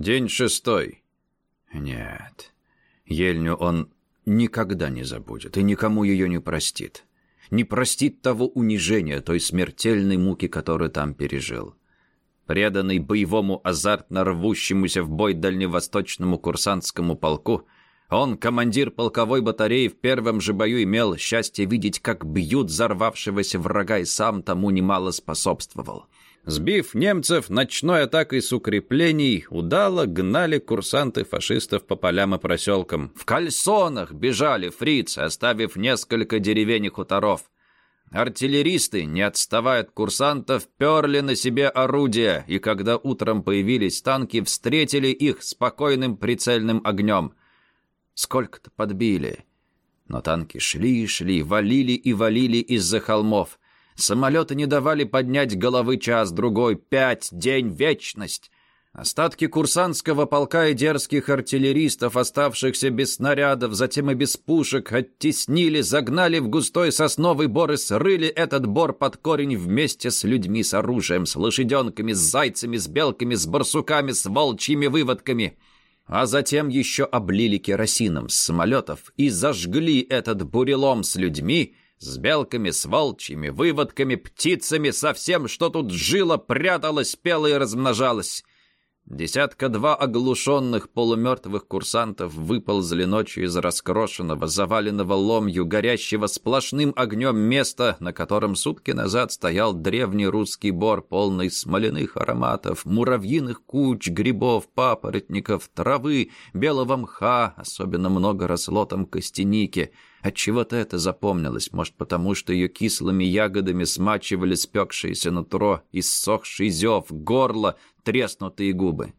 День шестой. Нет, Ельню он никогда не забудет и никому ее не простит. Не простит того унижения, той смертельной муки, которую там пережил. Преданный боевому азартно рвущемуся в бой дальневосточному курсантскому полку, он, командир полковой батареи, в первом же бою имел счастье видеть, как бьют взорвавшегося врага и сам тому немало способствовал. Сбив немцев ночной атакой с укреплений, удало гнали курсанты фашистов по полям и проселкам. В кальсонах бежали фрицы, оставив несколько деревень и хуторов. Артиллеристы, не отставая от курсантов, перли на себе орудия, и когда утром появились танки, встретили их спокойным прицельным огнем. Сколько-то подбили. Но танки шли и шли, валили и валили из-за холмов. Самолеты не давали поднять головы час-другой, пять, день, вечность. Остатки курсантского полка и дерзких артиллеристов, оставшихся без снарядов, затем и без пушек, оттеснили, загнали в густой сосновый бор и срыли этот бор под корень вместе с людьми с оружием, с лошаденками, с зайцами, с белками, с барсуками, с волчьими выводками. А затем еще облили керосином с самолетов и зажгли этот бурелом с людьми, с белками, с волчьими, выводками, птицами, со всем, что тут жило, пряталось, пело и размножалось. Десятка-два оглушенных полумертвых курсантов выползли ночью из раскрошенного, заваленного ломью, горящего сплошным огнем места, на котором сутки назад стоял древний русский бор, полный смоляных ароматов, муравьиных куч, грибов, папоротников, травы, белого мха, особенно много росло там костяники — Отчего-то это запомнилось, может, потому что ее кислыми ягодами смачивали спекшееся нутро, иссохший зев, горло, треснутые губы.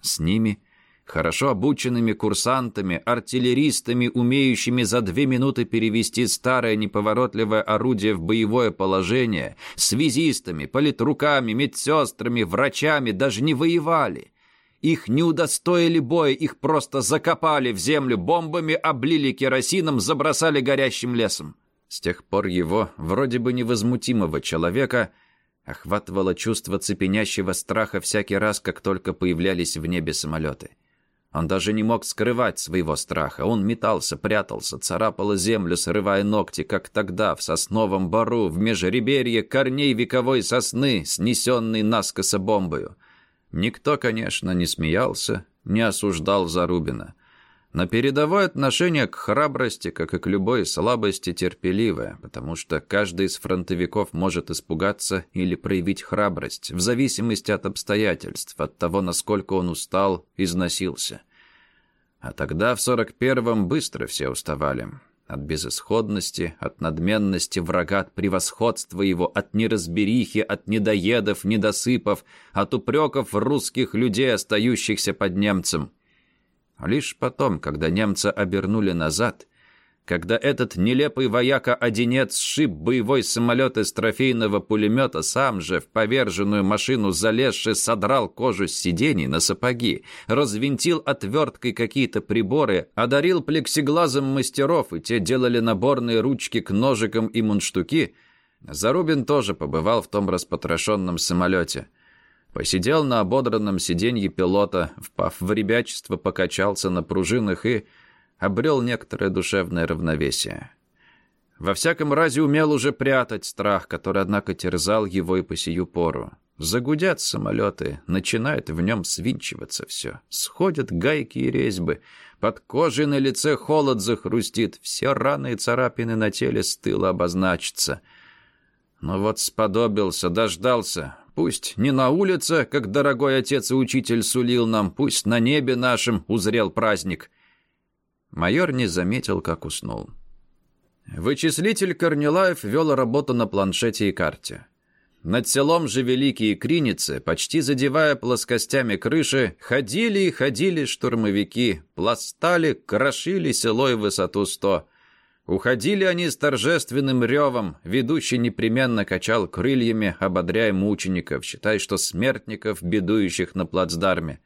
С ними, хорошо обученными курсантами, артиллеристами, умеющими за две минуты перевести старое неповоротливое орудие в боевое положение, связистами, политруками, медсестрами, врачами даже не воевали. Их не удостоили боя, их просто закопали в землю бомбами, облили керосином, забросали горящим лесом. С тех пор его, вроде бы невозмутимого человека, охватывало чувство цепенящего страха всякий раз, как только появлялись в небе самолеты. Он даже не мог скрывать своего страха. Он метался, прятался, царапал землю, срывая ногти, как тогда, в сосновом бару, в межреберье корней вековой сосны, снесенной наскоса бомбою. Никто, конечно, не смеялся, не осуждал Зарубина. Но передовое отношение к храбрости, как и к любой слабости, терпеливое, потому что каждый из фронтовиков может испугаться или проявить храбрость, в зависимости от обстоятельств, от того, насколько он устал, износился. А тогда, в сорок первом, быстро все уставали. От безысходности, от надменности врага, от превосходства его, от неразберихи, от недоедов, недосыпов, от упреков русских людей, остающихся под немцем. Лишь потом, когда немцы обернули назад, когда этот нелепый вояка-одинец сшиб боевой самолет из трофейного пулемета, сам же в поверженную машину залезший содрал кожу с сидений на сапоги, развинтил отверткой какие-то приборы, одарил плексиглазом мастеров, и те делали наборные ручки к ножикам и мундштуки, Зарубин тоже побывал в том распотрошенном самолете. Посидел на ободранном сиденье пилота, впав в ребячество, покачался на пружинах и обрел некоторое душевное равновесие. Во всяком разе умел уже прятать страх, который, однако, терзал его и по сию пору. Загудят самолеты, начинает в нем свинчиваться все. Сходят гайки и резьбы. Под кожей на лице холод захрустит. Все раны и царапины на теле с тыла обозначатся. Но вот сподобился, дождался. Пусть не на улице, как дорогой отец и учитель сулил нам, пусть на небе нашем узрел праздник — Майор не заметил, как уснул. Вычислитель Корнилаев вел работу на планшете и карте. Над селом же Великие Криницы, почти задевая плоскостями крыши, ходили и ходили штурмовики, пластали, крошили село и высоту сто. Уходили они с торжественным ревом, ведущий непременно качал крыльями, ободряя мучеников, считая, что смертников, бедующих на плацдарме.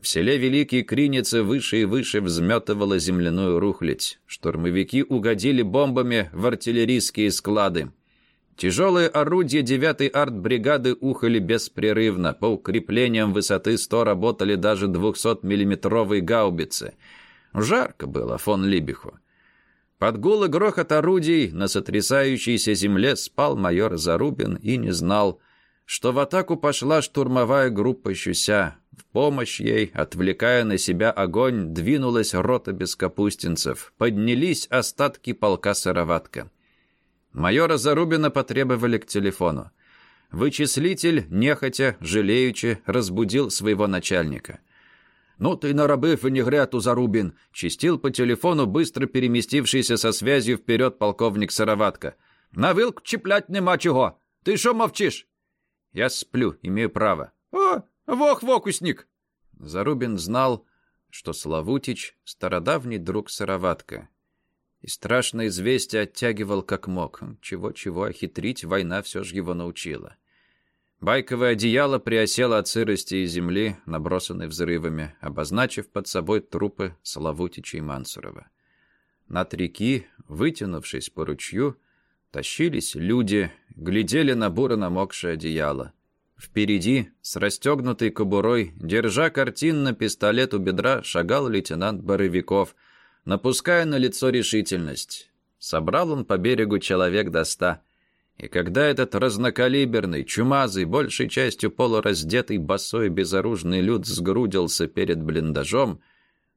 В селе Великие Криницы выше и выше взметывала земляную рухлядь. Штурмовики угодили бомбами в артиллерийские склады. Тяжелые орудия 9-й артбригады ухали беспрерывно. По укреплениям высоты 100 работали даже 200-миллиметровые гаубицы. Жарко было фон Либиху. Под гул и грохот орудий на сотрясающейся земле спал майор Зарубин и не знал, что в атаку пошла штурмовая группа «Щуся». В помощь ей, отвлекая на себя огонь, двинулась рота бескапустинцев. Поднялись остатки полка «Сыроватка». Майора Зарубина потребовали к телефону. Вычислитель, нехотя, жалеючи, разбудил своего начальника. «Ну ты наробив винегрету, Зарубин!» — чистил по телефону быстро переместившийся со связью вперед полковник Сыроватка. «На вилку чіплять нема чого! Ты шо мовчишь?» «Я сплю, имею право». «О, вох, вокусник!» Зарубин знал, что Славутич — стародавний друг Сыроватка. И страшное известие оттягивал как мог. Чего-чего, а хитрить война все же его научила. Байковое одеяло приосело от сырости и земли, набросанной взрывами, обозначив под собой трупы Славутича и Мансурова. Над реки, вытянувшись по ручью, тащились люди, глядели на буро намокшее одеяло. Впереди, с расстегнутой кобурой, держа картинно пистолет у бедра, шагал лейтенант Боровиков — напуская на лицо решительность. Собрал он по берегу человек до ста. И когда этот разнокалиберный, чумазый, большей частью полураздетый, босой, безоружный люд сгрудился перед блиндажом,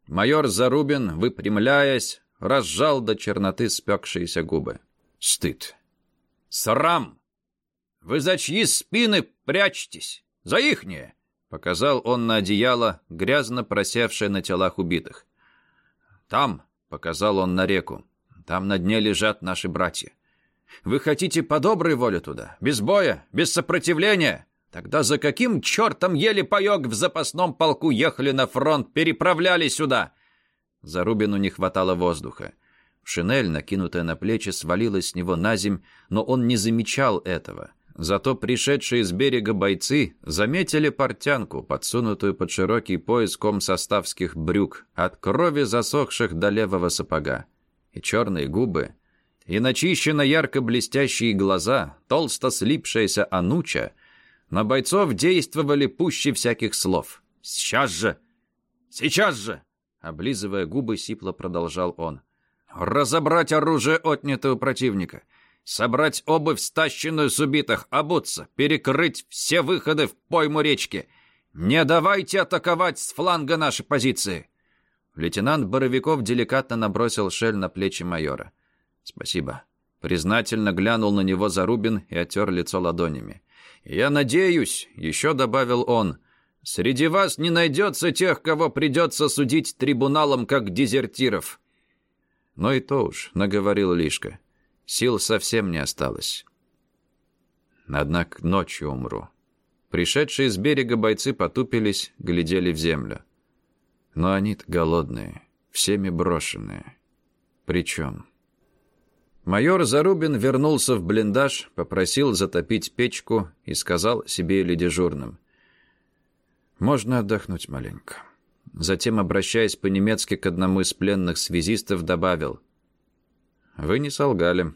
майор Зарубин, выпрямляясь, разжал до черноты спекшиеся губы. Стыд. Срам! Вы за чьи спины прячетесь? За ихние! Показал он на одеяло, грязно просевшее на телах убитых. «Там», — показал он на реку, — «там на дне лежат наши братья. Вы хотите по доброй воле туда? Без боя? Без сопротивления? Тогда за каким чертом ели паек в запасном полку ехали на фронт, переправляли сюда?» Зарубину не хватало воздуха. Шинель, накинутая на плечи, свалилась с него на земь, но он не замечал этого. Зато пришедшие с берега бойцы заметили портянку, подсунутую под широкий пояс комсоставских брюк, от крови засохших до левого сапога. И черные губы, и начищенно ярко блестящие глаза, толсто слипшаяся ануча, на бойцов действовали пуще всяких слов. «Сейчас же! Сейчас же!» Облизывая губы, сипло продолжал он. «Разобрать оружие отнятого противника!» Собрать обувь, стащенную с убитых, обуться, перекрыть все выходы в пойму речки. Не давайте атаковать с фланга наши позиции!» Лейтенант Боровиков деликатно набросил шель на плечи майора. «Спасибо». Признательно глянул на него Зарубин и оттер лицо ладонями. «Я надеюсь», — еще добавил он, — «среди вас не найдется тех, кого придется судить трибуналом как дезертиров». «Но и то уж», — наговорил Лишка. Сил совсем не осталось. Однако ночью умру. Пришедшие с берега бойцы потупились, глядели в землю. Но они-то голодные, всеми брошенные. Причем... Майор Зарубин вернулся в блиндаж, попросил затопить печку и сказал себе или дежурным. «Можно отдохнуть маленько». Затем, обращаясь по-немецки к одному из пленных связистов, добавил. Вы не солгали.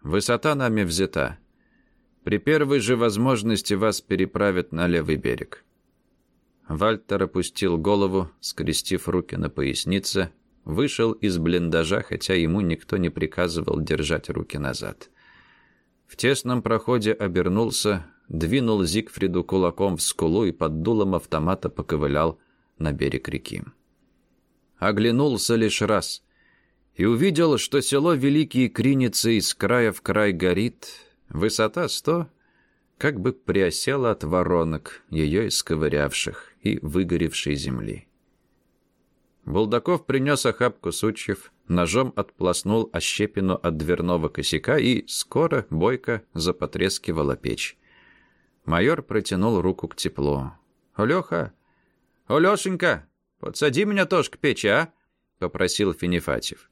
Высота нами взята. При первой же возможности вас переправят на левый берег. Вальтер опустил голову, скрестив руки на пояснице, вышел из блиндажа, хотя ему никто не приказывал держать руки назад. В тесном проходе обернулся, двинул Зигфриду кулаком в скулу и под дулом автомата поковылял на берег реки. Оглянулся лишь раз — и увидел, что село Великие Криницы из края в край горит, высота сто, как бы приосело от воронок, ее исковырявших и выгоревшей земли. Булдаков принес охапку сучьев, ножом отплоснул ощепину от дверного косяка и скоро бойко запотрескивала печь. Майор протянул руку к теплу. «Леха! О, подсади меня тоже к печи, а?» — попросил Финифатьев.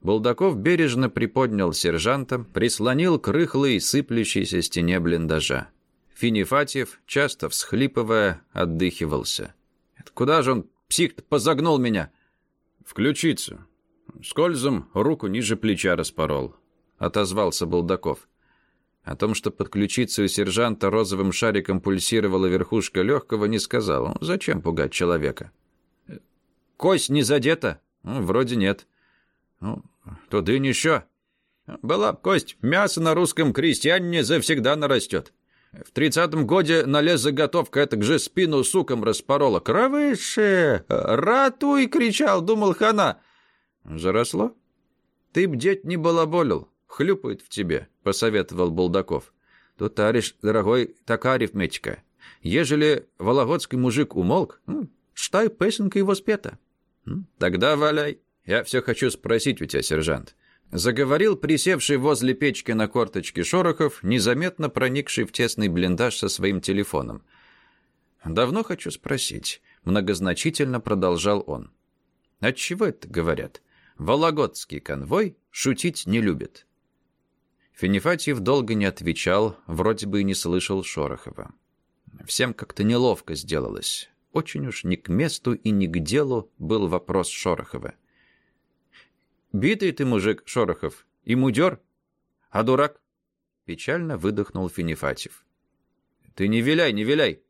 Булдаков бережно приподнял сержанта, прислонил к рыхлой, сыплющейся стене блиндажа. Финифатьев, часто всхлипывая, отдыхивался. «Это куда же он, псих позагнул меня?» «В ключицу. Скользом руку ниже плеча распорол», — отозвался Булдаков. О том, что подключиться у сержанта розовым шариком пульсировала верхушка легкого, не сказал. Ну, зачем пугать человека? «Кость не задета?» ну, «Вроде нет». «Ну, туды ничего. Была б кость, мясо на русском крестьянине завсегда нарастет. В тридцатом годе на лес заготовка это же спину суком распорола. «Кровыше! Ратуй!» — кричал, думал хана. «Заросло?» «Ты б, деть, не балаболил. Хлюпает в тебе», — посоветовал Булдаков. «Тут, товарищ дорогой, такая арифметика. Ежели вологодский мужик умолк, штай песенка его спета». «Тогда валяй. Я все хочу спросить у тебя, сержант. Заговорил присевший возле печки на корточке Шорохов, незаметно проникший в тесный блиндаж со своим телефоном. «Давно хочу спросить», — многозначительно продолжал он. «Отчего это говорят? Вологодский конвой шутить не любит». Финифатьев долго не отвечал, вроде бы и не слышал Шорохова. Всем как-то неловко сделалось. Очень уж не к месту и не к делу был вопрос Шорохова. Битый ты мужик, Шорохов, и мудер, а дурак. Печально выдохнул Финифатьев. Ты не виляй, не виляй.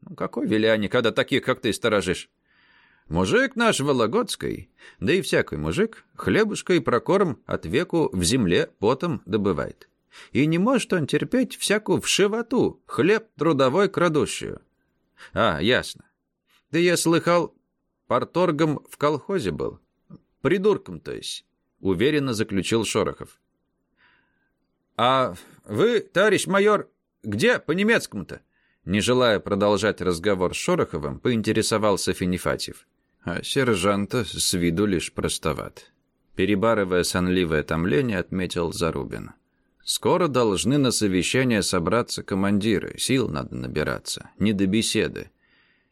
Ну, какой виляй, когда таких, как ты, сторожишь? Мужик наш Вологодский, да и всякий мужик, хлебушка и прокорм от веку в земле потом добывает. И не может он терпеть всякую вшивоту, хлеб трудовой крадущую. А, ясно. Да я слыхал, парторгом в колхозе был. Придурком, то есть», — уверенно заключил Шорохов. «А вы, товарищ майор, где по-немецкому-то?» Не желая продолжать разговор с Шороховым, поинтересовался Финифатьев. А сержанта с виду лишь простоват. Перебарывая сонливое томление, отметил Зарубин. «Скоро должны на совещание собраться командиры, сил надо набираться, не до беседы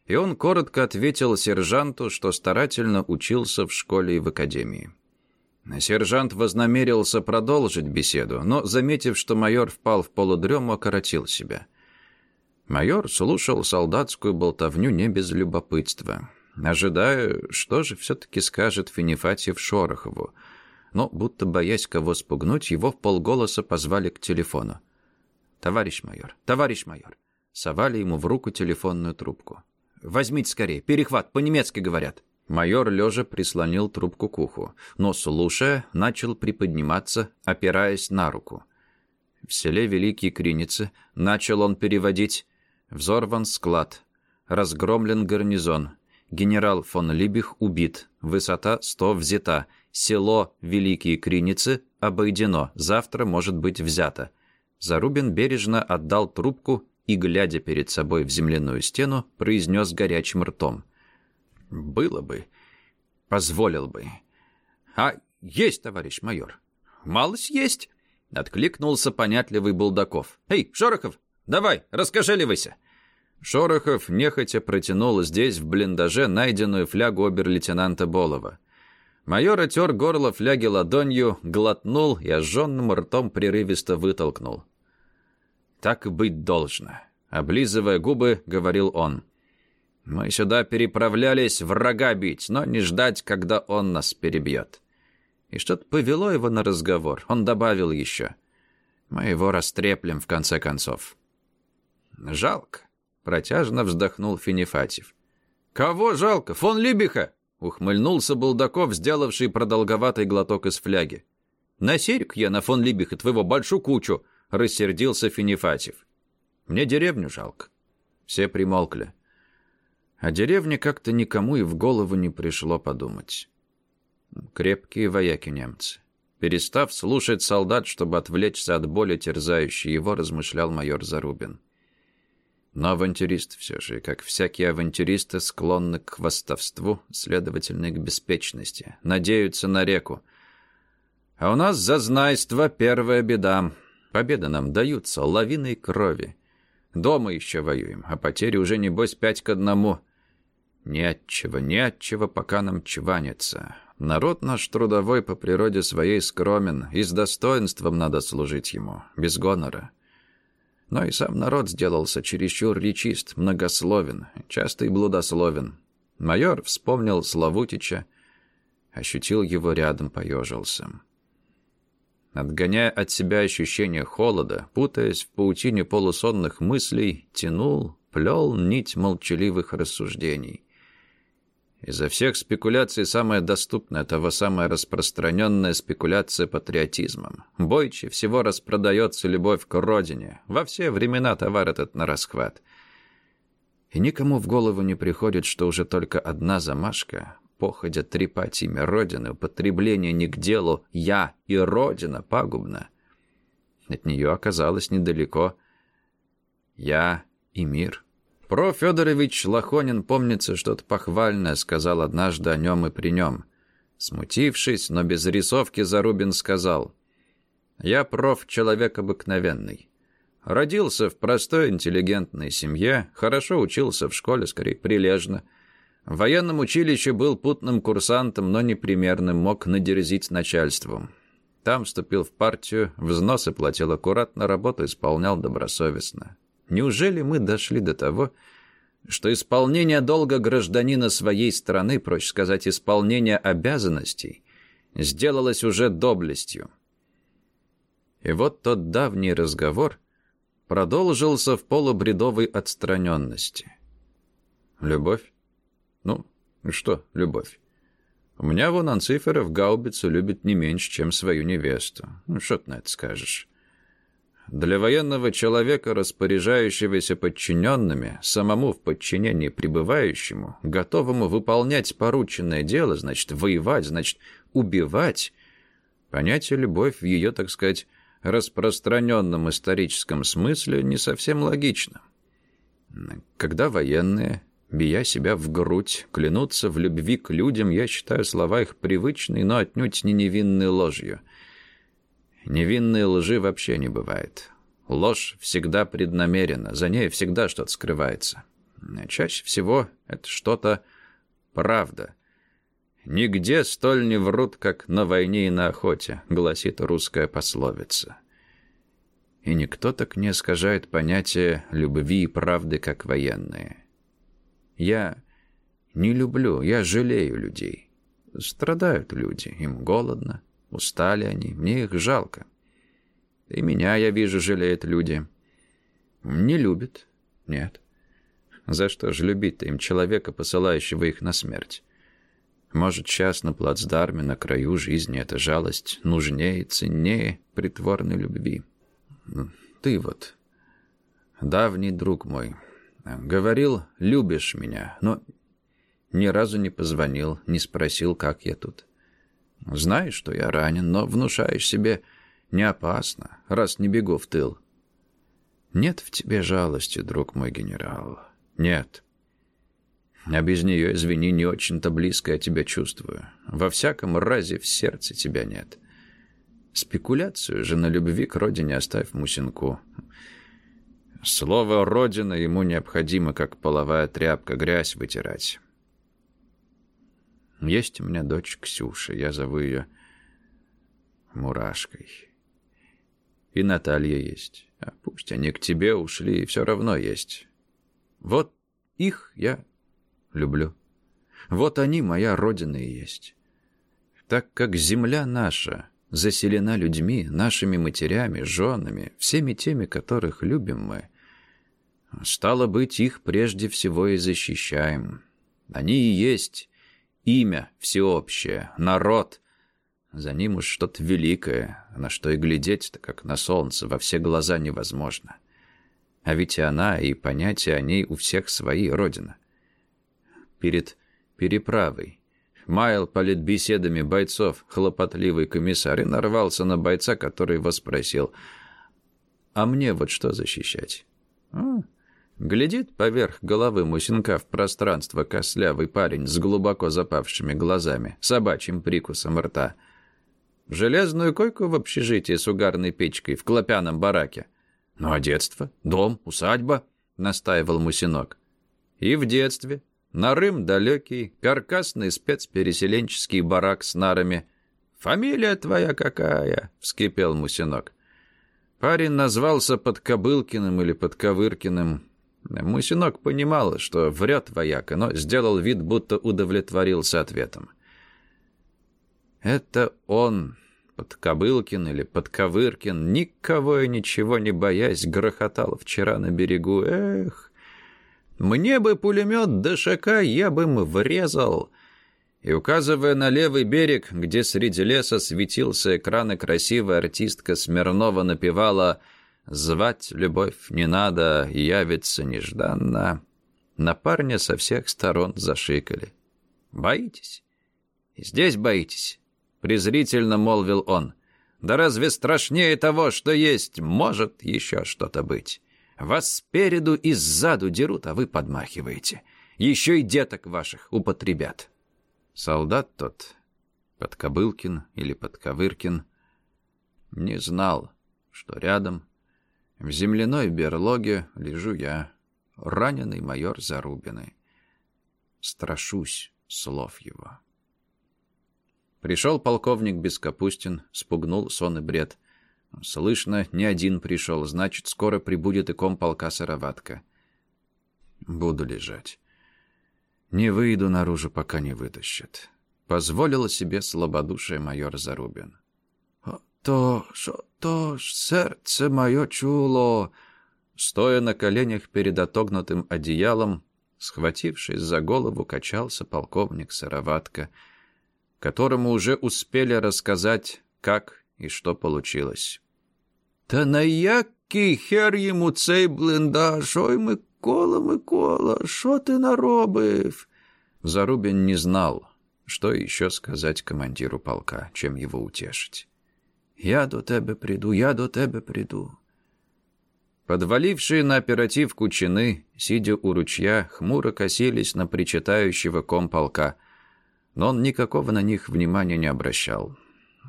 и он коротко ответил сержанту, что старательно учился в школе и в академии. Сержант вознамерился продолжить беседу, но, заметив, что майор впал в полудрему, окоротил себя. Майор слушал солдатскую болтовню не без любопытства, ожидая, что же все-таки скажет Финифатьев Шорохову, но, будто боясь кого спугнуть, его в полголоса позвали к телефону. «Товарищ майор, товарищ майор!» Совали ему в руку телефонную трубку. Возьмите скорее, перехват, по-немецки говорят». Майор лежа прислонил трубку к уху, но, слушая, начал приподниматься, опираясь на руку. В селе Великие Криницы начал он переводить. «Взорван склад», «Разгромлен гарнизон», «Генерал фон Либих убит», «Высота 100 взята», «Село Великие Криницы обойдено, завтра может быть взято». Зарубин бережно отдал трубку и, глядя перед собой в земляную стену, произнес горячим ртом. «Было бы. Позволил бы. А есть, товарищ майор. Малость есть!» — откликнулся понятливый Булдаков. «Эй, Шорохов, давай, раскошеливайся!» Шорохов нехотя протянул здесь, в блиндаже, найденную флягу обер-лейтенанта Болова. Майор отер горло фляги ладонью, глотнул и ожженным ртом прерывисто вытолкнул. Так быть должно. Облизывая губы, говорил он. Мы сюда переправлялись врага бить, но не ждать, когда он нас перебьет. И что-то повело его на разговор. Он добавил еще. Мы его растреплем в конце концов. Жалко. Протяжно вздохнул Финифатьев. «Кого жалко? Фон Либиха!» Ухмыльнулся Булдаков, сделавший продолговатый глоток из фляги. «Насерик я на фон Либиха твоего большую кучу!» — рассердился Финифатьев. «Мне деревню жалко». Все примолкли. А деревне как-то никому и в голову не пришло подумать. Крепкие вояки немцы. Перестав слушать солдат, чтобы отвлечься от боли, терзающей его, размышлял майор Зарубин. Но авантюрист все же, как всякие авантюристы, склонны к хвастовству, следовательно, к беспечности, надеются на реку. А у нас зазнайство — первая беда. Победы нам даются лавиной крови. Дома еще воюем, а потери уже, небось, пять к одному. Не отчего, не отчего, пока нам чванится. Народ наш трудовой по природе своей скромен, и с достоинством надо служить ему, без гонора. Но и сам народ сделался чересчур речист, многословен, часто и блудословен. Майор вспомнил Славутича, ощутил его рядом, поежился. Отгоняя от себя ощущение холода, путаясь в паутине полусонных мыслей, тянул, плел нить молчаливых рассуждений. Изо всех спекуляций самая доступная, того самая распространенная спекуляция патриотизмом. Бойче всего распродается любовь к родине. Во все времена товар этот на расхват. И никому в голову не приходит, что уже только одна замашка, походя трепать имя Родины, употребление не к делу «я» и «Родина» пагубно. От нее оказалось недалеко «я» и «мир». Про Федорович Лохонин, помнится, что-то похвальное сказал однажды о нем и при нем. Смутившись, но без рисовки, Зарубин сказал, «Я проф. человек обыкновенный. Родился в простой интеллигентной семье, хорошо учился в школе, скорее прилежно. В военном училище был путным курсантом, но непримерным, мог надерзить начальством. Там вступил в партию, взносы платил аккуратно, работу исполнял добросовестно. Неужели мы дошли до того, что исполнение долга гражданина своей страны, проще сказать, исполнение обязанностей, сделалось уже доблестью? И вот тот давний разговор продолжился в полубредовой отстраненности. Любовь? Ну, что любовь? У меня вон Анциферов гаубицу любит не меньше, чем свою невесту. Ну, что ты на это скажешь? Для военного человека, распоряжающегося подчиненными, самому в подчинении пребывающему, готовому выполнять порученное дело, значит, воевать, значит, убивать, понятие «любовь» в ее, так сказать, распространенном историческом смысле не совсем логично. Когда военные, бия себя в грудь, клянутся в любви к людям, я считаю слова их привычной, но отнюдь не невинной ложью – Невинной лжи вообще не бывает. Ложь всегда преднамерена, за ней всегда что-то скрывается. Чаще всего это что-то правда. «Нигде столь не врут, как на войне и на охоте», — гласит русская пословица. И никто так не искажает понятие любви и правды, как военные. Я не люблю, я жалею людей. Страдают люди, им голодно, Устали они, мне их жалко. И меня, я вижу, жалеют люди. Не любят? Нет. За что же любить-то им человека, посылающего их на смерть? Может, сейчас на плацдарме, на краю жизни эта жалость нужнее ценнее притворной любви. Ты вот, давний друг мой, говорил, любишь меня, но ни разу не позвонил, не спросил, как я тут. Знаешь, что я ранен, но внушаешь себе не опасно, раз не бегу в тыл. Нет в тебе жалости, друг мой генерал. Нет. А без нее, извини, не очень-то близко я тебя чувствую. Во всяком разе в сердце тебя нет. Спекуляцию же на любви к родине оставь Мусинку. Слово «родина» ему необходимо, как половая тряпка, грязь вытирать. Есть у меня дочь Ксюша, я зову ее Мурашкой. И Наталья есть. А пусть они к тебе ушли, все равно есть. Вот их я люблю. Вот они моя родина и есть. Так как земля наша заселена людьми, нашими матерями, женами, всеми теми, которых любим мы, стало быть, их прежде всего и защищаем. Они и есть имя всеобщее, народ. За ним уж что-то великое, на что и глядеть-то, как на солнце, во все глаза невозможно. А ведь и она, и понятия о ней у всех свои, родина. Перед переправой маял политбеседами бойцов хлопотливый комиссар и нарвался на бойца, который воспросил, «А мне вот что защищать?» «А, Глядит поверх головы Мусинка в пространство кослявый парень с глубоко запавшими глазами, собачьим прикусом рта. В железную койку в общежитии с угарной печкой в клопяном бараке. «Ну а детство? Дом? Усадьба?» — настаивал Мусинок. «И в детстве. Нарым далекий, каркасный спецпереселенческий барак с нарами. «Фамилия твоя какая?» — вскипел Мусинок. Парень назвался Подкобылкиным или Подковыркиным, Мусинок понимал, что врет вояка, но сделал вид, будто удовлетворился ответом. «Это он, Подкобылкин или Подковыркин, никого и ничего не боясь, грохотал вчера на берегу. Эх, мне бы пулемет Дышака, я бы им врезал. И, указывая на левый берег, где среди леса светился экран, и красивая артистка Смирнова напевала «Звать любовь не надо, явится нежданно», на парня со всех сторон зашикали. «Боитесь? Здесь боитесь?» — презрительно молвил он. «Да разве страшнее того, что есть, может еще что-то быть? Вас спереду и сзаду дерут, а вы подмахиваете. Еще и деток ваших употребят». Солдат тот, Подкобылкин или Подковыркин, не знал, что рядом, в земляной берлоге, лежу я, раненый майор Зарубиный. Страшусь слов его. Пришел полковник Бескапустин, спугнул сон и бред. Слышно, не один пришел, значит, скоро прибудет и комполка Сыроватка. Буду лежать. Не выйду наружу, пока не вытащат. Позволил себе слабодушие майор Зарубин. «То, что то ж сердце мое чуло!» Стоя на коленях перед отогнутым одеялом, схватившись за голову, качался полковник Сыроватка — которому уже успели рассказать, как и что получилось. «Та на який хер йому цей блиндаж? Ой, Микола, Микола, що ти наробив?» Зарубин не знал, что еще сказать командиру полка, чем его утешить. «Я до тебе приду, я до тебе приду». Подвалившие на оператив кучины, сидя у ручья, хмуро косились на причитающего комполка – но он никакого на них внимания не обращал.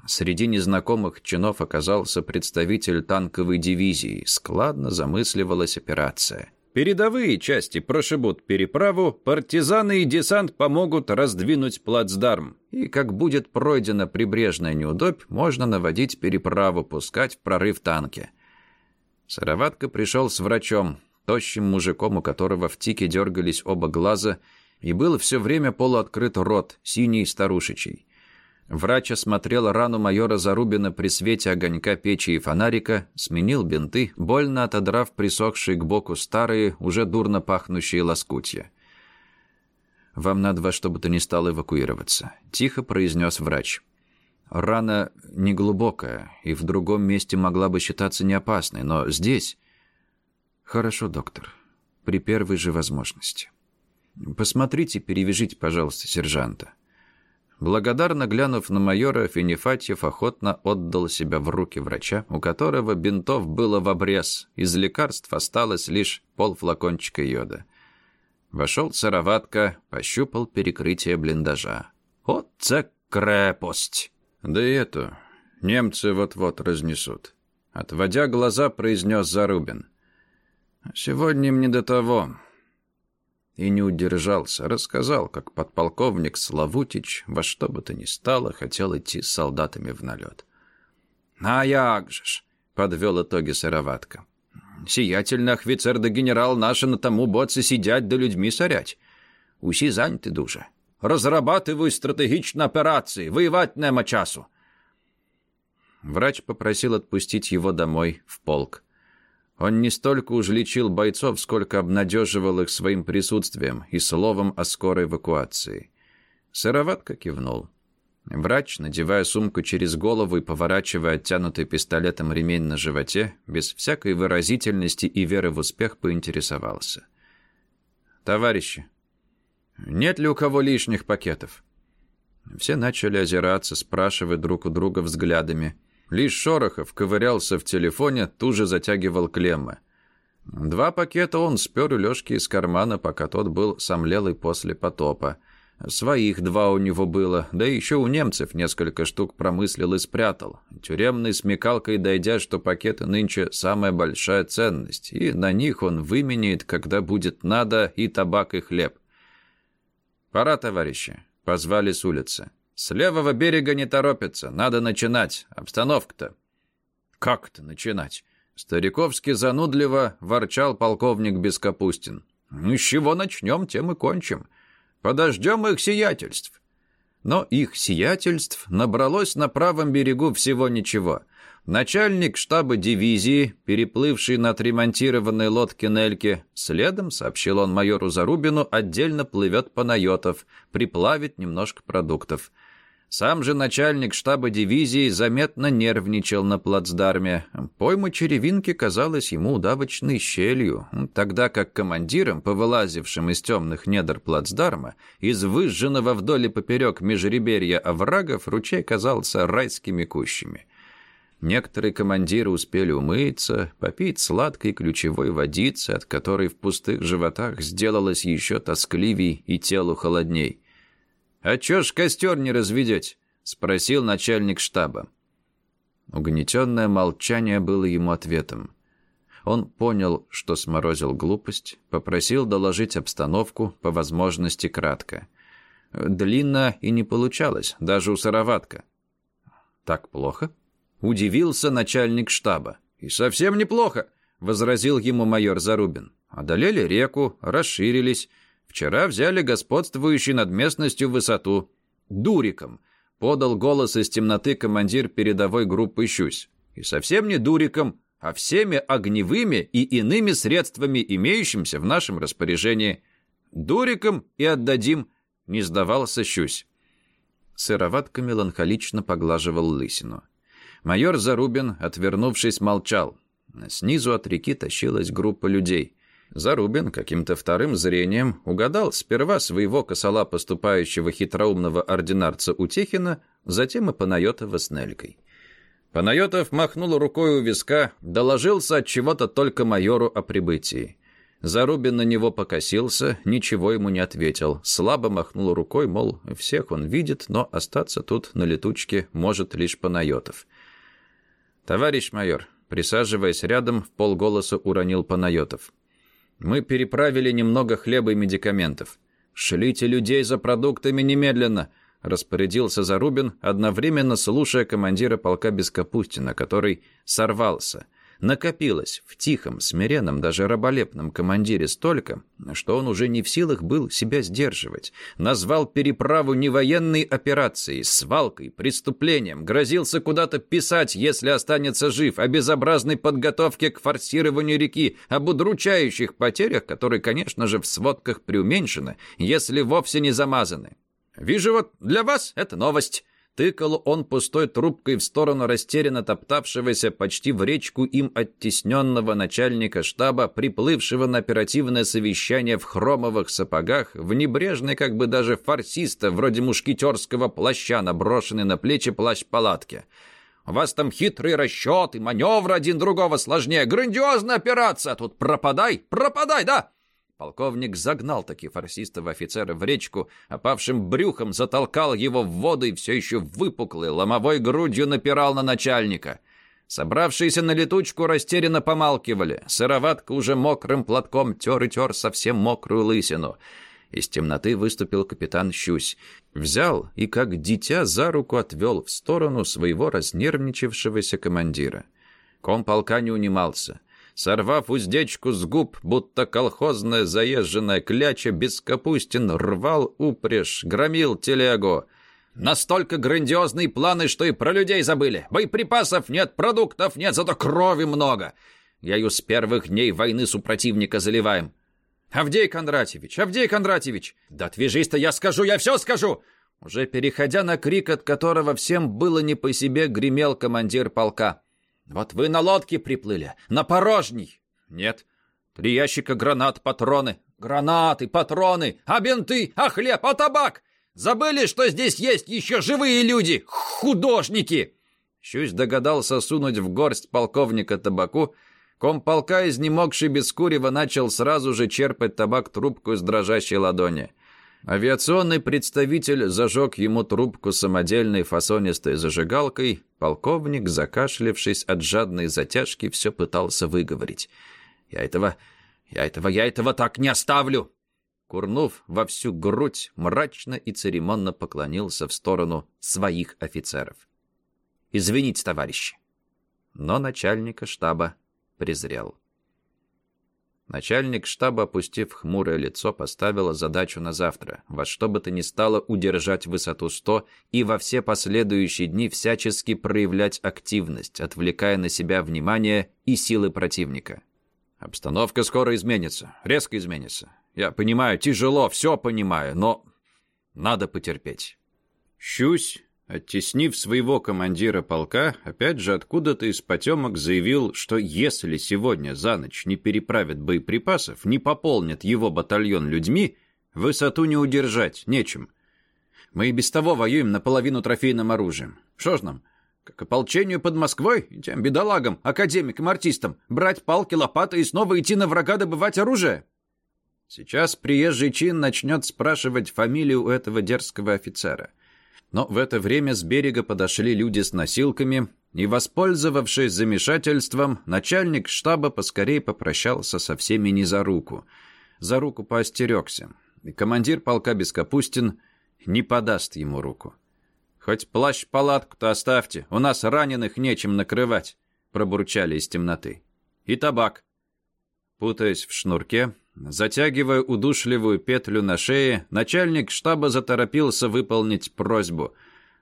Среди незнакомых чинов оказался представитель танковой дивизии. Складно замысливалась операция. Передовые части прошибут переправу, партизаны и десант помогут раздвинуть плацдарм. И как будет пройдена прибрежная неудобь, можно наводить переправу, пускать в прорыв танки. Сыроватка пришел с врачом, тощим мужиком, у которого в тике дергались оба глаза – и был все время полуоткрыт рот, синий старушечий. Врач осмотрел рану майора Зарубина при свете огонька печи и фонарика, сменил бинты, больно отодрав присохшие к боку старые, уже дурно пахнущие лоскутья. «Вам надо во что бы то ни стало эвакуироваться», — тихо произнес врач. «Рана неглубокая и в другом месте могла бы считаться неопасной, но здесь...» «Хорошо, доктор, при первой же возможности». «Посмотрите, перевяжите, пожалуйста, сержанта». Благодарно глянув на майора, Финифатьев охотно отдал себя в руки врача, у которого бинтов было в обрез. Из лекарств осталось лишь полфлакончика йода. Вошел сыроватка, пощупал перекрытие блиндажа. «Вот це крепость!» «Да и эту немцы вот-вот разнесут». Отводя глаза, произнес Зарубин. «Сегодня им не до того и не удержался, рассказал, как подполковник Славутич во что бы то ни стало хотел идти с солдатами в налет. «А як же ж!» — подвел итоги Сыроватка. «Сиятельный офицер да генерал наши на тому боце сидять да людьми сорять. Усі зайняті дуже. Розрабатываю стратегічні операции, воевать нема часу». Врач попросил отпустить его домой, в полк. Он не столько уж лечил бойцов, сколько обнадеживал их своим присутствием и словом о скорой эвакуации. Сыроватка кивнул. Врач, надевая сумку через голову и поворачивая оттянутый пистолетом ремень на животе, без всякой выразительности и веры в успех поинтересовался. «Товарищи, нет ли у кого лишних пакетов?» Все начали озираться, спрашивая друг у друга взглядами – Лишь Шорохов ковырялся в телефоне, туже затягивал клеммы. Два пакета он спер у Лёшки из кармана, пока тот был сомлелый после потопа. Своих два у него было, да еще у немцев несколько штук промыслил и спрятал. Тюремной смекалкой дойдя, что пакеты нынче самая большая ценность, и на них он выменяет, когда будет надо, и табак, и хлеб. «Пора, товарищи», — позвали с улицы. С левого берега не торопится. Надо начинать. Обстановка-то. Как-то начинать? Стариковски занудливо ворчал полковник Бескапустин. Ну, с чего начнем, тем и кончим. Подождем их сиятельств. Но их сиятельств набралось на правом берегу всего ничего. Начальник штаба дивизии, переплывший на отремонтированной лодке Нельке, следом, сообщил он майору Зарубину, отдельно плывет Панайотов, приплавит немножко продуктов. Сам же начальник штаба дивизии заметно нервничал на плацдарме. Пойма черевинки казалась ему удавочной щелью, тогда как командирам, повылазившим из темных недр плацдарма, из выжженного вдоль и поперек межреберья оврагов, ручей казался райскими кущами. Некоторые командиры успели умыться, попить сладкой ключевой водицы, от которой в пустых животах сделалось еще тоскливей и телу холодней. «А чё ж костер не разведете?» — спросил начальник штаба. Угнетенное молчание было ему ответом. Он понял, что сморозил глупость, попросил доложить обстановку, по возможности кратко. Длинно и не получалось, даже у Сыроватка. «Так плохо?» — удивился начальник штаба. «И совсем неплохо», — возразил ему майор Зарубин. «Одолели реку, расширились, Вчера взяли господствующий над местностью высоту. Дуриком. Подал голос из темноты командир передовой группы «Щусь». И совсем не дуриком, а всеми огневыми и иными средствами, имеющимся в нашем распоряжении. Дуриком и отдадим, не сдавался Щусь. Сыроватка меланхолично поглаживал лысину. Майор Зарубин, отвернувшись, молчал. Снизу от реки тащилась группа людей. Зарубин каким-то вторым зрением угадал сперва своего косола поступающего хитроумного ординарца Утехина, затем и Панайотова с Нелькой. Панайотов махнул рукой у виска, доложился от чего-то только майору о прибытии. Зарубин на него покосился, ничего ему не ответил. Слабо махнул рукой, мол, всех он видит, но остаться тут на летучке может лишь Панайотов. «Товарищ майор», присаживаясь рядом, в полголоса уронил Панайотов. Мы переправили немного хлеба и медикаментов. Шлите людей за продуктами немедленно!» распорядился Зарубин, одновременно слушая командира полка Бескапустина, который сорвался – накопилось в тихом, смиренном, даже раболепном командире столько, что он уже не в силах был себя сдерживать. Назвал переправу не военной операцией, свалкой, преступлением, грозился куда-то писать, если останется жив, о безобразной подготовке к форсированию реки, об удручающих потерях, которые, конечно же, в сводках преуменьшены, если вовсе не замазаны. «Вижу вот для вас это новость». Тыкал он пустой трубкой в сторону растерянно топтавшегося почти в речку им оттесненного начальника штаба, приплывшего на оперативное совещание в хромовых сапогах, в небрежной как бы даже фарсиста, вроде мушкетерского плаща, наброшенный на плечи плащ палатки. «У вас там хитрый расчет и маневр один другого сложнее. Грандиозная операция! Тут пропадай, пропадай, да!» Полковник загнал таки фарсистого офицера в речку, опавшим брюхом затолкал его в воду и все еще выпуклый, ломовой грудью напирал на начальника. Собравшиеся на летучку растерянно помалкивали. Сыроватка уже мокрым платком тер и тер совсем мокрую лысину. Из темноты выступил капитан Щусь. Взял и, как дитя, за руку отвел в сторону своего разнервничавшегося командира. Комполка не унимался. Сорвав уздечку с губ, будто колхозная заезженная кляча, Бескапустин рвал упряжь, громил телегу. Настолько грандиозные планы, что и про людей забыли. Боеприпасов нет, продуктов нет, зато крови много. Я ее с первых дней войны супротивника заливаем. Авдей Кондратьевич, Авдей Кондратьевич! Да отвяжись-то, я скажу, я все скажу! Уже переходя на крик, от которого всем было не по себе, гремел командир полка. Вот вы на лодке приплыли, на порожней. Нет. Три ящика гранат, патроны. Гранаты, патроны, а бинты, а хлеб, а табак. Забыли, что здесь есть еще живые люди, художники. Щусь догадался сунуть в горсть полковника табаку. Комполка, изнемогший без курева, начал сразу же черпать табак трубку с дрожащей ладони. Авиационный представитель зажег ему трубку самодельной фасонистой зажигалкой. Полковник, закашлявшись от жадной затяжки, все пытался выговорить. «Я этого... я этого... я этого так не оставлю!» Курнув во всю грудь, мрачно и церемонно поклонился в сторону своих офицеров. «Извините, товарищи!» Но начальника штаба презрел. Начальник штаба, опустив хмурое лицо, поставила задачу на завтра, во что бы то ни стало удержать высоту 100 и во все последующие дни всячески проявлять активность, отвлекая на себя внимание и силы противника. Обстановка скоро изменится, резко изменится. Я понимаю, тяжело, все понимаю, но надо потерпеть. Щусь Оттеснив своего командира полка, опять же откуда-то из потемок заявил, что если сегодня за ночь не переправят боеприпасов, не пополнят его батальон людьми, высоту не удержать, нечем. Мы и без того воюем наполовину трофейным оружием. Что ж нам, как ополчению под Москвой, тем бедолагам, академикам, артистам, брать палки, лопаты и снова идти на врага добывать оружие? Сейчас приезжий чин начнет спрашивать фамилию этого дерзкого офицера. Но в это время с берега подошли люди с носилками, и, воспользовавшись замешательством, начальник штаба поскорее попрощался со всеми не за руку. За руку поостерегся, и командир полка Бескапустин не подаст ему руку. «Хоть плащ-палатку-то оставьте, у нас раненых нечем накрывать», — пробурчали из темноты. «И табак». Путаясь в шнурке, Затягивая удушливую петлю на шее, начальник штаба заторопился выполнить просьбу.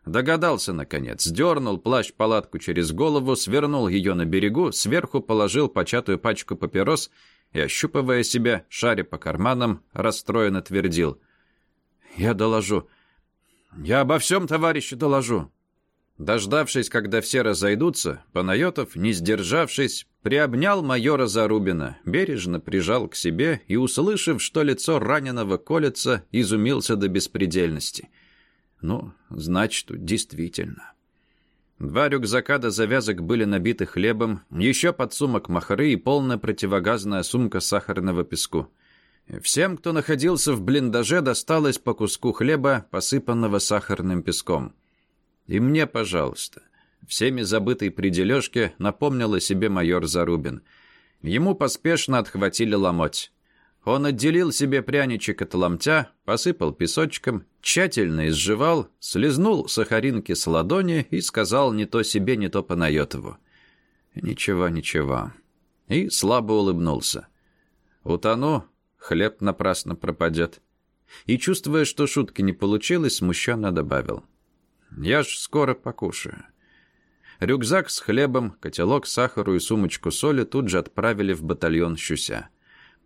Догадался, наконец, сдернул плащ-палатку через голову, свернул ее на берегу, сверху положил початую пачку папирос и, ощупывая себя, шаря по карманам, расстроенно твердил. «Я доложу. Я обо всем, товарищи, доложу. Дождавшись, когда все разойдутся, Панайотов, не сдержавшись, приобнял майора Зарубина, бережно прижал к себе и, услышав, что лицо раненого колется, изумился до беспредельности. Ну, значит, действительно. Два рюкзака до завязок были набиты хлебом, еще подсумок махры и полная противогазная сумка сахарного песку. Всем, кто находился в блиндаже, досталось по куску хлеба, посыпанного сахарным песком. И мне, пожалуйста. Всеми забытой при дележке напомнил о себе майор Зарубин. Ему поспешно отхватили ломоть. Он отделил себе пряничек от ломтя, посыпал песочком, тщательно изживал, слезнул сахаринки с ладони и сказал не то себе, не то Панайотову. «Ничего, ничего». И слабо улыбнулся. «Утону, хлеб напрасно пропадет». И, чувствуя, что шутки не получилось, смущенно добавил. Я ж скоро покушаю. Рюкзак с хлебом, котелок сахару и сумочку соли тут же отправили в батальон Щуся.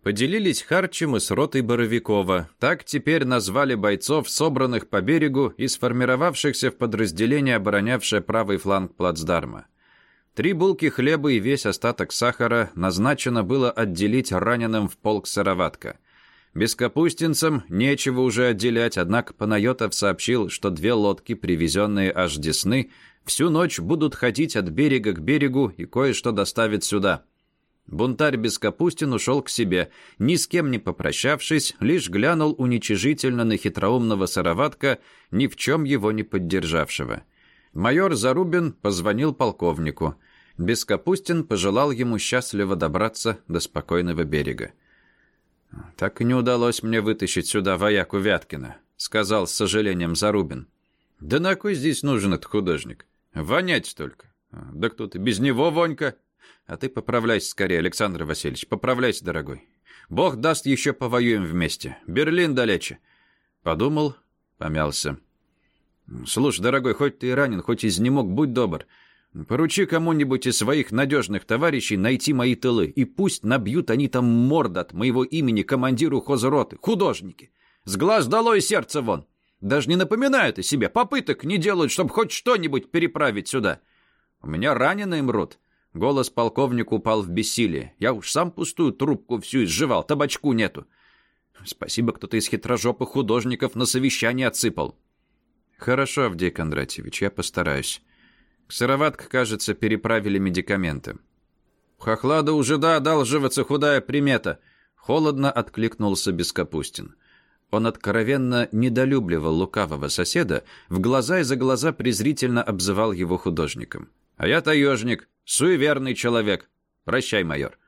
Поделились харчем и с ротой Боровикова. Так теперь назвали бойцов, собранных по берегу и сформировавшихся в подразделение, оборонявшее правый фланг плацдарма. Три булки хлеба и весь остаток сахара назначено было отделить раненым в полк Сыроватка. Бескапустинцам нечего уже отделять, однако Панайотов сообщил, что две лодки, привезенные аж Десны, всю ночь будут ходить от берега к берегу и кое-что доставят сюда. Бунтарь Бескапустин ушел к себе, ни с кем не попрощавшись, лишь глянул уничижительно на хитроумного сыроватка, ни в чем его не поддержавшего. Майор Зарубин позвонил полковнику. Бескапустин пожелал ему счастливо добраться до спокойного берега. «Так и не удалось мне вытащить сюда вояку Вяткина», — сказал с сожалением Зарубин. «Да на кой здесь нужен этот художник? Вонять только. Да кто ты, без него вонька. А ты поправляйся скорее, Александр Васильевич, поправляйся, дорогой. Бог даст, еще повоюем вместе. Берлин далече». Подумал, помялся. «Слушай, дорогой, хоть ты и ранен, хоть изнемог, будь добр. Поручи кому-нибудь из своих надежных товарищей найти мои тылы, и пусть набьют они там морд от моего имени командиру хозроты, художники. С глаз долой сердце вон. Даже не напоминают о себе, попыток не делают, чтобы хоть что-нибудь переправить сюда. У меня раненые мрут. Голос полковника упал в бессилие. Я уж сам пустую трубку всю изживал, табачку нету. Спасибо, кто-то из хитрожопых художников на совещание отсыпал. Хорошо, Авдей Кондратьевич, я постараюсь. К кажется, переправили медикаменты. Хохлада уже да одалживаться худая примета. Холодно откликнулся Бескапустин. Он откровенно недолюбливал лукавого соседа, в глаза и за глаза презрительно обзывал его художником. «А я таежник, суеверный человек. Прощай, майор».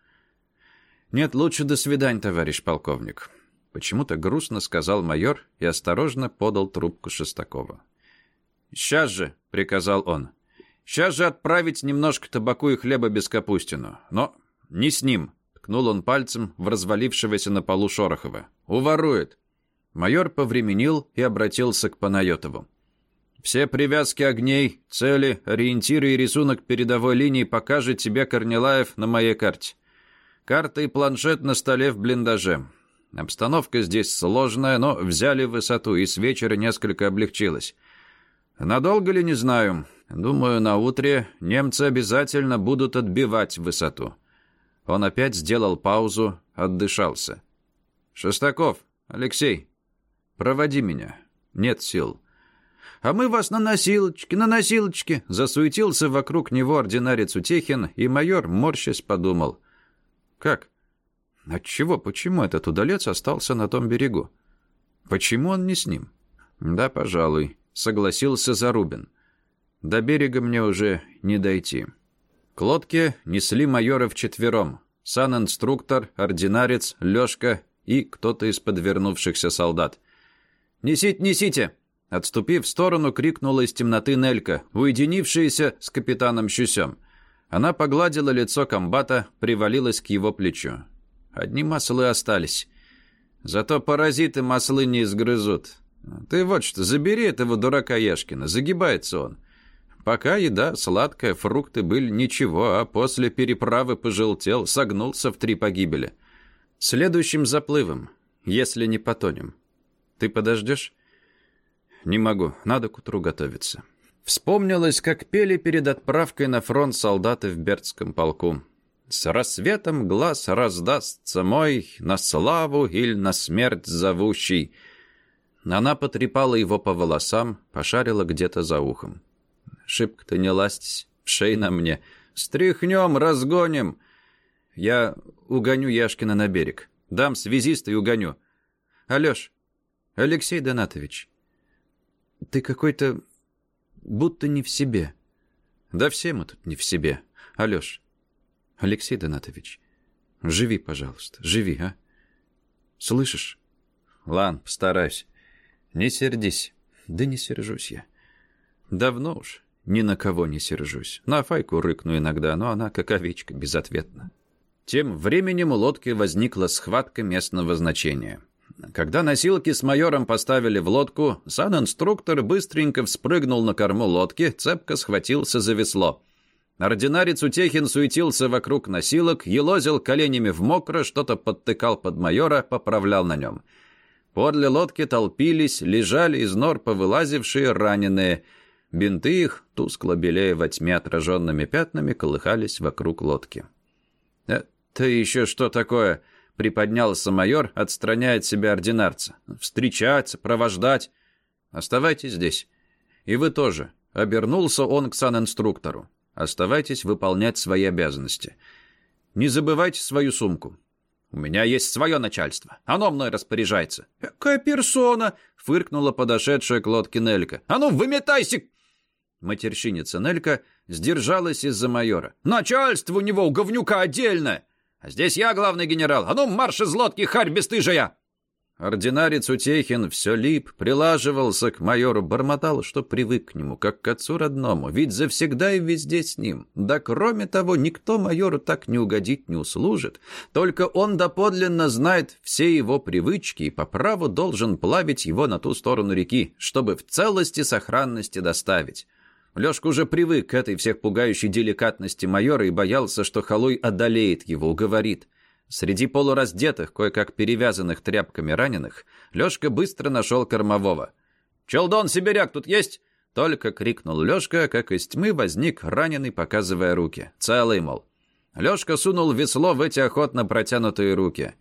«Нет, лучше до свидания, товарищ полковник», — почему-то грустно сказал майор и осторожно подал трубку Шестакова. «Сейчас же», — приказал он, Сейчас же отправить немножко табаку и хлеба без капустину. Но не с ним. ткнул он пальцем в развалившегося на полу Шорохова. «Уворует!» Майор повременил и обратился к Панайотову. «Все привязки огней, цели, ориентиры и рисунок передовой линии покажет тебе Корнилаев на моей карте. Карта и планшет на столе в блиндаже. Обстановка здесь сложная, но взяли высоту, и с вечера несколько облегчилось. Надолго ли, не знаю. Думаю, на утре немцы обязательно будут отбивать высоту. Он опять сделал паузу, отдышался. «Шестаков, Алексей, проводи меня. Нет сил». «А мы вас на носилочке, на носилочке!» Засуетился вокруг него ординарец Утехин, и майор, морщась, подумал. «Как? Отчего, почему этот удалец остался на том берегу? Почему он не с ним?» «Да, пожалуй», — согласился Зарубин. «До берега мне уже не дойти». К лодке несли майора вчетвером. Сан-инструктор, ординарец, Лёшка и кто-то из подвернувшихся солдат. «Несите, несите!» Отступив в сторону, крикнула из темноты Нелька, уединившаяся с капитаном Щусем. Она погладила лицо комбата, привалилась к его плечу. Одни маслы остались. Зато паразиты маслы не изгрызут. Ты вот что, забери этого дурака Яшкина, загибается он. Пока еда сладкая, фрукты были ничего, а после переправы пожелтел, согнулся в три погибели. Следующим заплывом, если не потонем. Ты подождешь? Не могу, надо к утру готовиться. Вспомнилось, как пели перед отправкой на фронт солдаты в Бердском полку. «С рассветом глаз раздастся мой, на славу или на смерть зовущий». Она потрепала его по волосам, пошарила где-то за ухом. Шибко-то не ластись, шей на мне. Стряхнем, разгоним. Я угоню Яшкина на берег. Дам связиста и угоню. Алёш, Алексей Донатович, ты какой-то будто не в себе. Да все мы тут не в себе. Алёш, Алексей Донатович, живи, пожалуйста, живи, а? Слышишь? Лан, постараюсь. Не сердись. Да не сержусь я. Давно уж. Ни на кого не сержусь. На Файку рыкну иногда, но она как овечка, безответна. Тем временем у лодки возникла схватка местного значения. Когда носилки с майором поставили в лодку, сан-инструктор быстренько вспрыгнул на корму лодки, цепко схватился за весло. Ординарец Утехин суетился вокруг носилок, елозил коленями в мокро, что-то подтыкал под майора, поправлял на нем. Подле лодки толпились, лежали из нор повылазившие раненые – Бинты их, тускло белея во тьме отраженными пятнами, колыхались вокруг лодки. «Это еще что такое?» — приподнялся майор, отстраняя от себя ординарца. «Встречать, провождать. Оставайтесь здесь. И вы тоже». Обернулся он к санинструктору. «Оставайтесь выполнять свои обязанности. Не забывайте свою сумку. У меня есть свое начальство. Оно мной распоряжается». «Какая персона!» — фыркнула подошедшая к лодке Нелька. «А ну, выметайся Матерщиница Нелька сдержалась из-за майора. «Начальство у него, у говнюка, отдельно! А здесь я главный генерал! А ну, марш из лодки, харь бесстыжая!» Ординарец Утехин все лип, прилаживался к майору, бормотал, что привык к нему, как к отцу родному, ведь завсегда и везде с ним. Да кроме того, никто майору так не угодить не услужит, только он доподлинно знает все его привычки и по праву должен плавить его на ту сторону реки, чтобы в целости сохранности доставить. Лёшка уже привык к этой всех пугающей деликатности майора и боялся, что Халуй одолеет его, уговорит. Среди полураздетых, кое-как перевязанных тряпками раненых, Лёшка быстро нашел кормового. «Челдон, сибиряк, тут есть?» Только крикнул Лёшка, как из тьмы возник раненый, показывая руки. Целый, мол. Лёшка сунул весло в эти охотно протянутые руки.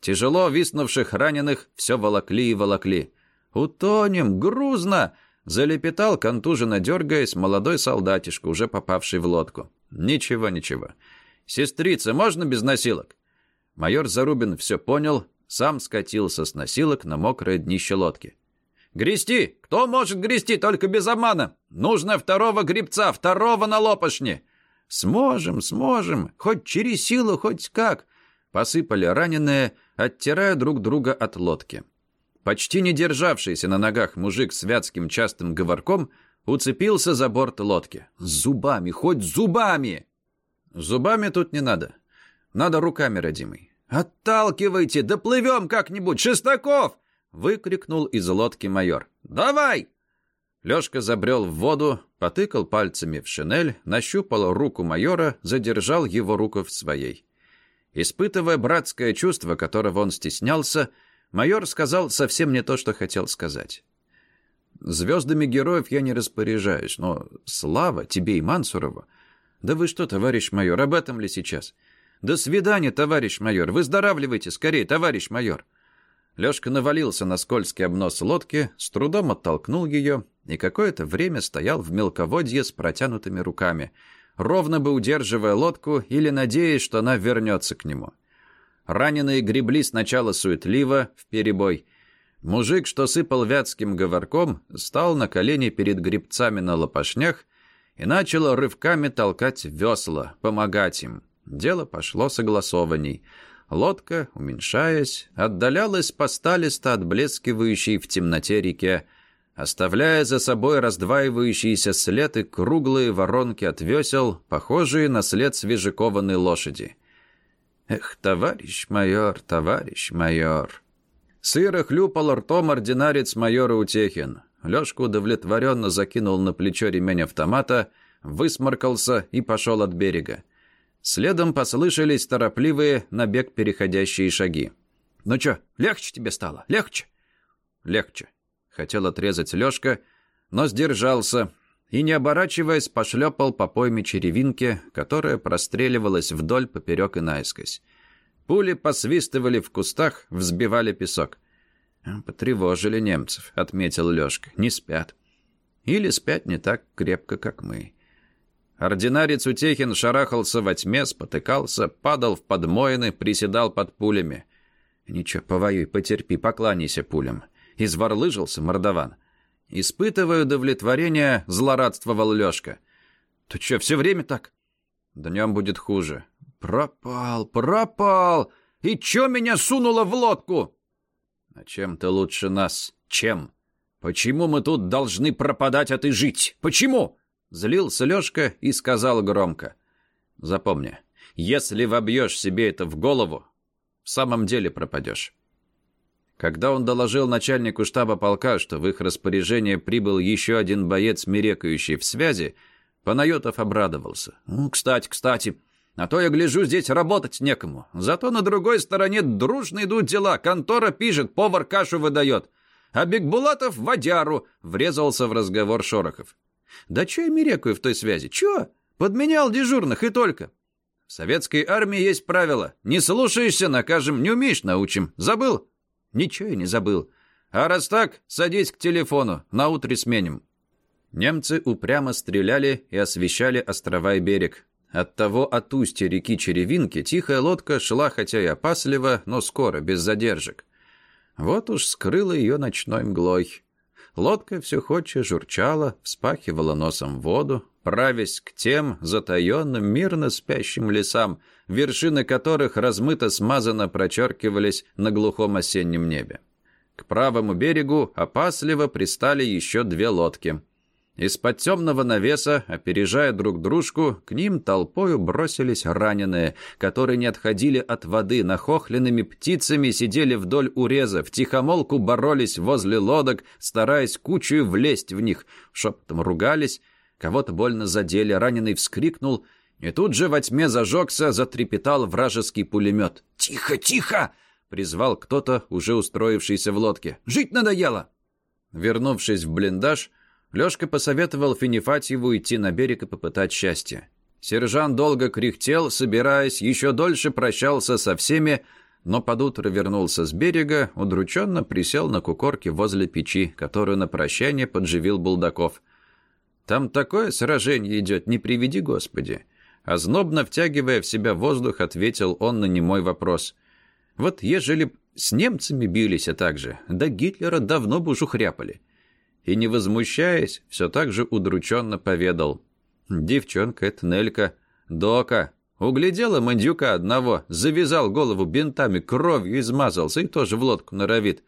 Тяжело виснувших раненых все волокли и волокли. «Утонем! Грузно!» Залепетал, контуженно дергаясь, молодой солдатишка, уже попавший в лодку. «Ничего, ничего. Сестрица, можно без носилок?» Майор Зарубин все понял, сам скатился с носилок на мокрое днище лодки. «Грести! Кто может грести, только без обмана? Нужно второго гребца, второго на лопашне!» «Сможем, сможем, хоть через силу, хоть как!» Посыпали раненые, оттирая друг друга от лодки. Почти не державшийся на ногах мужик с вятским частым говорком уцепился за борт лодки. «Зубами, хоть зубами!» «Зубами тут не надо. Надо руками, родимый. «Отталкивайте! Доплывем как-нибудь! Шестаков!» — выкрикнул из лодки майор. «Давай!» Лёшка забрел в воду, потыкал пальцами в шинель, нащупал руку майора, задержал его руку в своей. Испытывая братское чувство, которого он стеснялся, майор сказал совсем не то, что хотел сказать. «Звездами героев я не распоряжаюсь, но слава тебе и Мансурову. Да вы что, товарищ майор, об этом ли сейчас? До свидания, товарищ майор, выздоравливайте скорее, товарищ майор». Лёшка навалился на скользкий обнос лодки, с трудом оттолкнул ее и какое-то время стоял в мелководье с протянутыми руками, ровно бы удерживая лодку или надеясь, что она вернется к нему. Раненые гребли сначала суетливо, в перебой. Мужик, что сыпал вятским говорком, стал на колени перед гребцами на лопашнях и начал рывками толкать весла, помогать им. Дело пошло согласованней — Лодка, уменьшаясь, отдалялась посталисто от блескивающей в темноте реке, оставляя за собой раздваивающиеся след и круглые воронки от весел, похожие на след свежекованной лошади. «Эх, товарищ майор, товарищ майор!» Сыро хлюпал ртом ординарец майора Утехин. Лёшка удовлетворенно закинул на плечо ремень автомата, высморкался и пошел от берега. Следом послышались торопливые, на бег переходящие шаги. «Ну чё, легче тебе стало? Легче?» «Легче», — хотел отрезать Лёшка, но сдержался и, не оборачиваясь, пошлепал по пойме черевинки, которая простреливалась вдоль, поперек и наискось. Пули посвистывали в кустах, взбивали песок. «Потревожили немцев», — отметил Лёшка. «Не спят. Или спят не так крепко, как мы». Ординарец Утехин шарахался во тьме, спотыкался, падал в подмоины, приседал под пулями. «Ничего, повоюй, потерпи, покланяйся пулям». Изворлыжился мордован. Испытывая удовлетворение, злорадствовал Лёшка. «Ты что, все время так?» «Днем будет хуже». «Пропал, пропал! И чё меня сунуло в лодку?» «А чем ты лучше нас? Чем? Почему мы тут должны пропадать, а ты жить? Почему?» Злился Лёшка и сказал громко. «Запомни, если вобьешь себе это в голову, в самом деле пропадешь». Когда он доложил начальнику штаба полка, что в их распоряжение прибыл еще один боец, мерекающий в связи, Панайотов обрадовался. «Ну, кстати, кстати, а то я гляжу, здесь работать некому. Зато на другой стороне дружно идут дела. Контора пишет, повар кашу выдает. А Бекбулатов водяру», — врезался в разговор Шорохов. Да чё я мерекаю в той связи? Чё? Подменял дежурных и только. В советской армии есть правило. Не слушаешься, накажем, не умеешь, научим. Забыл? Ничего я не забыл. А раз так, садись к телефону, на утре сменим. Немцы упрямо стреляли и освещали острова и берег. Оттого от устья реки Черевинки тихая лодка шла, хотя и опасливо, но скоро, без задержек. Вот уж скрыла ее ночной мглой. Лодка все хоче журчала, вспахивала носом воду, правясь к тем затаенным, мирно спящим лесам, вершины которых размыто-смазанно прочеркивались на глухом осеннем небе. К правому берегу опасливо пристали еще две лодки. Из-под темного навеса, опережая друг дружку, к ним толпою бросились раненые, которые не отходили от воды, нахохленными птицами сидели вдоль уреза, втихомолку боролись возле лодок, стараясь кучу влезть в них, шепотом ругались, кого-то больно задели, раненый вскрикнул, и тут же во тьме зажегся, затрепетал вражеский пулемет. «Тихо, тихо!» — призвал кто-то, уже устроившийся в лодке. «Жить надоело!» Вернувшись в блиндаж, Лёшка посоветовал Финифатьеву идти на берег и попытать счастье. Сержант долго кряхтел, собираясь, еще дольше прощался со всеми, но под утро вернулся с берега, удрученно присел на кукорке возле печи, которую на прощание подживил Булдаков. «Там такое сражение идет, не приведи Господи!» Ознобно втягивая в себя воздух, ответил он на немой вопрос. «Вот ежели с немцами бились, а так же, да Гитлера давно бы уж ухряпали и, не возмущаясь, все так же удрученно поведал. «Девчонка это Нелька. Дока. Углядела мандюка одного, завязал голову бинтами, кровью измазался и тоже в лодку норовит.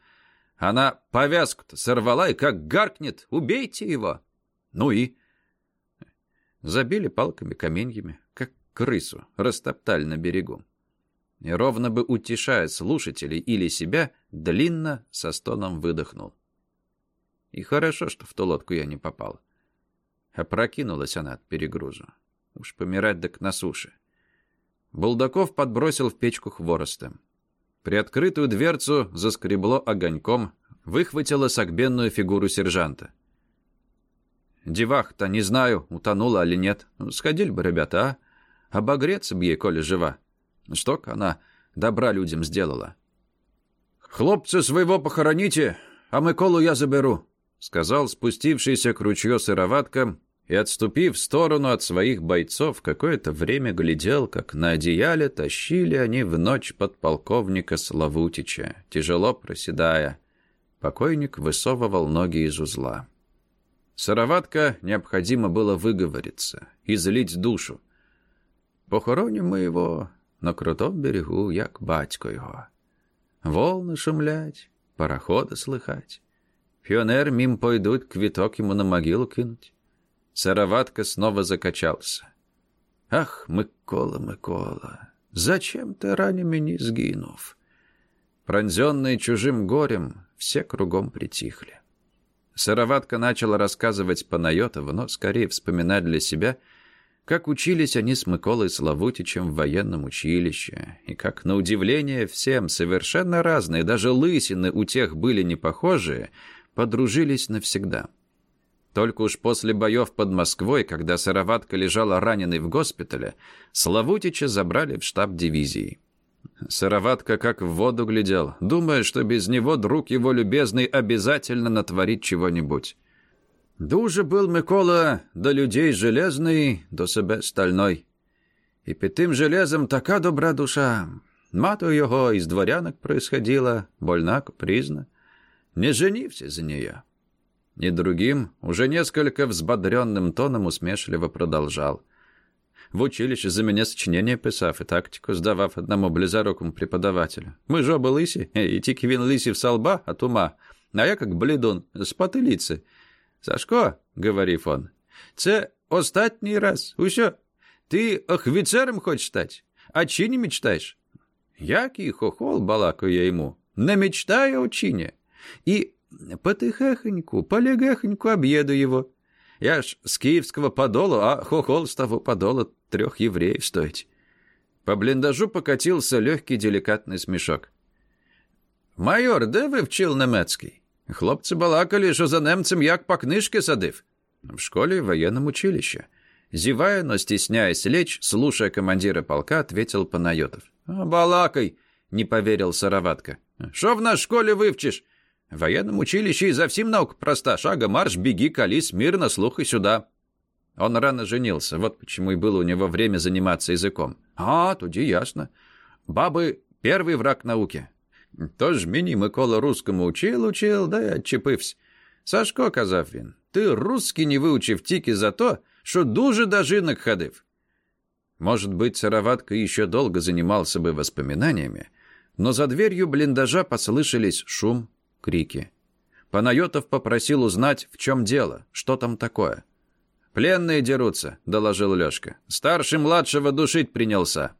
Она повязку-то сорвала и как гаркнет, убейте его. Ну и... Забили палками, каменьями, как крысу, растоптали на берегу. и, ровно бы утешая слушателей или себя, длинно со стоном выдохнул. И хорошо, что в ту лодку я не попал. Опрокинулась она от перегрузу. Уж помирать так на суше. Булдаков подбросил в печку хвороста. Приоткрытую дверцу заскребло огоньком, выхватило согбенную фигуру сержанта. Девах-то, не знаю, утонула или нет. Сходили бы, ребята, а? Обогреться бы ей, коли жива. Что она добра людям сделала. «Хлопцы своего похороните, а Миколу я заберу», — сказал спустившийся к ручью сыроватка и, отступив в сторону от своих бойцов, какое-то время глядел, как на одеяле тащили они в ночь подполковника Славутича, тяжело проседая. Покойник высовывал ноги из узла. Сыроватка необходимо было выговориться, излить душу. Похороним мы его на крутом берегу, як батько його. Волны шумлять, пароходи слыхать. Пионер мим пойдут, квиток ему на могилу кинуть. Сыроватка снова закачался. «Ах, Микола, Микола, зачем ты ранее меня сгинув?» Пронзенные чужим горем, все кругом притихли. Сыроватка начала рассказывать Панайотову, но скорее вспоминать для себя, как учились они с Миколой Славутичем в военном училище, и как, на удивление всем, совершенно разные, даже лысины у тех были не похожие, подружились навсегда. Только уж после боев под Москвой, когда Сыроватка лежала раненой в госпитале, Славутича забрали в штаб дивизии. Сыроватка как в воду глядел, думая, что без него друг его любезный обязательно натворит чего-нибудь. Дуже был Микола до людей железний, до себе стальной. І під тим железом така добра душа. Мато його із дворянок происходила, больна, капризна. Не женився за нее. И другим, уже несколько взбодренным тоном усмешливо продолжал. В училище за меня сочинение писав и тактику сдавав одному близорукому преподавателю. Мы ж оба лисі, і тільки він лисів со лба от ума, а я как блідун, з потилиці. Сашко, говорив он, це остатній раз. Усьо. Ти офіцером хочеш стати? А чи не мечтаєш? Який хохол балакаю я йому. Не мечтаю о чине. и потихехоньку, полегехоньку объеду его. Я ж с киевского подола, а хохол с того подола трех евреев стоить. По блиндажу покатился легкий деликатный смешок. «Майор, де ви вчил немецкий? Хлопцы балакали, що за немцем як по книжке садив». В школе в военном училище. Зевая, но стесняясь лечь, слушая командира полка, ответил Панайотов. «Балакай!» — не поверил Сыроватка. «Шо в наш школе вывчишь? В военном училище и за всем наука проста. Шага марш, беги, колись, мирно, слухай сюда». Он рано женился, вот почему и было у него время заниматься языком. А, тоді ясно. Бабы — первый враг науки. Тож мені Микола русскому учил, учил, да й отчепився. Сашко, казав він, ти русский не вивчив тільки за то, що дуже до жінок ходив. Может быть, Сыроватка еще долго занимался бы воспоминаниями, но за дверью блиндажа послышались шум, крики. Панайотов попросил узнать, в чем дело, что там такое. «Пленные дерутся», — доложил Лёшка. «Старший младшего душить принялся».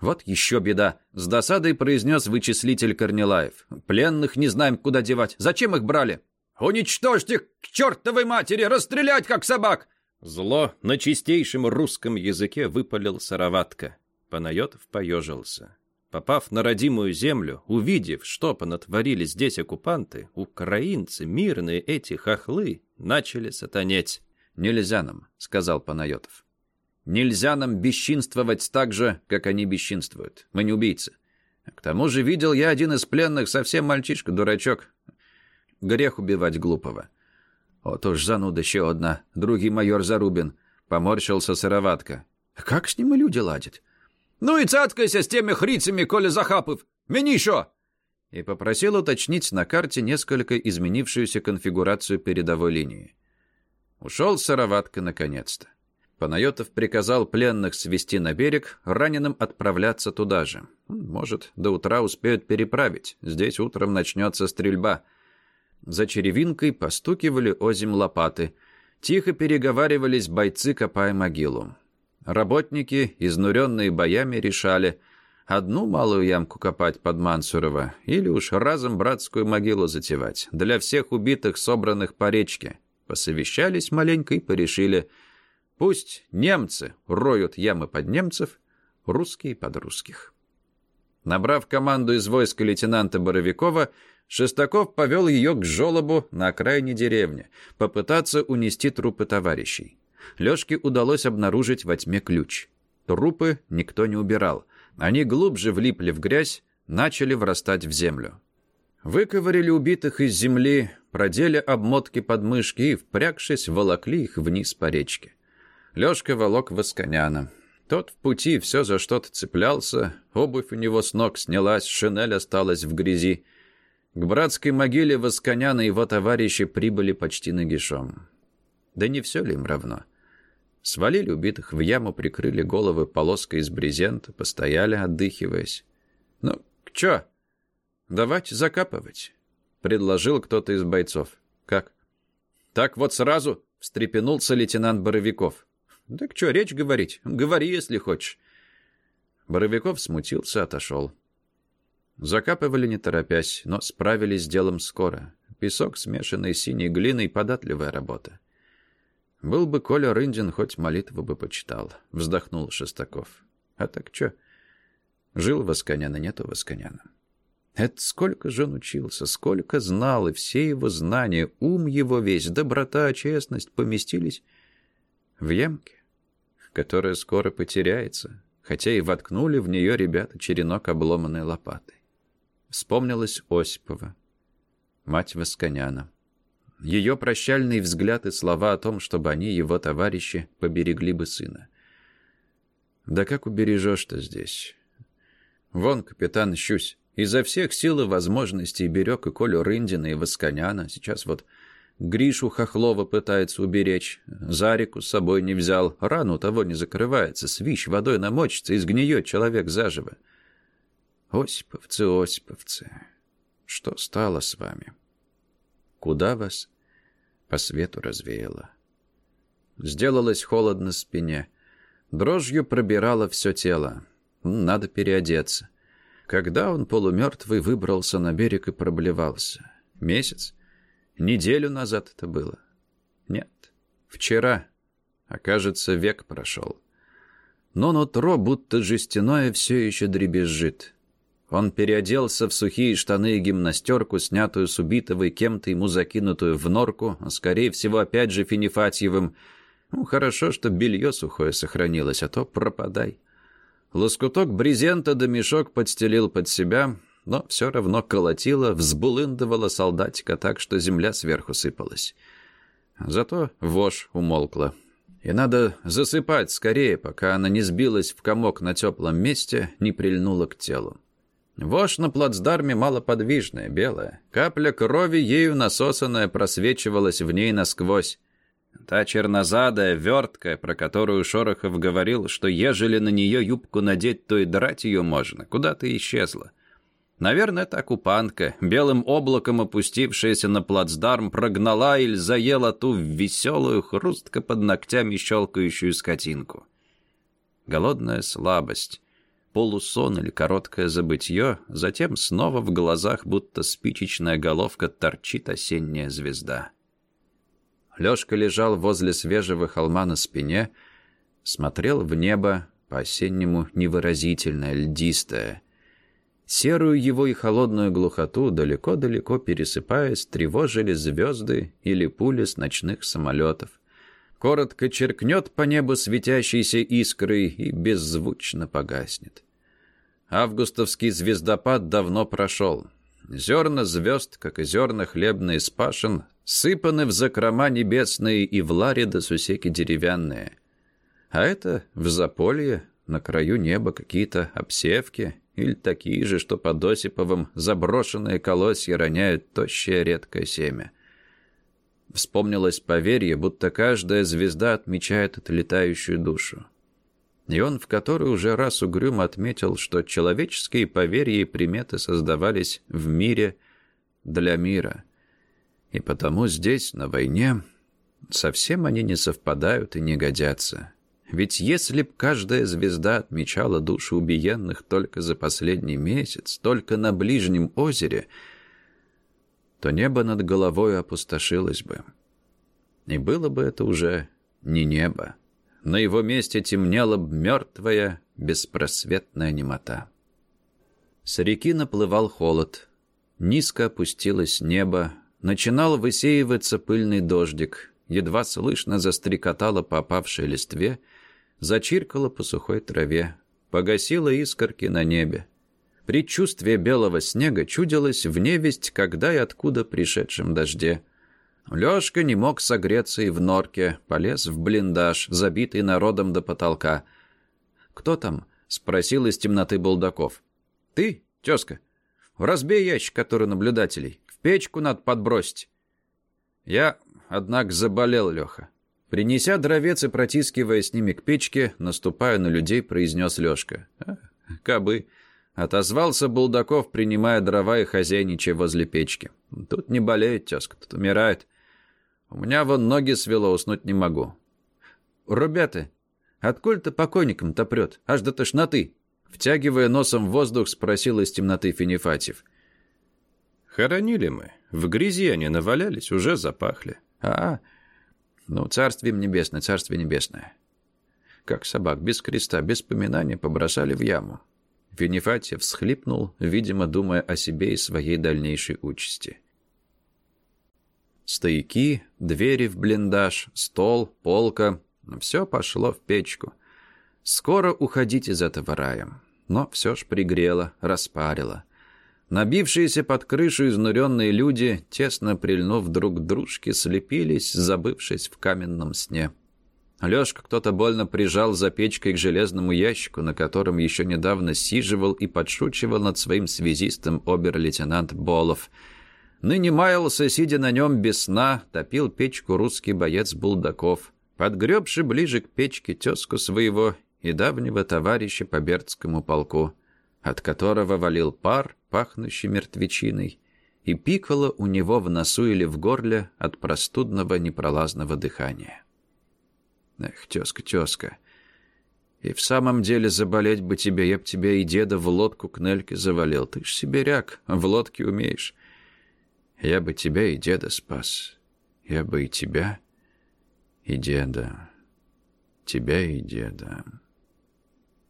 «Вот еще беда», — с досадой произнес вычислитель Корнилаев. «Пленных не знаем, куда девать. Зачем их брали?» «Уничтожьте к чертовой матери! Расстрелять, как собак!» Зло на чистейшем русском языке выпалил Сыроватка. Панайотов поежился. Попав на родимую землю, увидев, что понатворили здесь оккупанты, украинцы, мирные эти хохлы, начали сатанеть. «Нельзя нам», — сказал Панайотов. «Нельзя нам бесчинствовать так же, как они бесчинствуют. Мы не убийцы. К тому же видел я один из пленных совсем мальчишка-дурачок. Грех убивать глупого». «Вот уж зануда еще одна, другий майор Зарубин», — поморщился сыроватка. «Как с ним и люди ладят?» «Ну и цаткайся с теми хрицами, коли захапыв! Мені що?» И попросил уточнить на карте несколько изменившуюся конфигурацию передовой линии. Ушел Сыроватка наконец-то. Панайотов приказал пленных свести на берег, раненым отправляться туда же. Может, до утра успеют переправить. Здесь утром начнется стрельба. За черевинкой постукивали озим лопаты. Тихо переговаривались бойцы, копая могилу. Работники, изнуренные боями, решали, одну малую ямку копать под Мансурова или уж разом братскую могилу затевать для всех убитых, собранных по речке. Посовещались маленько и порешили, пусть немцы роют ямы под немцев, русские под русских. Набрав команду из войска лейтенанта Боровикова, Шестаков повел ее к жолобу на окраине деревни, попытаться унести трупы товарищей. Лешке удалось обнаружить во тьме ключ. Трупы никто не убирал. Они глубже влипли в грязь, начали врастать в землю. Выковырили убитых из земли, продели обмотки подмышки и, впрягшись, волокли их вниз по речке. Лешка волок Восконяна. Тот в пути все за что-то цеплялся, обувь у него с ног снялась, шинель осталась в грязи. К братской могиле Восконяна и его товарищи прибыли почти нагишом. Да не все ли им равно? Свалили убитых в яму, прикрыли головы полоской из брезента, постояли, отдыхиваясь. «Ну, чё? Давайте закапывать», — предложил кто-то из бойцов. «Как?» «Так вот сразу», — встрепенулся лейтенант Боровиков. «Так что, речь говорить? Говори, если хочешь». Боровиков смутился, отошел. Закапывали не торопясь, но справились с делом скоро. Песок, смешанный с синей глиной, податливая работа. «Был бы Коля Рындин, хоть молитву бы почитал», — вздохнул Шестаков. «А так чё? Жил Восконяна, нету Восконяна». Это сколько же он учился, сколько знал, и все его знания, ум его весь, доброта, честность поместились в ямке, которая скоро потеряется, хотя и воткнули в нее ребята черенок обломанной лопатой. Вспомнилась Осипова, мать Восконяна. Ее прощальный взгляд и слова о том, чтобы они, его товарищи, поберегли бы сына. Да как убережешь-то здесь? Вон капитан Щусь изо всех сил и возможностей берег и Колю Рындина, и Восконяна. Сейчас вот Гришу Хохлова пытается уберечь. Зарику с собой не взял. Рану того не закрывается. Свищ водой намочится и сгниет человек заживо. Осиповцы, Осиповцы, что стало с вами? Куда вас по свету развеяло? Сделалось холодно спине. Дрожью пробирало все тело. Надо переодеться. Когда он полумертвый выбрался на берег и проблевался? Месяц? Неделю назад это было? Нет, вчера. Окажется, век прошел. Но нутро, будто жестяное, все еще дребезжит. Он переоделся в сухие штаны и гимнастерку, снятую с убитого и кем-то ему закинутую в норку, а скорее всего опять же Финифатьевым. Ну, хорошо, что белье сухое сохранилось, а то пропадай. Лоскуток брезента да мешок подстелил под себя, но все равно колотило, взбулындывало солдатика так, что земля сверху сыпалась. Зато вошь умолкла. И надо засыпать скорее, пока она не сбилась в комок на теплом месте, не прильнула к телу. Вошь на плацдарме малоподвижная, белая. Капля крови, ею насосанная, просвечивалась в ней насквозь. Та чернозадая, верткая, про которую Шорохов говорил, что ежели на нее юбку надеть, то и драть ее можно, куда-то исчезла. Наверное, та купанка, белым облаком опустившаяся на плацдарм, прогнала или заела ту веселую, хрустко под ногтями щелкающую скотинку. Голодная слабость, полусон или короткое забытье, затем снова в глазах, будто спичечная головка, торчит осенняя звезда. Лёшка лежал возле свежего холма на спине, смотрел в небо, по-осеннему невыразительное, льдистое. Серую его и холодную глухоту, далеко-далеко пересыпаясь, тревожили звезды или пули с ночных самолетов. Коротко черкнет по небу светящейся искрой и беззвучно погаснет. Августовский звездопад давно прошел. Зерна звезд, как и зерна хлебные спашен, сыпаны в закрома небесные и в ларе до сусеки деревянные. А это в заполье, на краю неба какие-то обсевки или такие же, что под Осиповым заброшенные колосья роняют тощее редкое семя. Вспомнилось поверье, будто каждая звезда отмечает отлетающую душу. И он в который уже раз угрюмо отметил, что человеческие поверья и приметы создавались в мире для мира. И потому здесь, на войне, совсем они не совпадают и не годятся. Ведь если б каждая звезда отмечала души убиенных только за последний месяц, только на ближнем озере, то небо над головой опустошилось бы. И было бы это уже не небо. На его месте темнела б мертвая, беспросветная немота. С реки наплывал холод. Низко опустилось небо. Начинал высеиваться пыльный дождик. Едва слышно застрекотало по опавшей листве, зачиркало по сухой траве, погасило искорки на небе. Предчувствие белого снега чудилось в невесть, когда и откуда пришедшем дожде. Лёшка не мог согреться и в норке, полез в блиндаж, забитый народом до потолка. «Кто там?» — спросил из темноты Булдаков. «Ты, тезка, разбей ящик, который наблюдателей. В печку надо подбросить». Я, однако, заболел, Леха. Принеся дровец и протискивая с ними к печке, наступая на людей, произнес Лешка. «А, «Кабы». Отозвался Булдаков, принимая дрова и хозяйничая возле печки. «Тут не болеет тезка, тут умирает. У меня вон ноги свело, уснуть не могу». «Ребята, откуда-то покойником-то прет, аж до тошноты?» Втягивая носом в воздух, спросил из темноты Финифатьев. «Хоронили мы. В грязи они навалялись, уже запахли». «А, ну, царствие небесное, царствие небесное». Как собак, без креста, без поминания, побросали в яму. Финифатьев всхлипнул, видимо, думая о себе и своей дальнейшей участи. Стояки, двери в блиндаж, стол, полка — все пошло в печку. Скоро уходить из этого рая но все ж пригрело, распарило. Набившиеся под крышу изнуренные люди, тесно прильнув друг к дружке, слепились, забывшись в каменном сне. Лёшка кто-то больно прижал за печкой к железному ящику, на котором еще недавно сиживал и подшучивал над своим связистом обер-лейтенант Болов. Ныне маялся, сидя на нем без сна, топил печку русский боец Булдаков. Подгребши ближе к печке тезку своего и давнего товарища по Бердскому полку, от которого валил пар, пахнущий мертвечиной, и пикало у него в носу или в горле от простудного непролазного дыхания. Эх, тезка, тезка, и в самом деле заболеть бы тебе, я б тебя и деда в лодку к Нельке завалил. Ты ж сибиряк, в лодке умеешь. Я бы тебя и деда спас. Я бы и тебя, и деда. Тебя и деда.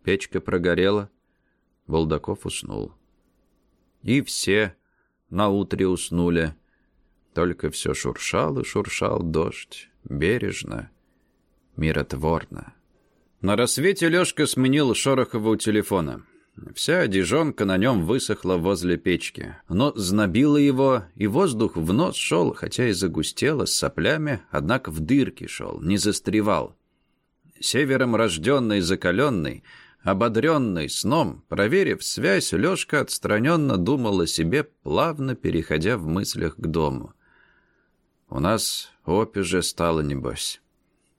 Печка прогорела. Булдаков уснул. И все наутре уснули. Только все шуршал и шуршал дождь. Бережно, миротворно. На рассвете Лёшка сменил Шорохова у телефона. Вся одежонка на нем высохла возле печки. Но знобило его, и воздух в нос шел, хотя и загустело, с соплями, однако в дырки шел, не застревал. Севером рожденный и закаленный — Ободренный сном, проверив связь, Лёшка отстраненно думал о себе, плавно переходя в мыслях к дому. «У нас опи же стало, небось.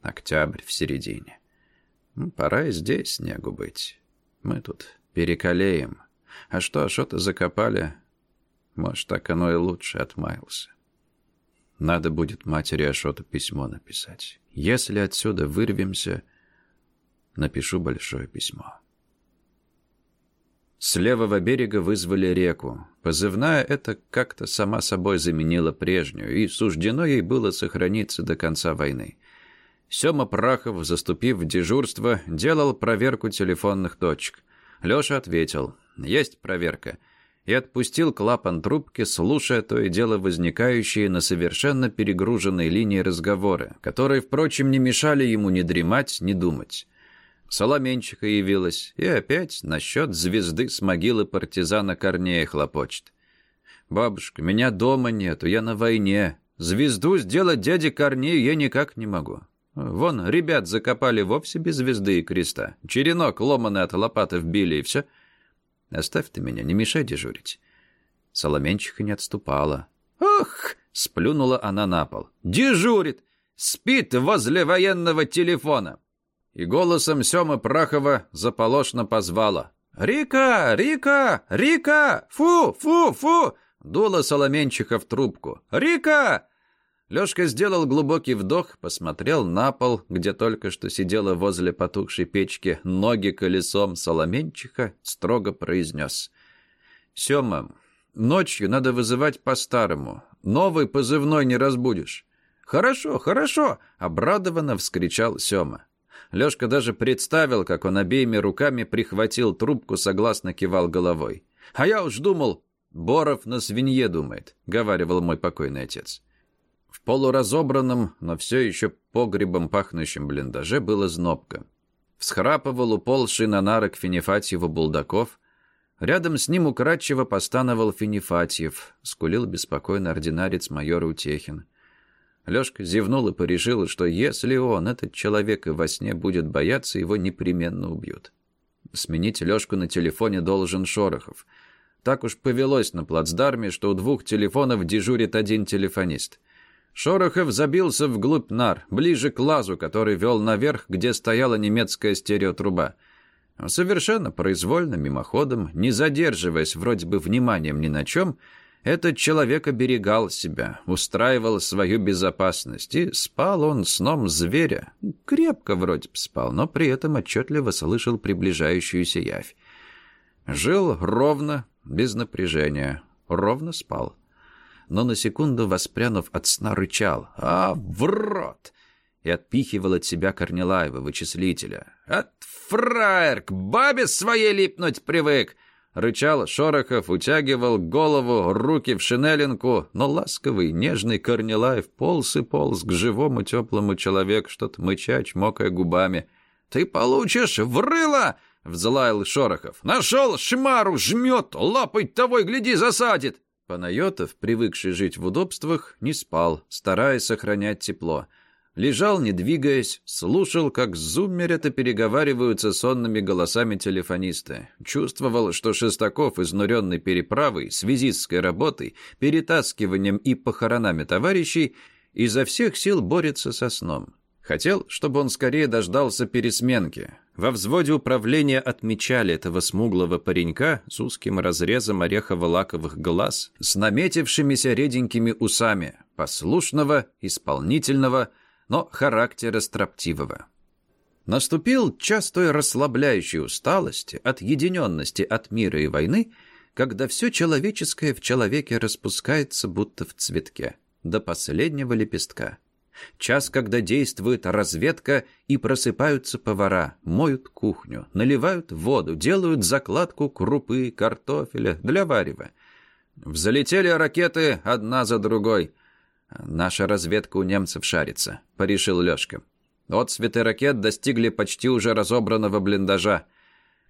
Октябрь в середине. Пора и здесь снегу быть. Мы тут перекалеем. А что, а что-то закопали? Может, так оно и лучше отмаялся. Надо будет матери Ашота письмо написать. Если отсюда вырвемся, напишу большое письмо. С левого берега вызвали реку. Позывная это как-то сама собой заменила прежнюю, и суждено ей было сохраниться до конца войны. Сема Прахов, заступив в дежурство, делал проверку телефонных точек. Леша ответил «Есть проверка» и отпустил клапан трубки, слушая то и дело возникающие на совершенно перегруженной линии разговоры, которые, впрочем, не мешали ему ни дремать, ни думать. Соломенчиха явилась, и опять насчет звезды с могилы партизана Корнея хлопочет. «Бабушка, меня дома нету, я на войне. Звезду сделать дяде Корнею я никак не могу. Вон, ребят закопали вовсе без звезды и креста. Черенок ломаный от лопаты вбили, и все. Оставь ты меня, не мешай дежурить». Соломенчиха не отступала. «Ох!» — сплюнула она на пол. «Дежурит! Спит возле военного телефона!» и голосом Семы Прахова заполошно позвала. «Рика! Рика! Рика! Фу! Фу! Фу!» Дула Соломенчиха в трубку. «Рика!» Лёшка сделал глубокий вдох, посмотрел на пол, где только что сидела возле потухшей печки ноги колесом соломенчиха, строго произнес. «Сёма, ночью надо вызывать по-старому. Новый позывной не разбудишь». «Хорошо, хорошо!» — обрадованно вскричал Сёма. Лёшка даже представил, как он обеими руками прихватил трубку, согласно кивал головой. «А я уж думал, Боров на свинье думает», — говаривал мой покойный отец. В полуразобранном, но все еще погребом пахнущем блиндаже было знобко. Всхрапывал уползший на нарок Финифатьеву Булдаков. Рядом с ним украдчиво постановал Финифатьев, скулил беспокойно ординарец майор Утехин. Лёшка зевнул и порешил, что если он, этот человек, и во сне будет бояться, его непременно убьют. Сменить Лёшку на телефоне должен Шорохов. Так уж повелось на плацдарме, что у двух телефонов дежурит один телефонист. Шорохов забился вглубь нар, ближе к лазу, который вел наверх, где стояла немецкая стереотруба. Совершенно произвольно, мимоходом, не задерживаясь вроде бы вниманием ни на чем, этот человек оберегал себя, устраивал свою безопасность, и спал он сном зверя. Крепко вроде бы спал, но при этом отчетливо слышал приближающуюся явь. Жил ровно, без напряжения, ровно спал но на секунду, воспрянув от сна, рычал. «А, в рот!» и отпихивал от себя Корнилаева, вычислителя. «От фраер! К бабе своей липнуть привык!» Рычал Шорохов, утягивал голову, руки в шинелинку, но ласковый, нежный Корнилаев полз и полз к живому теплому человеку, что-то мыча, чмокая губами. «Ты получишь врыло!» — взлаял Шорохов. «Нашел шмару, жмет, лапой того и гляди, засадит!» Панайотов, привыкший жить в удобствах, не спал, стараясь сохранять тепло. Лежал, не двигаясь, слушал, как зуммерят и переговариваются сонными голосами телефонисты. Чувствовал, что Шестаков, изнуренный переправой, связистской работой, перетаскиванием и похоронами товарищей, изо всех сил борется со сном. Хотел, чтобы он скорее дождался пересменки. Во взводе управления отмечали этого смуглого паренька с узким разрезом орехово-лаковых глаз, с наметившимися реденькими усами, послушного, исполнительного, но характера строптивого. Наступил час той расслабляющей усталости, отъединенности от мира и войны, когда все человеческое в человеке распускается, будто в цветке, до последнего лепестка. Час, когда действует разведка и просыпаются повара, моют кухню, наливают воду, делают закладку крупы, картофеля для варева. Взлетели ракеты одна за другой. Наша разведка у немцев шарится, порешил Лёшка. Отцветы ракет достигли почти уже разобранного блиндажа.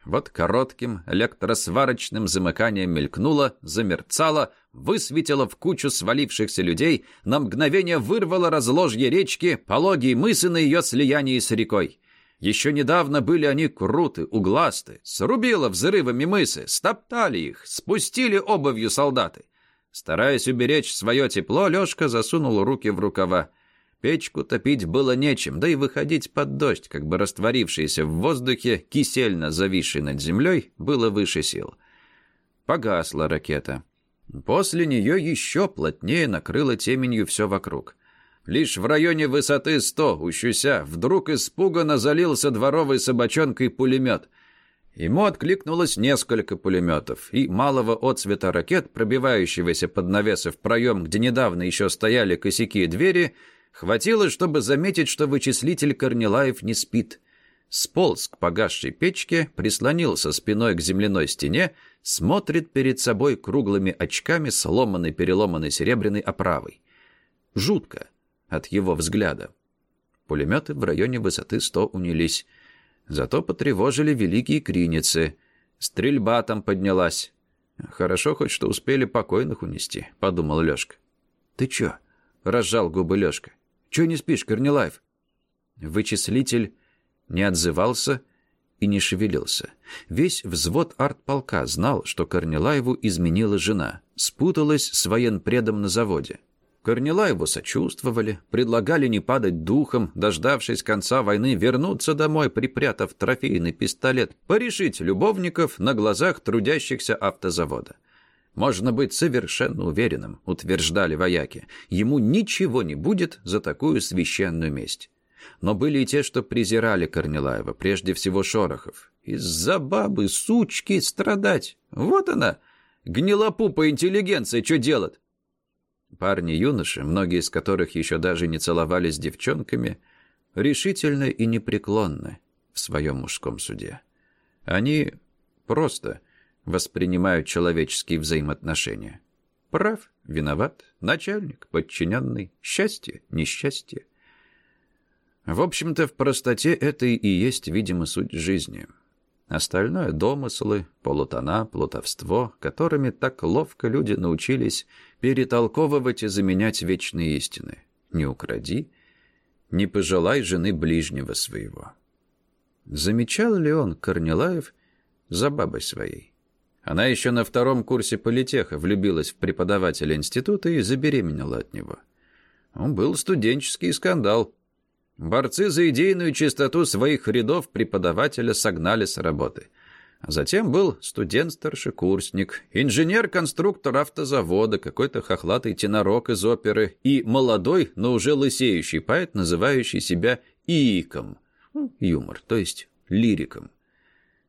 Вот коротким электросварочным замыканием мелькнуло, замерцало, высветило в кучу свалившихся людей, на мгновение вырвало разложье речки, пологие мысы на ее слиянии с рекой. Еще недавно были они круты, угласты, срубило взрывами мысы, стоптали их, спустили обувью солдаты. Стараясь уберечь свое тепло, Лешка засунул руки в рукава. Печку топить было нечем, да и выходить под дождь, как бы растворившийся в воздухе, кисельно зависший над землей, было выше сил. Погасла ракета. После нее еще плотнее накрыло теменью все вокруг. Лишь в районе высоты сто, ущуся, вдруг испуганно залился дворовой собачонкой пулемет. Ему откликнулось несколько пулеметов, и малого отцвета ракет, пробивающегося под навесы в проем, где недавно еще стояли косяки и двери, Хватило, чтобы заметить, что вычислитель Корнилаев не спит. Сполз к погасшей печке, прислонился спиной к земляной стене, смотрит перед собой круглыми очками сломанной-переломанной серебряной оправой. Жутко от его взгляда. Пулеметы в районе высоты 100 унились. Зато потревожили великие криницы. Стрельба там поднялась. «Хорошо хоть, что успели покойных унести», — подумал Лёшка. «Ты чё?» — разжал губы Лёшка. Чего не спишь, Корнилаев?» Вычислитель не отзывался и не шевелился. Весь взвод артполка знал, что Корнилаеву изменила жена, спуталась с военпредом на заводе. Корнилаеву сочувствовали, предлагали не падать духом, дождавшись конца войны, вернуться домой, припрятав трофейный пистолет, порешить любовников на глазах трудящихся автозавода. Можно быть совершенно уверенным, утверждали вояки. Ему ничего не будет за такую священную месть. Но были и те, что презирали Корнилаева, прежде всего Шорохов. Из-за бабы, сучки, страдать. Вот она, гнилопупа интеллигенция, что делать? Парни-юноши, многие из которых еще даже не целовались с девчонками, решительно и непреклонны в своем мужском суде. Они просто воспринимают человеческие взаимоотношения. Прав, виноват, начальник, подчиненный, счастье, несчастье. В общем-то, в простоте это и есть, видимо, суть жизни. Остальное — домыслы, полутона, плутовство, которыми так ловко люди научились перетолковывать и заменять вечные истины. Не укради, не пожелай жены ближнего своего. Замечал ли он, Корнилаев, за бабой своей? Она еще на втором курсе политеха влюбилась в преподавателя института и забеременела от него. Был студенческий скандал. Борцы за идейную чистоту своих рядов преподавателя согнали с работы. А затем был студент-старшекурсник, инженер-конструктор автозавода, какой-то хохлатый тенорок из оперы и молодой, но уже лысеющий поэт, называющий себя Ииком. Ну, юмор, то есть лириком.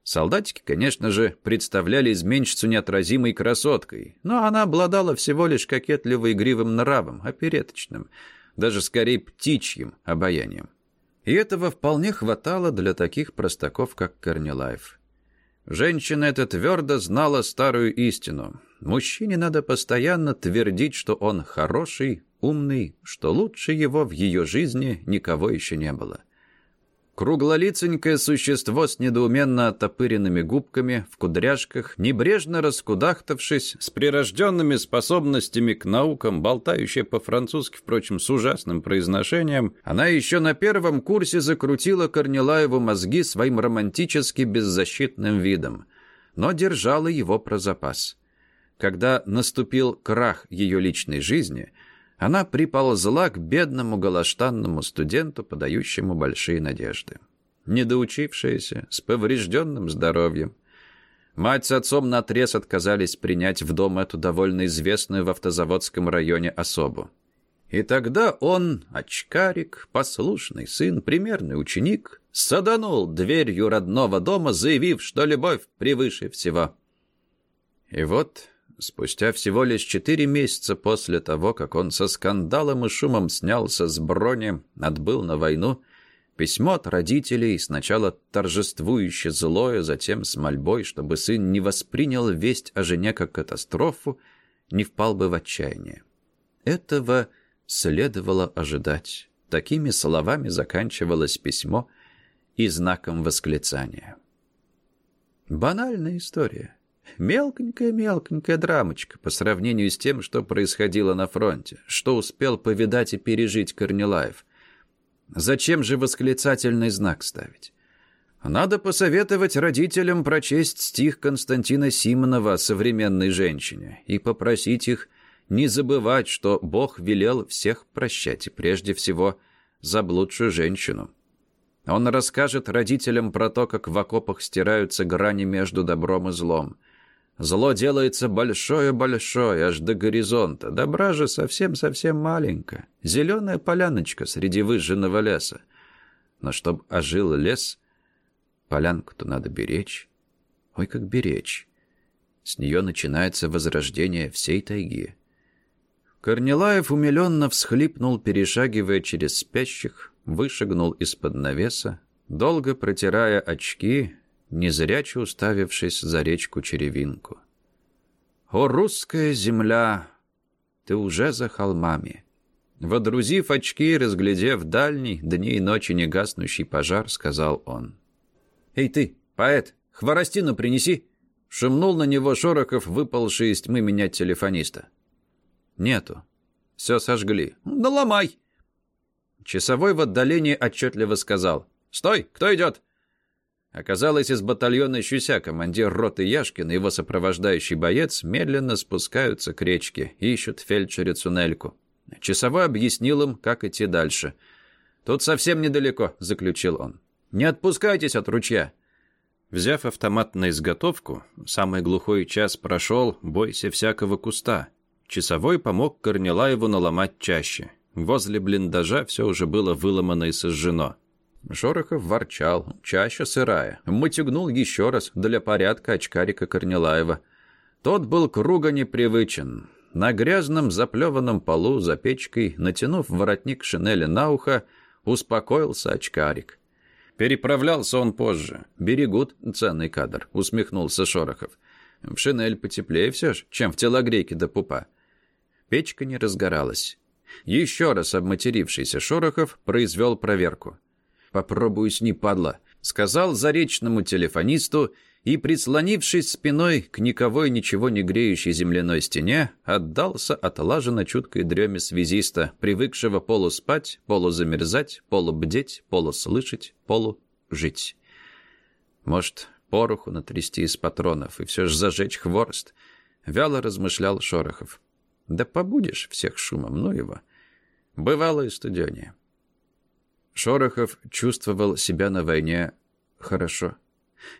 Солдатики, конечно же, представляли изменщицу неотразимой красоткой, но она обладала всего лишь кокетливо-игривым нравом, опереточным, даже скорее птичьим обаянием. И этого вполне хватало для таких простаков, как Корнилаев. Женщина эта твердо знала старую истину. Мужчине надо постоянно твердить, что он хороший, умный, что лучше его в ее жизни никого еще не было. Круглолиценькое существо с недоуменно оттопыренными губками, в кудряшках, небрежно раскудахтавшись, с прирожденными способностями к наукам, болтающее по-французски, впрочем, с ужасным произношением, она еще на первом курсе закрутила Корнилаеву мозги своим романтически беззащитным видом, но держала его про запас. Когда наступил крах ее личной жизни – она приползла к бедному голоштанному студенту, подающему большие надежды. Недоучившаяся, с поврежденным здоровьем. Мать с отцом наотрез отказались принять в дом эту довольно известную в автозаводском районе особу. И тогда он, очкарик, послушный сын, примерный ученик, саданул дверью родного дома, заявив, что любовь превыше всего. И вот спустя всего лишь четыре месяца после того, как он со скандалом и шумом снялся с брони, отбыл на войну, письмо от родителей, сначала торжествующе злое, затем с мольбой, чтобы сын не воспринял весть о жене как катастрофу, не впал бы в отчаяние. Этого следовало ожидать. Такими словами заканчивалось письмо и знаком восклицания. Банальная история. Мелконькая-мелконькая драмочка по сравнению с тем, что происходило на фронте, что успел повидать и пережить Корнилаев. Зачем же восклицательный знак ставить? Надо посоветовать родителям прочесть стих Константина Симонова о современной женщине и попросить их не забывать, что Бог велел всех прощать, и прежде всего заблудшую женщину. Он расскажет родителям про то, как в окопах стираются грани между добром и злом, Зло делается большое-большое, аж до горизонта. Добра же совсем-совсем маленькая. Зеленая поляночка среди выжженного леса. Но чтоб ожил лес, полянку-то надо беречь. Ой, как беречь. С нее начинается возрождение всей тайги. Корнилаев умиленно всхлипнул, перешагивая через спящих, вышагнул из-под навеса, долго протирая очки, незряче уставившись за речку Черевинку. «О, русская земля! Ты уже за холмами!» Водрузив очки разглядев дальний, дни и ночи не гаснущий пожар, сказал он. «Эй ты, поэт, хворостину принеси!» Шумнул на него Шорохов, выпалший из тьмы менять телефониста. «Нету. Все сожгли. Да ломай!» Часовой в отдалении отчетливо сказал. «Стой! Кто идет?» Оказалось, из батальона Щуся командир роты Яшкин и его сопровождающий боец медленно спускаются к речке, ищут фельдшерицу Нельку. Часовой объяснил им, как идти дальше. «Тут совсем недалеко», — заключил он. «Не отпускайтесь от ручья». Взяв автомат на изготовку, самый глухой час прошел, бойся всякого куста. Часовой помог Корнилаеву наломать чаще. Возле блиндажа все уже было выломано и сожжено. Шорохов ворчал, чаще сырая. Матюгнул еще раз для порядка очкарика Корнилаева. Тот был круга непривычен. На грязном заплеванном полу за печкой, натянув воротник шинели на ухо, успокоился очкарик. Переправлялся он позже. Берегут ценный кадр, усмехнулся Шорохов. В шинель потеплее все ж, чем в телогрейке до пупа. Печка не разгоралась. Еще раз обматерившийся Шорохов произвел проверку. «Попробуюсь, не падла», — сказал заречному телефонисту и, прислонившись спиной к никого и ничего не греющей земляной стене, отдался отлаженно чуткой дреме связиста, привыкшего полуспать, полузамерзать, полубдеть, полуслышать, полужить. Может, пороху натрясти из патронов и все же зажечь хворост? Вяло размышлял Шорохов. Да побудешь всех шумом, ну его. Бывало и студене. Шорохов чувствовал себя на войне хорошо.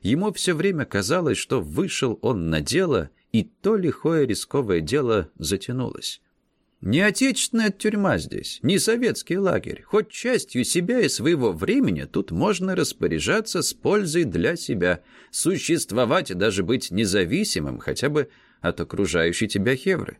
Ему все время казалось, что вышел он на дело, и то лихое рисковое дело затянулось. Не отечественная тюрьма здесь, не советский лагерь. Хоть частью себя и своего времени тут можно распоряжаться с пользой для себя, существовать и даже быть независимым хотя бы от окружающей тебя хевры.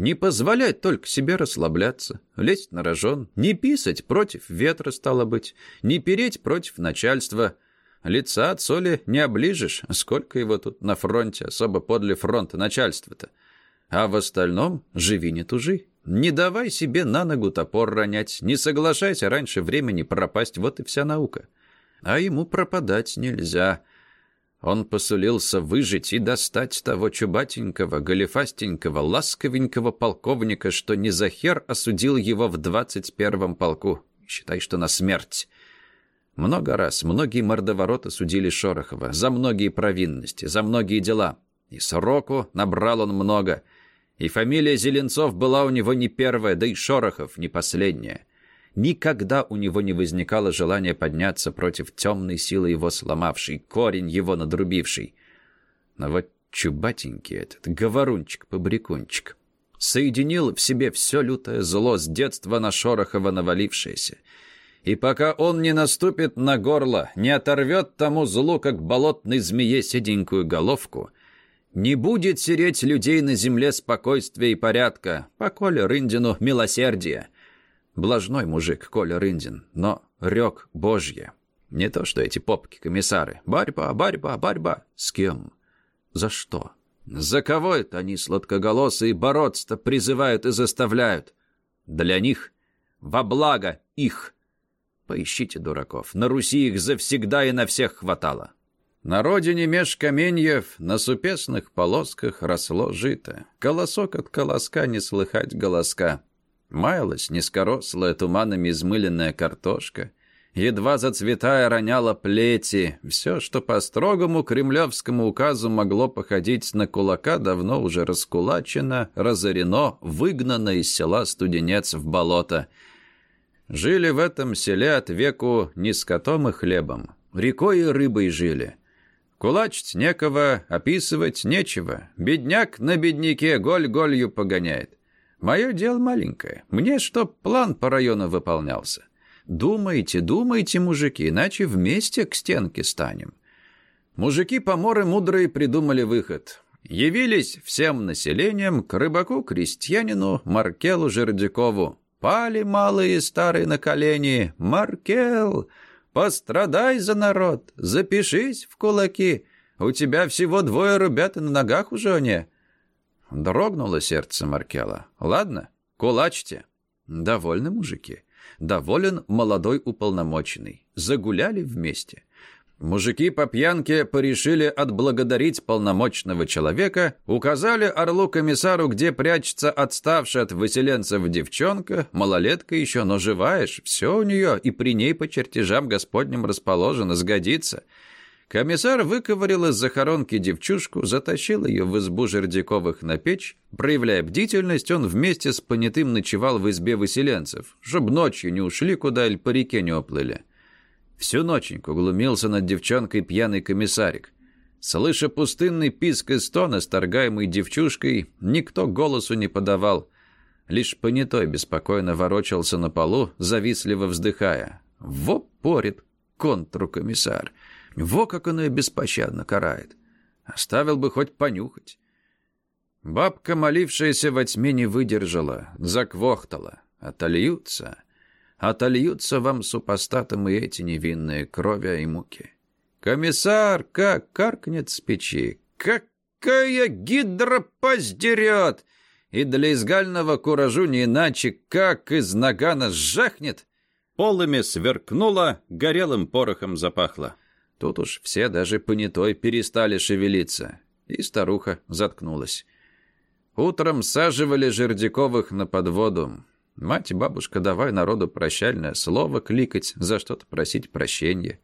Не позволять только себе расслабляться, лезть на рожон, не писать против ветра, стало быть, не переть против начальства – Лица от соли не оближешь, сколько его тут на фронте, особо подле фронта начальства-то. А в остальном живи не тужи. Не давай себе на ногу топор ронять, не соглашайся раньше времени пропасть, вот и вся наука. А ему пропадать нельзя. Он посулился выжить и достать того чубатенького, галифастенького, ласковенького полковника, что не за хер осудил его в двадцать первом полку. Считай, что на смерть. Много раз многие мордовороты судили Шорохова за многие провинности, за многие дела. И сроку набрал он много. И фамилия Зеленцов была у него не первая, да и Шорохов не последняя. Никогда у него не возникало желания подняться против темной силы его сломавшей, корень его надрубивший. Но вот чубатенький этот, говорунчик-побрякунчик, соединил в себе все лютое зло с детства на Шорохова навалившееся — и пока он не наступит на горло, не оторвет тому злу, как болотной змее, седенькую головку, не будет сереть людей на земле спокойствия и порядка, по Коле Рындину милосердие. Блажной мужик Коля Рындин, но рек Божье. Не то что эти попки-комиссары. Борьба, борьба, борьба. С кем? За что? За кого это они, сладкоголосые, бороться-то призывают и заставляют? Для них. Во благо их. Поищите дураков. На Руси их завсегда и на всех хватало. На родине меж каменьев, на супесных полосках росло жито. Колосок от колоска не слыхать голоска. Маялась низкорослая, туманами измыленная картошка. Едва зацветая роняла плети. Все, что по строгому кремлевскому указу могло походить на кулака, давно уже раскулачено, разорено, выгнано из села студенец в болото — Жили в этом селе от веку не скотом и хлебом, рекой и рыбой жили. Кулачить некого, описывать нечего. Бедняк на бедняке голь-голью погоняет. Мое дело маленькое. Мне чтоб план по району выполнялся. Думайте, думайте, мужики, иначе вместе к стенке станем. Мужики-поморы мудрые придумали выход. Явились всем населением к рыбаку-крестьянину Маркелу Жердякову, Пали малые и старые на колени. «Маркел, пострадай за народ, запишись в кулаки. У тебя всего двое ребят на ногах уже не». Дрогнуло сердце Маркела. «Ладно, кулачьте». Довольны мужики. Доволен молодой уполномоченный. Загуляли вместе. Мужики по пьянке порешили отблагодарить полномочного человека, указали орлу-комиссару, где прячется отставшая от выселенцев девчонка, малолетка еще, но живаешь, все у нее, и при ней по чертежам господним расположено, сгодится. Комиссар выковырил из захоронки девчушку, затащил ее в избу Жердяковых на печь. Проявляя бдительность, он вместе с понятым ночевал в избе выселенцев, чтоб ночью не ушли куда или по реке не уплыли. Всю ноченьку глумился над девчонкой пьяный комиссарик. Слыша пустынный писк и стон, исторгаемый девчушкой, никто голосу не подавал. Лишь понятой беспокойно ворочался на полу, завистливо вздыхая. «Во порит контру комиссар! Во как он ее беспощадно карает! Оставил бы хоть понюхать!» Бабка, молившаяся во тьме, не выдержала, заквохтала. «Отольются, отольются вам супостатам и эти невинные крови и муки!» Комиссар как каркнет с печи. Какая гидра поздерет! И для изгального куражу не иначе, как из нагана сжахнет. Полыми сверкнуло, горелым порохом запахло. Тут уж все даже понятой перестали шевелиться, и старуха заткнулась. Утром саживали Жердяковых на подводу. Мать и бабушка давай народу прощальное слово кликать, за что-то просить прощения.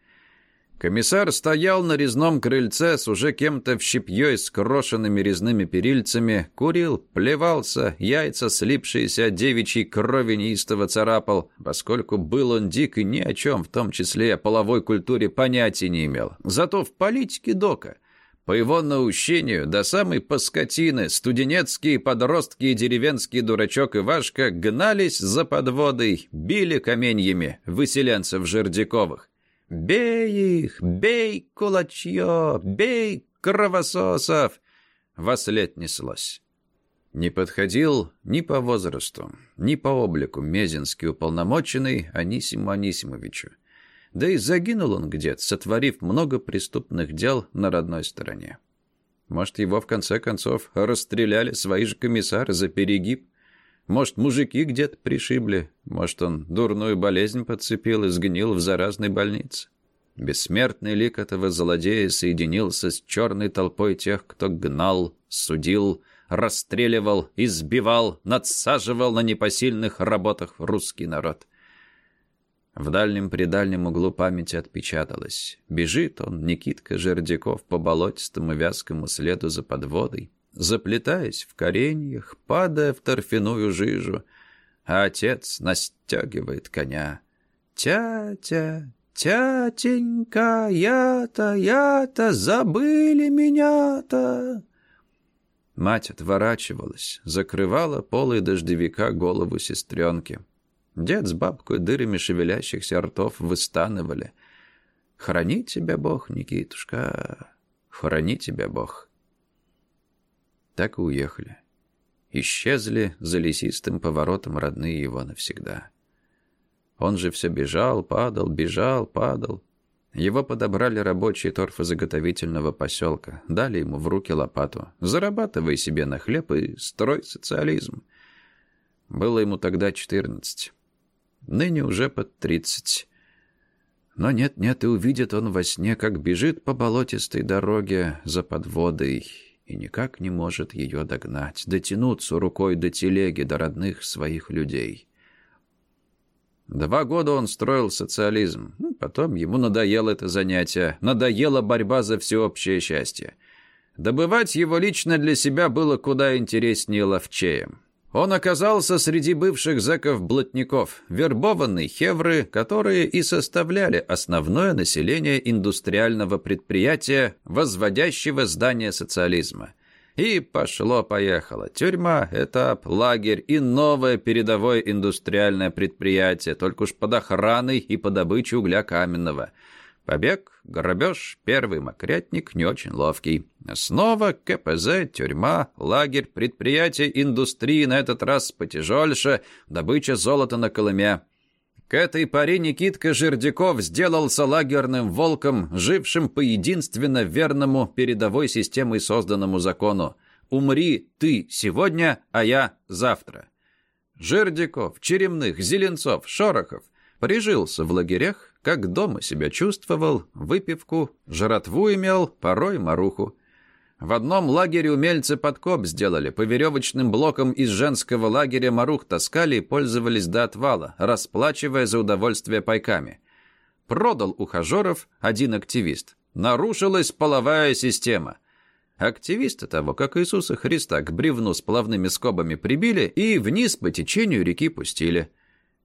Комиссар стоял на резном крыльце с уже кем-то в щепьей с крошенными резными перильцами, курил, плевался, яйца, слипшиеся от девичьей крови неистово царапал, поскольку был он дик и ни о чем, в том числе о половой культуре, понятия не имел. Зато в политике дока. По его наущению, до самой поскотины, студенецкие подростки и деревенский дурачок Ивашка гнались за подводой, били каменьями выселенцев Жердяковых. «Бей их! Бей, кулачье! Бей, кровососов!» Вослед неслось. Не подходил ни по возрасту, ни по облику Мезинский уполномоченный Анисиму Анисимовичу. Да и загинул он где-то, сотворив много преступных дел на родной стороне. Может, его в конце концов расстреляли свои же комиссары за перегиб? Может, мужики где-то пришибли. Может, он дурную болезнь подцепил и сгнил в заразной больнице. Бессмертный лик этого злодея соединился с черной толпой тех, кто гнал, судил, расстреливал, избивал, надсаживал на непосильных работах русский народ. В дальнем-предальнем углу памяти отпечаталось. Бежит он, Никитка Жердяков, по болотистому вязкому следу за подводой заплетаясь в кореньях, падая в торфяную жижу, а отец настегивает коня. «Тятя, тятенька, я-то, я-то, забыли меня-то!» Мать отворачивалась, закрывала полой дождевика голову сестренки. Дед с бабкой дырами шевелящихся ртов выстанывали. «Храни тебя Бог, Никитушка, храни тебя Бог!» Так и уехали. Исчезли за лесистым поворотом родные его навсегда. Он же все бежал, падал, бежал, падал. Его подобрали рабочие торфозаготовительного поселка, дали ему в руки лопату. Зарабатывай себе на хлеб и строй социализм. Было ему тогда четырнадцать. Ныне уже под тридцать. Но нет-нет, и увидит он во сне, как бежит по болотистой дороге за подводой, и никак не может ее догнать, дотянуться рукой до телеги, до родных своих людей. Два года он строил социализм. Ну, потом ему надоело это занятие, надоела борьба за всеобщее счастье. Добывать его лично для себя было куда интереснее ловчеем. Он оказался среди бывших зэков-блатников, вербованные хевры, которые и составляли основное население индустриального предприятия, возводящего здание социализма. И пошло-поехало. Тюрьма, этап, лагерь и новое передовое индустриальное предприятие, только уж под охраной и по добыче угля каменного – Побег, грабеж, первый мокрятник, не очень ловкий. Снова КПЗ, тюрьма, лагерь, предприятие индустрии, на этот раз потяжельше, добыча золота на Колыме. К этой паре Никитка Жердяков сделался лагерным волком, жившим по единственно верному передовой системой созданному закону. «Умри ты сегодня, а я завтра». Жердяков, Черемных, Зеленцов, Шорохов прижился в лагерях, как дома себя чувствовал, выпивку, жратву имел, порой маруху. В одном лагере умельцы подкоп сделали, по веревочным блокам из женского лагеря марух таскали и пользовались до отвала, расплачивая за удовольствие пайками. Продал ухажеров один активист. Нарушилась половая система. Активиста того, как Иисуса Христа, к бревну с плавными скобами прибили и вниз по течению реки пустили.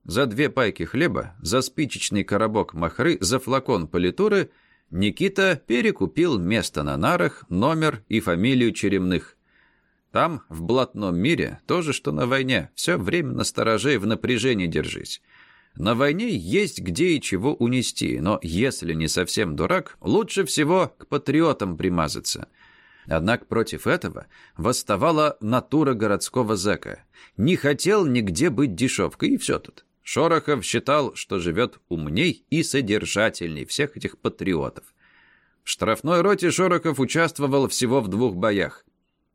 За две пайки хлеба, за спичечный коробок махры, за флакон политуры Никита перекупил место на нарах, номер и фамилию Черемных. Там, в блатном мире, то же, что на войне. Все время на стороже и в напряжении держись. На войне есть где и чего унести, но если не совсем дурак, лучше всего к патриотам примазаться. Однако против этого восставала натура городского зэка. Не хотел нигде быть дешевкой, и все тут. Шорохов считал, что живет умней и содержательней всех этих патриотов. В штрафной роте Шорохов участвовал всего в двух боях.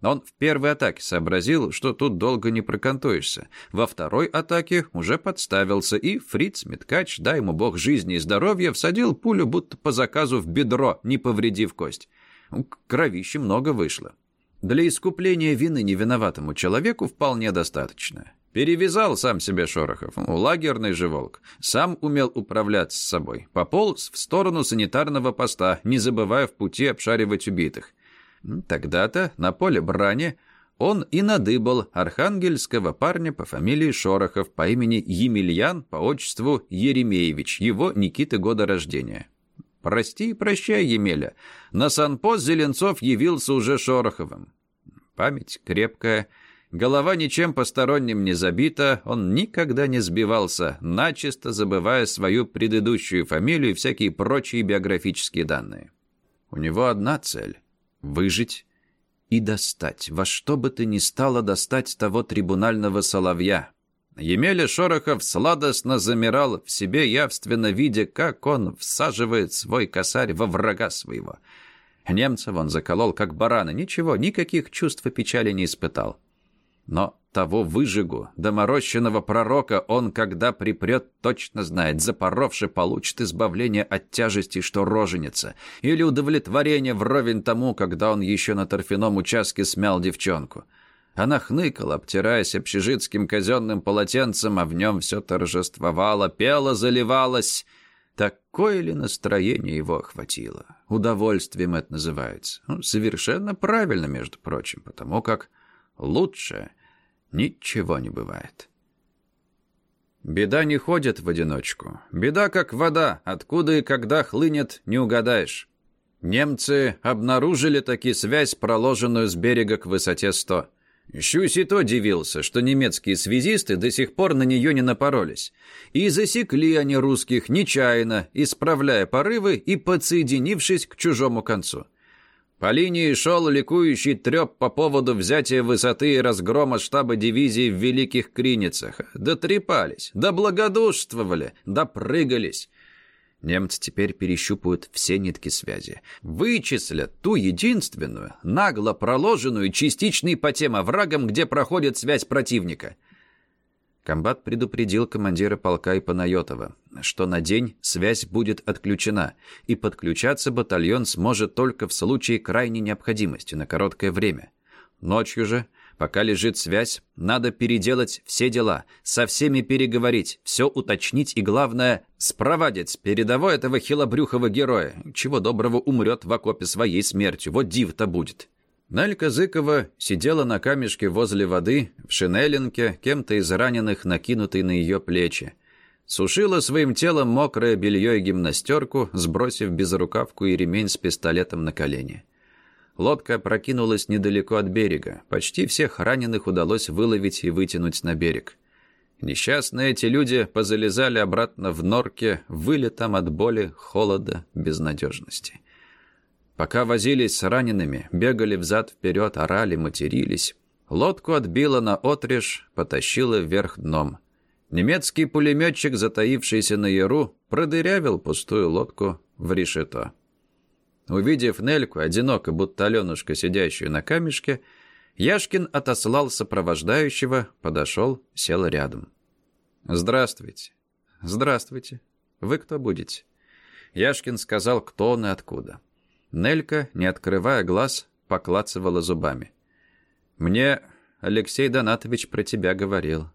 Он в первой атаке сообразил, что тут долго не прокантуешься. Во второй атаке уже подставился, и фриц Меткач, дай ему бог жизни и здоровья, всадил пулю будто по заказу в бедро, не повредив кость. Кровищи много вышло. Для искупления вины невиноватому человеку вполне достаточно. Перевязал сам себе Шорохов, лагерный же волк. Сам умел управляться с собой. Пополз в сторону санитарного поста, не забывая в пути обшаривать убитых. Тогда-то на поле брани он и надыбал архангельского парня по фамилии Шорохов по имени Емельян по отчеству Еремеевич, его Никиты года рождения. Прости и прощай, Емеля. На санпост Зеленцов явился уже Шороховым. Память крепкая, голова ничем посторонним не забита, он никогда не сбивался, начисто забывая свою предыдущую фамилию и всякие прочие биографические данные. У него одна цель выжить и достать, во что бы ты ни стало достать того трибунального соловья. Емеля Шорохов сладостно замирал в себе, явственно видя, как он всаживает свой косарь во врага своего. Немцев он заколол, как барана, ничего, никаких чувств и печали не испытал. Но того выжигу, доморощенного пророка, он, когда припрет, точно знает, запоровши получит избавление от тяжести, что роженица, или удовлетворение вровень тому, когда он еще на торфяном участке смял девчонку. Она хныкала, обтираясь общежитским казенным полотенцем, а в нем все торжествовало, пело, заливалось. Такое ли настроение его охватило? Удовольствием это называется. Ну, совершенно правильно, между прочим, потому как лучше ничего не бывает. Беда не ходит в одиночку. Беда как вода, откуда и когда хлынет, не угадаешь. Немцы обнаружили таки связь, проложенную с берега к высоте 100. Щусь и то дивился, что немецкие связисты до сих пор на нее не напоролись. И засекли они русских нечаянно, исправляя порывы и подсоединившись к чужому концу. По линии шел ликующий треп по поводу взятия высоты и разгрома штаба дивизии в Великих Криницах. Дотрепались, да благодушствовали, да прыгались. Немцы теперь перещупают все нитки связи. Вычислят ту единственную, нагло проложенную, частичной по тем оврагам, где проходит связь противника — Комбат предупредил командира полка и Панайотова, что на день связь будет отключена, и подключаться батальон сможет только в случае крайней необходимости на короткое время. Ночью же, пока лежит связь, надо переделать все дела, со всеми переговорить, все уточнить и, главное, спровадить передовой этого хилобрюхого героя, чего доброго умрет в окопе своей смертью, вот див-то будет. Налька Зыкова сидела на камешке возле воды, в шинелинке, кем-то из раненых, накинутой на ее плечи. Сушила своим телом мокрое белье и гимнастерку, сбросив безрукавку и ремень с пистолетом на колени. Лодка прокинулась недалеко от берега. Почти всех раненых удалось выловить и вытянуть на берег. Несчастные эти люди позалезали обратно в норке, выли там от боли, холода, безнадежности. Пока возились с ранеными, бегали взад-вперед, орали, матерились. Лодку отбила на отрежь, потащила вверх дном. Немецкий пулеметчик, затаившийся на яру, продырявил пустую лодку в решето. Увидев Нельку, одиноко, будто Аленушка, сидящую на камешке, Яшкин отослал сопровождающего, подошел, сел рядом. «Здравствуйте». «Здравствуйте. Вы кто будете?» Яшкин сказал, кто он и откуда. Нелька, не открывая глаз, поклацывала зубами. «Мне Алексей Донатович про тебя говорил.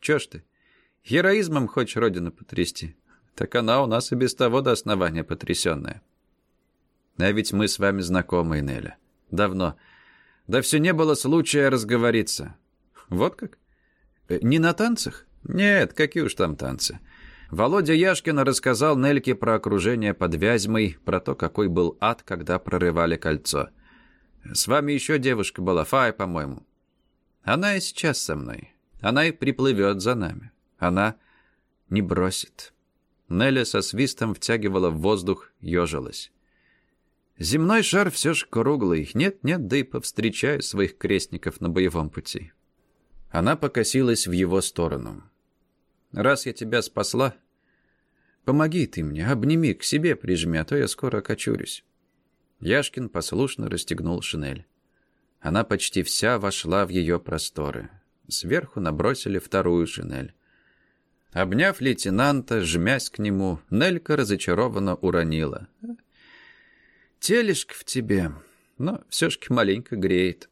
Чё ж ты? Героизмом хочешь родину потрясти? Так она у нас и без того до основания потрясенная. А ведь мы с вами знакомы, Неля. Давно. Да все не было случая разговориться. Вот как? Э, не на танцах? Нет, какие уж там танцы. Володя Яшкин рассказал Нельке про окружение под Вязьмой, про то, какой был ад, когда прорывали кольцо. «С вами еще девушка была, Фая, по-моему. Она и сейчас со мной. Она и приплывет за нами. Она не бросит». Нелли со свистом втягивала в воздух, ежилась. «Земной шар все ж круглый. Нет-нет, да и повстречаю своих крестников на боевом пути». Она покосилась в его сторону. «Раз я тебя спасла, помоги ты мне, обними, к себе прижми, а то я скоро окочурюсь». Яшкин послушно расстегнул шинель. Она почти вся вошла в ее просторы. Сверху набросили вторую шинель. Обняв лейтенанта, жмясь к нему, Нелька разочарованно уронила. «Телешка в тебе, но все ж маленько греет».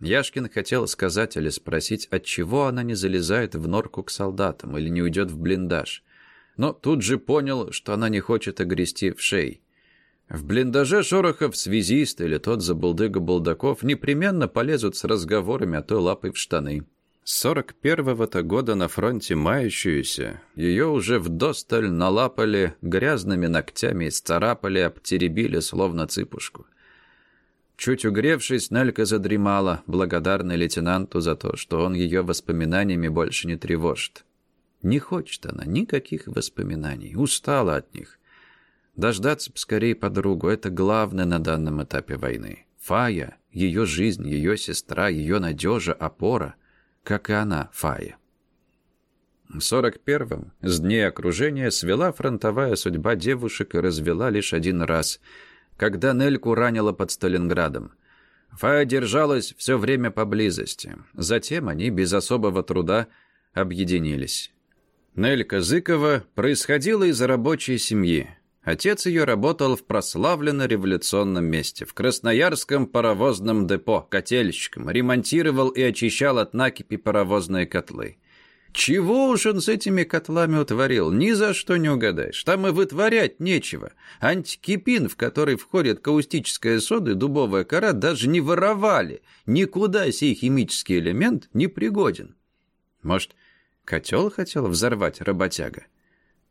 Яшкин хотел сказать или спросить, отчего она не залезает в норку к солдатам или не уйдет в блиндаж. Но тут же понял, что она не хочет огрести в шей. В блиндаже Шорохов связист или тот забулдыга Булдаков непременно полезут с разговорами, а то лапой в штаны. С сорок первого-то года на фронте мающуюся, ее уже вдосталь налапали, грязными ногтями исцарапали, обтеребили, словно цыпушку. Чуть угревшись, Нелька задремала, благодарная лейтенанту за то, что он ее воспоминаниями больше не тревожит. Не хочет она никаких воспоминаний, устала от них. Дождаться б скорее подругу — это главное на данном этапе войны. Фая, ее жизнь, ее сестра, ее надежа, опора, как и она, Фая. В сорок первом с дней окружения свела фронтовая судьба девушек и развела лишь один раз, когда Нельку ранила под Сталинградом. Фая держалась все время поблизости. Затем они без особого труда объединились. Нелька Зыкова происходила из рабочей семьи. Отец ее работал в прославленно-революционном месте, в Красноярском паровозном депо, котельщиком, ремонтировал и очищал от накипи паровозные котлы. Чего уж он с этими котлами утворил, ни за что не угадаешь. Там и вытворять нечего. Антикипин, в который входит каустическая сода и дубовая кора, даже не воровали. Никуда сей химический элемент не пригоден. Может, котел хотел взорвать работяга?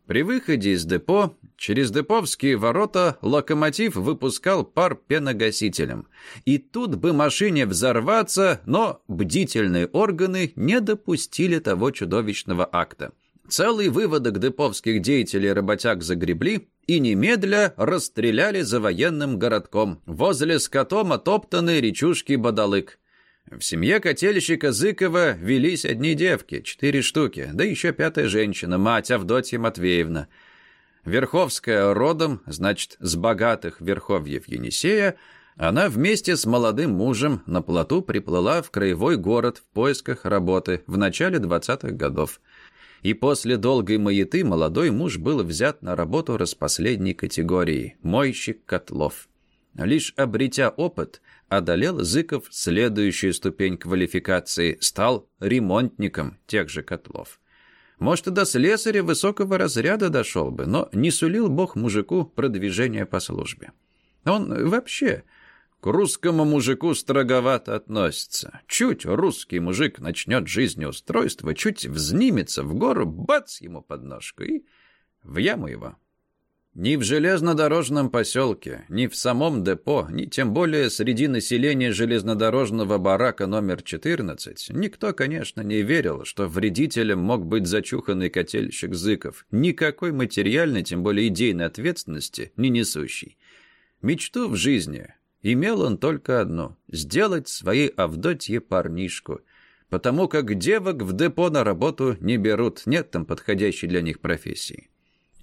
При выходе из депо через деповские ворота локомотив выпускал пар пеногасителем. И тут бы машине взорваться, но бдительные органы не допустили того чудовищного акта. Целый выводок деповских деятелей работяг загребли и немедля расстреляли за военным городком. Возле скотома топтанные речушки Бадалык. В семье котельщика Зыкова велись одни девки, четыре штуки, да еще пятая женщина, мать Авдотья Матвеевна. Верховская родом, значит, с богатых верховьев Енисея, она вместе с молодым мужем на плоту приплыла в краевой город в поисках работы в начале 20-х годов. И после долгой маяты молодой муж был взят на работу распоследней категории – мойщик котлов. Лишь обретя опыт – одолел Зыков следующую ступень квалификации, стал ремонтником тех же котлов. Может, и до слесаря высокого разряда дошел бы, но не сулил бог мужику продвижения по службе. Он вообще к русскому мужику строговато относится. Чуть русский мужик начнет жизнеустройство, чуть взнимется в гору, бац ему под и в яму его. Ни в железнодорожном поселке, ни в самом депо, ни тем более среди населения железнодорожного барака номер 14 никто, конечно, не верил, что вредителем мог быть зачуханный котельщик Зыков, никакой материальной, тем более идейной ответственности не несущий. Мечту в жизни имел он только одну — сделать своей Авдотье парнишку, потому как девок в депо на работу не берут, нет там подходящей для них профессии.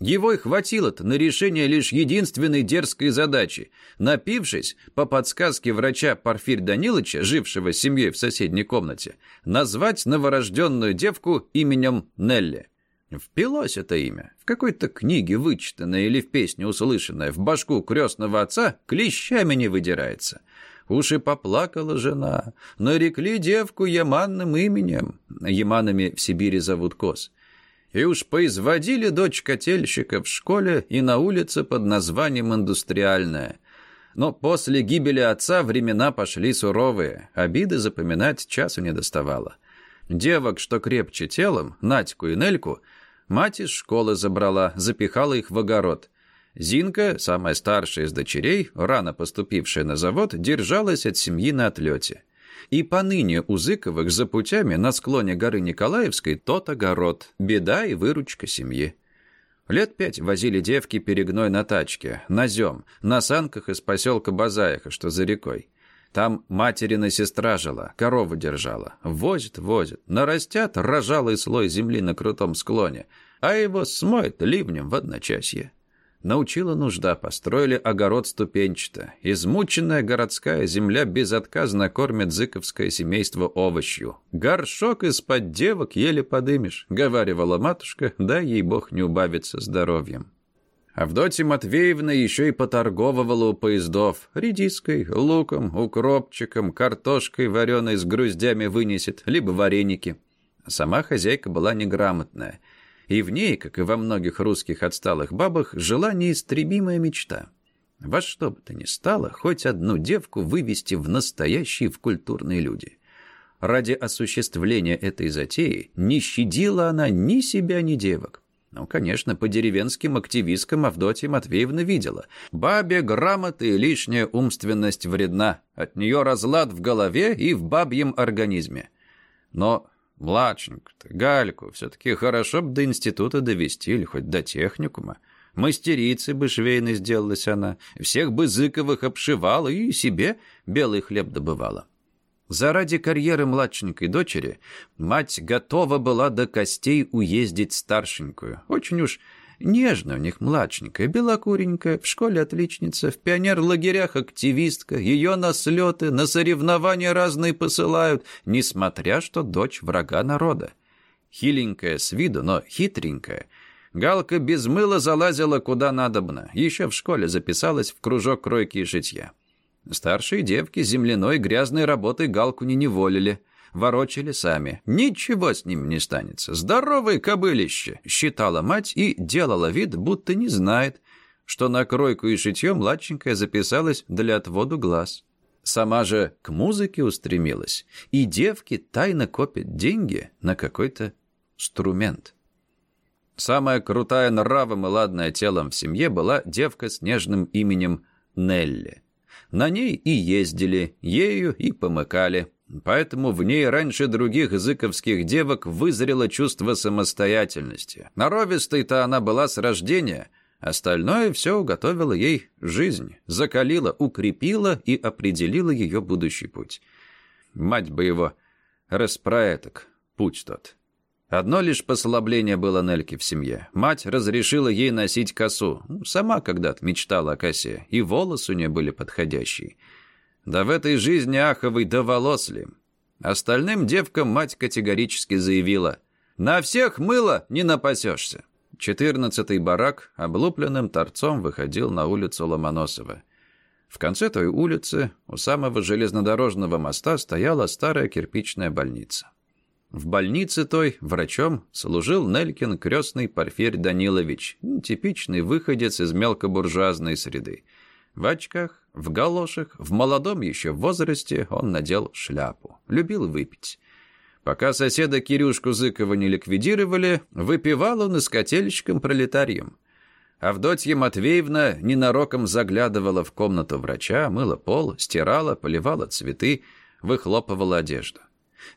Его и хватило-то на решение лишь единственной дерзкой задачи. Напившись, по подсказке врача Порфирь Даниловича, жившего с семьей в соседней комнате, назвать новорожденную девку именем Нелли. Впилось это имя. В какой-то книге вычитанное или в песне услышанное в башку крестного отца клещами не выдирается. Уж и поплакала жена. Нарекли девку Яманным именем. Яманами в Сибири зовут коз и уж поизводили дочь котельщика в школе и на улице под названием «Индустриальная». Но после гибели отца времена пошли суровые, обиды запоминать часу не доставало. Девок, что крепче телом, Надьку и Нельку, мать из школы забрала, запихала их в огород. Зинка, самая старшая из дочерей, рано поступившая на завод, держалась от семьи на отлете. И поныне у Зыковых за путями на склоне горы Николаевской тот огород, беда и выручка семьи. Лет пять возили девки перегной на тачке, на зем, на санках из поселка Базаиха, что за рекой. Там материна сестра жила, корову держала. Возит, возит. Нарастят рожалый слой земли на крутом склоне, а его смоет ливнем в одночасье. Научила нужда, построили огород ступенчато. Измученная городская земля безотказно кормит зыковское семейство овощью. «Горшок из-под девок еле подымешь», — говаривала матушка, да ей бог не убавится здоровьем. Авдотья Матвеевна еще и поторговывала у поездов. Редиской, луком, укропчиком, картошкой вареной с груздями вынесет, либо вареники. Сама хозяйка была неграмотная. И в ней, как и во многих русских отсталых бабах, жила неистребимая мечта. Во что бы то ни стало, хоть одну девку вывести в настоящие в культурные люди. Ради осуществления этой затеи не щадила она ни себя, ни девок. Ну, конечно, по деревенским активисткам Авдотья Матвеевна видела. Бабе грамота и лишняя умственность вредна. От нее разлад в голове и в бабьем организме. Но младшеньку-то, Гальку, все-таки хорошо бы до института довести или хоть до техникума. Мастерицей бы швейной сделалась она, всех бы Зыковых обшивала и себе белый хлеб добывала. Заради карьеры младшенькой дочери мать готова была до костей уездить старшенькую. Очень уж нежно у них младшенькая, белокуренькая, в школе отличница, в пионер-лагерях активистка, ее на слеты, на соревнования разные посылают, несмотря что дочь врага народа. Хиленькая с виду, но хитренькая. Галка без мыла залазила куда надобно, еще в школе записалась в кружок кройки и шитья. Старшие девки земляной грязной работой галку не неволили. Ворочали сами. Ничего с ним не станется. Здоровое кобылище, считала мать и делала вид, будто не знает, что на кройку и шитье младшенькая записалась для отводу глаз. Сама же к музыке устремилась, и девки тайно копят деньги на какой-то инструмент. Самая крутая нравом и ладная телом в семье была девка с нежным именем Нелли. На ней и ездили, ею и помыкали. Поэтому в ней раньше других языковских девок вызрело чувство самостоятельности. Наровистой-то она была с рождения, остальное все уготовило ей жизнь, закалила, укрепила и определила ее будущий путь. Мать бы его распроэток, путь тот. Одно лишь послабление было Нельке в семье. Мать разрешила ей носить косу. Сама когда-то мечтала о косе, и волосы у нее были подходящие. Да в этой жизни Аховой до волос ли. Остальным девкам мать категорически заявила, «На всех мыло не напасешься». Четырнадцатый барак облупленным торцом выходил на улицу Ломоносова. В конце той улицы, у самого железнодорожного моста, стояла старая кирпичная больница. В больнице той врачом служил Нелькин крестный Порфирь Данилович, типичный выходец из мелкобуржуазной среды. В очках, в галошах, в молодом еще возрасте он надел шляпу. Любил выпить. Пока соседа Кирюшку Зыкова не ликвидировали, выпивал он и с котельщиком-пролетарием. Авдотья Матвеевна ненароком заглядывала в комнату врача, мыла пол, стирала, поливала цветы, выхлопывала одежду.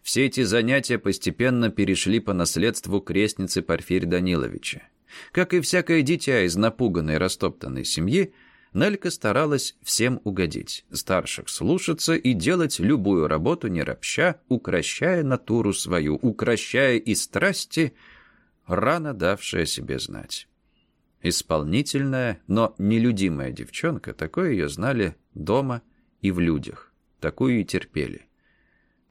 Все эти занятия постепенно перешли по наследству крестницы Порфирь Даниловича. Как и всякое дитя из напуганной растоптанной семьи, Нелька старалась всем угодить, старших слушаться и делать любую работу не ропща, укращая натуру свою, укращая и страсти, рано давшая себе знать. Исполнительная, но нелюдимая девчонка, такое ее знали дома и в людях, такую и терпели.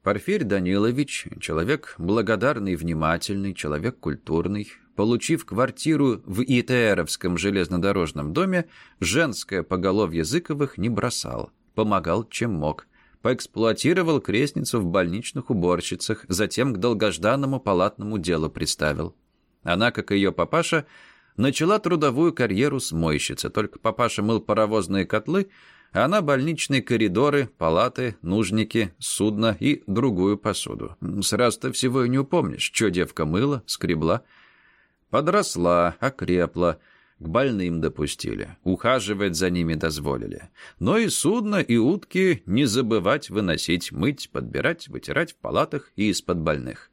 Порфирь Данилович, человек благодарный, внимательный, человек культурный, получив квартиру в ИТРовском железнодорожном доме, женское поголовье Зыковых не бросал, помогал чем мог, поэксплуатировал крестницу в больничных уборщицах, затем к долгожданному палатному делу представил. Она, как и ее папаша, начала трудовую карьеру с мойщицы, только папаша мыл паровозные котлы, а на больничные коридоры, палаты, нужники, судно и другую посуду. Сразу-то всего и не упомнишь, что девка мыла, скребла. Подросла, окрепла, к больным допустили, ухаживать за ними дозволили. Но и судно, и утки не забывать выносить, мыть, подбирать, вытирать в палатах и из-под больных.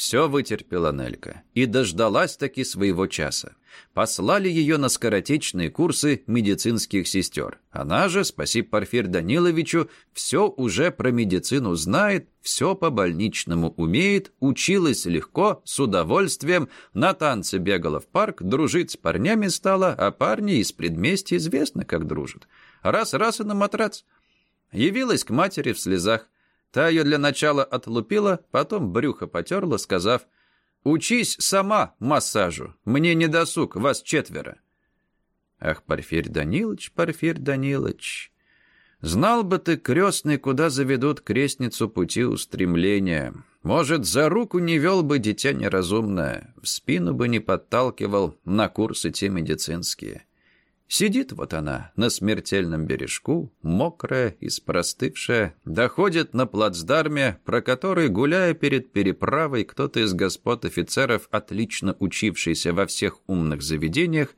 Все вытерпела Нелька и дождалась таки своего часа. Послали ее на скоротечные курсы медицинских сестер. Она же, спасибо Порфир Даниловичу, все уже про медицину знает, все по больничному умеет, училась легко, с удовольствием, на танцы бегала в парк, дружить с парнями стала, а парни из предместья известно, как дружат. Раз-раз и на матрац. Явилась к матери в слезах. Та ее для начала отлупила, потом брюхо потерла, сказав, «Учись сама массажу, мне не досуг, вас четверо». Ах, Порфирь Данилович, Порфирь Данилович, знал бы ты, крестный, куда заведут крестницу пути устремления. Может, за руку не вел бы дитя неразумное, в спину бы не подталкивал на курсы те медицинские. Сидит вот она на смертельном бережку, мокрая и спростывшая, доходит на плацдарме, про который, гуляя перед переправой, кто-то из господ офицеров, отлично учившийся во всех умных заведениях,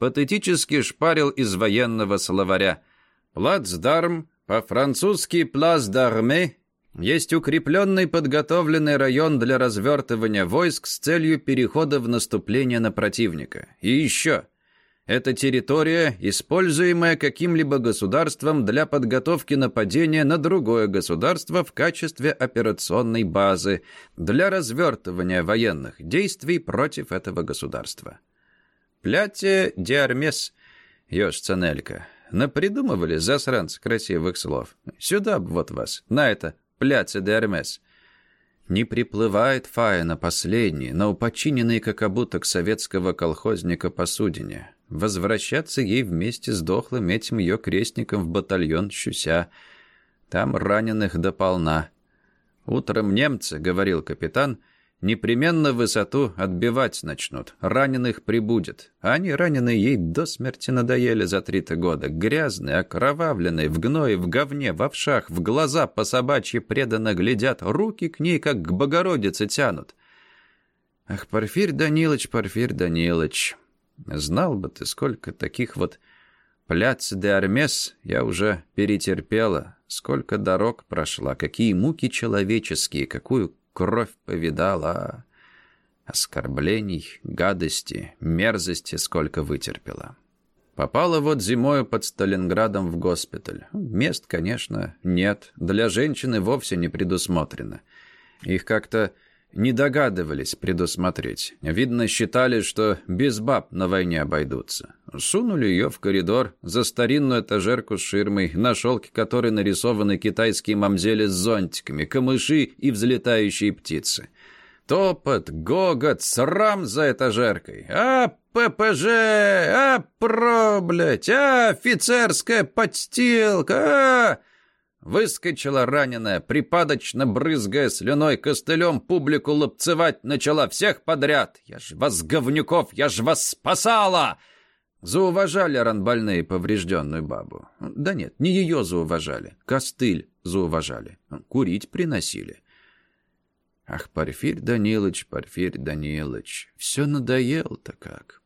патетически шпарил из военного словаря. «Плацдарм, по-французски «плас d'armée», есть укрепленный подготовленный район для развертывания войск с целью перехода в наступление на противника. И еще – это территория, используемая каким-либо государством для подготовки нападения на другое государство в качестве операционной базы для развертывания военных действий против этого государства. Пляте диармес, Ёж Цанелька. Напридумывали засранцы красивых слов. Сюда б вот вас, на это пляце диармес. Не приплывает Фая на последний, но упочиненный как обуток советского колхозника посудине. Возвращаться ей вместе с дохлым этим ее крестником в батальон Щуся. Там раненых дополна. «Утром немцы, — говорил капитан, — непременно высоту отбивать начнут. Раненых прибудет. А они раненые ей до смерти надоели за три-то года. Грязные, окровавленные, в гное, в говне, в овшах, в глаза по собачьи преданно глядят, руки к ней, как к Богородице, тянут. Ах, Порфирь Данилович, Порфирь Данилович, Знал бы ты, сколько таких вот пляц де армес я уже перетерпела, сколько дорог прошла, какие муки человеческие, какую кровь повидала, оскорблений, гадости, мерзости сколько вытерпела. Попала вот зимою под Сталинградом в госпиталь. Мест, конечно, нет, для женщины вовсе не предусмотрено. Их как-то не догадывались предусмотреть. Видно, считали, что без баб на войне обойдутся. Сунули ее в коридор за старинную этажерку с ширмой, на шелке которой нарисованы китайские мамзели с зонтиками, камыши и взлетающие птицы. Топот, гогот, срам за этажеркой. А, ППЖ, а, про, блядь, а, офицерская подстилка, а... Выскочила раненая, припадочно брызгая слюной костылем, публику лупцевать начала всех подряд. «Я ж вас, говнюков, я ж вас спасала!» Зауважали ранбольные поврежденную бабу. Да нет, не ее зауважали, костыль зауважали. Курить приносили. Ах, Порфирь Данилович, Порфирь Данилович, все надоело-то как.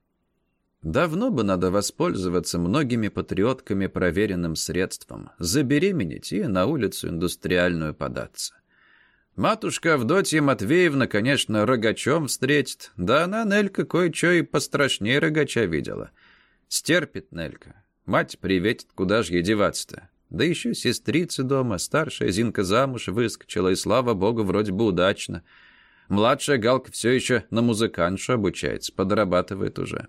Давно бы надо воспользоваться многими патриотками проверенным средством, забеременеть и на улицу индустриальную податься. Матушка Авдотья Матвеевна, конечно, рогачом встретит, да она, Нелька, кое-что и пострашнее рогача видела. Стерпит Нелька. Мать приветит, куда ж ей деваться-то. Да еще сестрица дома, старшая Зинка замуж выскочила, и, слава богу, вроде бы удачно. Младшая Галка все еще на музыканшу обучается, подрабатывает уже.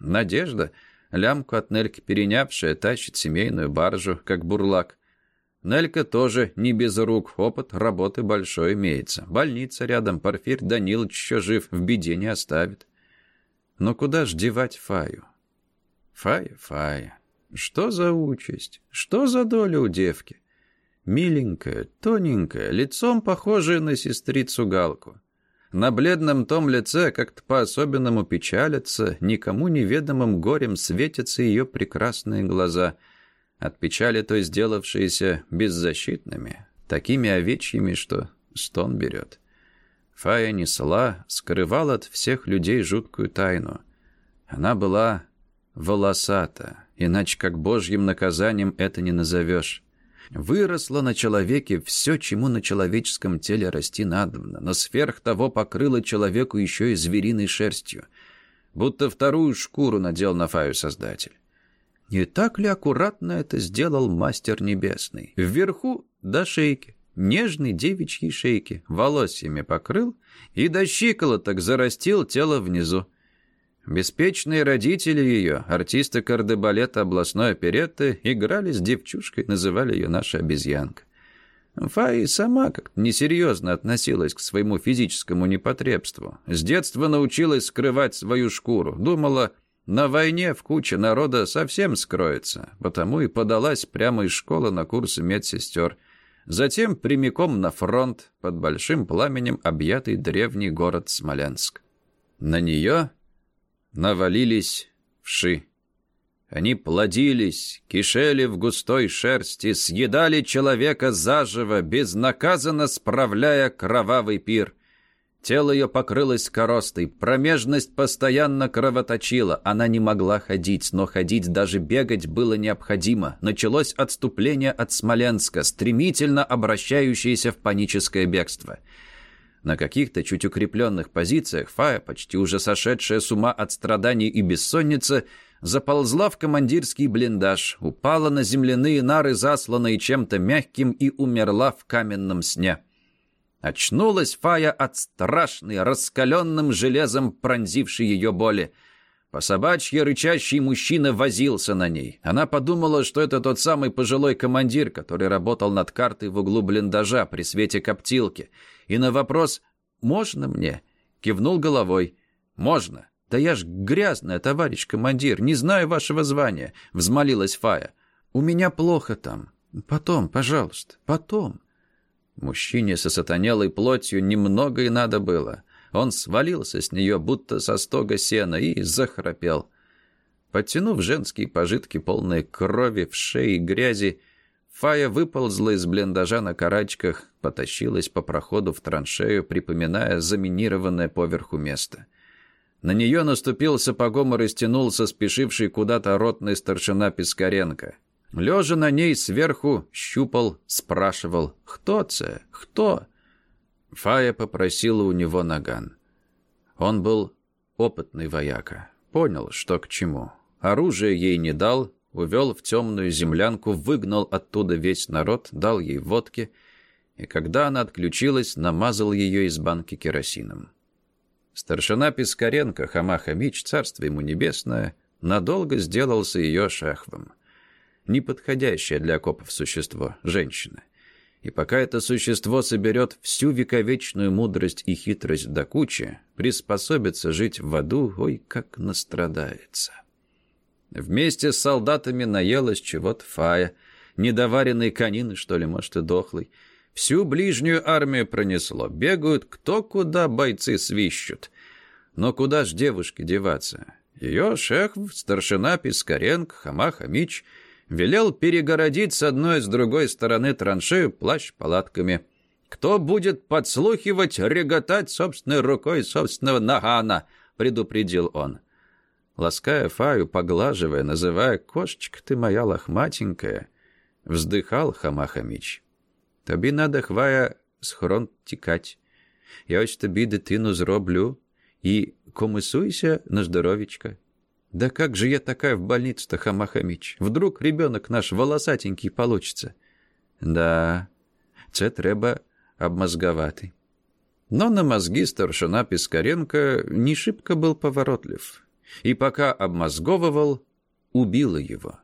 Надежда, лямку от Нельки перенявшая, тащит семейную баржу, как бурлак. Нелька тоже не без рук, опыт работы большой имеется. Больница рядом, Порфирь Данилович еще жив, в беде не оставит. Но куда ж девать Фаю? Фая, Фая, что за участь? Что за доля у девки? Миленькая, тоненькая, лицом похожая на сестрицу Галку. На бледном том лице как-то по-особенному печалятся, никому неведомым горем светятся ее прекрасные глаза. от печали той сделавшиеся беззащитными, такими овечьими, что стон берет. Фая несла, скрывала от всех людей жуткую тайну. Она была волосата, иначе как божьим наказанием это не назовешь. Выросло на человеке все, чему на человеческом теле расти надобно, но сверх того покрыло человеку еще и звериной шерстью, будто вторую шкуру надел на Фаю Создатель. Не так ли аккуратно это сделал Мастер Небесный? Вверху до шейки, нежной девичьей шейки, волосьями покрыл и до щиколоток зарастил тело внизу. Беспечные родители ее, артисты кардебалета областной оперетты, играли с девчушкой, называли ее наша обезьянка. Фаи сама как-то несерьезно относилась к своему физическому непотребству. С детства научилась скрывать свою шкуру. Думала, на войне в куче народа совсем скроется, потому и подалась прямо из школы на курсы медсестер. Затем прямиком на фронт, под большим пламенем объятый древний город Смоленск. На нее навалились вши. Они плодились, кишели в густой шерсти, съедали человека заживо, безнаказанно справляя кровавый пир. Тело ее покрылось коростой, промежность постоянно кровоточила. Она не могла ходить, но ходить, даже бегать было необходимо. Началось отступление от Смоленска, стремительно обращающееся в паническое бегство. На каких-то чуть укрепленных позициях Фая, почти уже сошедшая с ума от страданий и бессонницы, заползла в командирский блиндаж, упала на земляные нары, засланные чем-то мягким, и умерла в каменном сне. Очнулась Фая от страшной, раскаленным железом пронзившей ее боли. По собачьи рычащий мужчина возился на ней. Она подумала, что это тот самый пожилой командир, который работал над картой в углу блиндажа при свете коптилки. И на вопрос «Можно мне?» кивнул головой. «Можно». «Да я ж грязная, товарищ командир, не знаю вашего звания», — взмолилась Фая. «У меня плохо там. Потом, пожалуйста, потом». Мужчине со сатанелой плотью немного и надо было. Он свалился с нее, будто со стога сена, и захрапел. Подтянув женские пожитки, полные крови, в шее и грязи, Фая выползла из блиндажа на карачках, потащилась по проходу в траншею, припоминая заминированное поверху место. На нее наступил сапогом и растянулся спешивший куда-то ротный старшина Пискаренко. Лежа на ней сверху, щупал, спрашивал «Кто це? Кто?» Фая попросила у него наган. Он был опытный вояка, понял, что к чему. Оружие ей не дал, увел в темную землянку, выгнал оттуда весь народ, дал ей водки, и когда она отключилась, намазал ее из банки керосином. Старшина Пискаренко, Хама Хамич, царство ему небесное, надолго сделался ее шахвом. Неподходящее для окопов существо, женщина. И пока это существо соберет всю вековечную мудрость и хитрость до кучи, приспособится жить в аду, ой, как настрадается. Вместе с солдатами наелась чего-то фая, недоваренной конины, что ли, может, и дохлой. Всю ближнюю армию пронесло. Бегают кто куда бойцы свищут. Но куда ж девушке деваться? Ее шеф, старшина Пискаренко, Хама Хамич — велел перегородить с одной и с другой стороны траншею плащ-палатками. «Кто будет подслухивать, реготать собственной рукой собственного нагана?» — предупредил он Лаская Фаю, поглаживая, называя «Кошечка ты моя лохматенькая», вздыхал Хамахамич. «Тобі надо, Хвая, схорон тікать. Я ось тобі дитину зроблю і комисуйся на здоровічка». Да как же я такая в больнице-то, Хамахамич? Вдруг ребенок наш волосатенький получится? Да, це треба обмозговатый. Но на мозги старшина Пискаренко не шибко был поворотлив. И пока обмозговывал, убила его.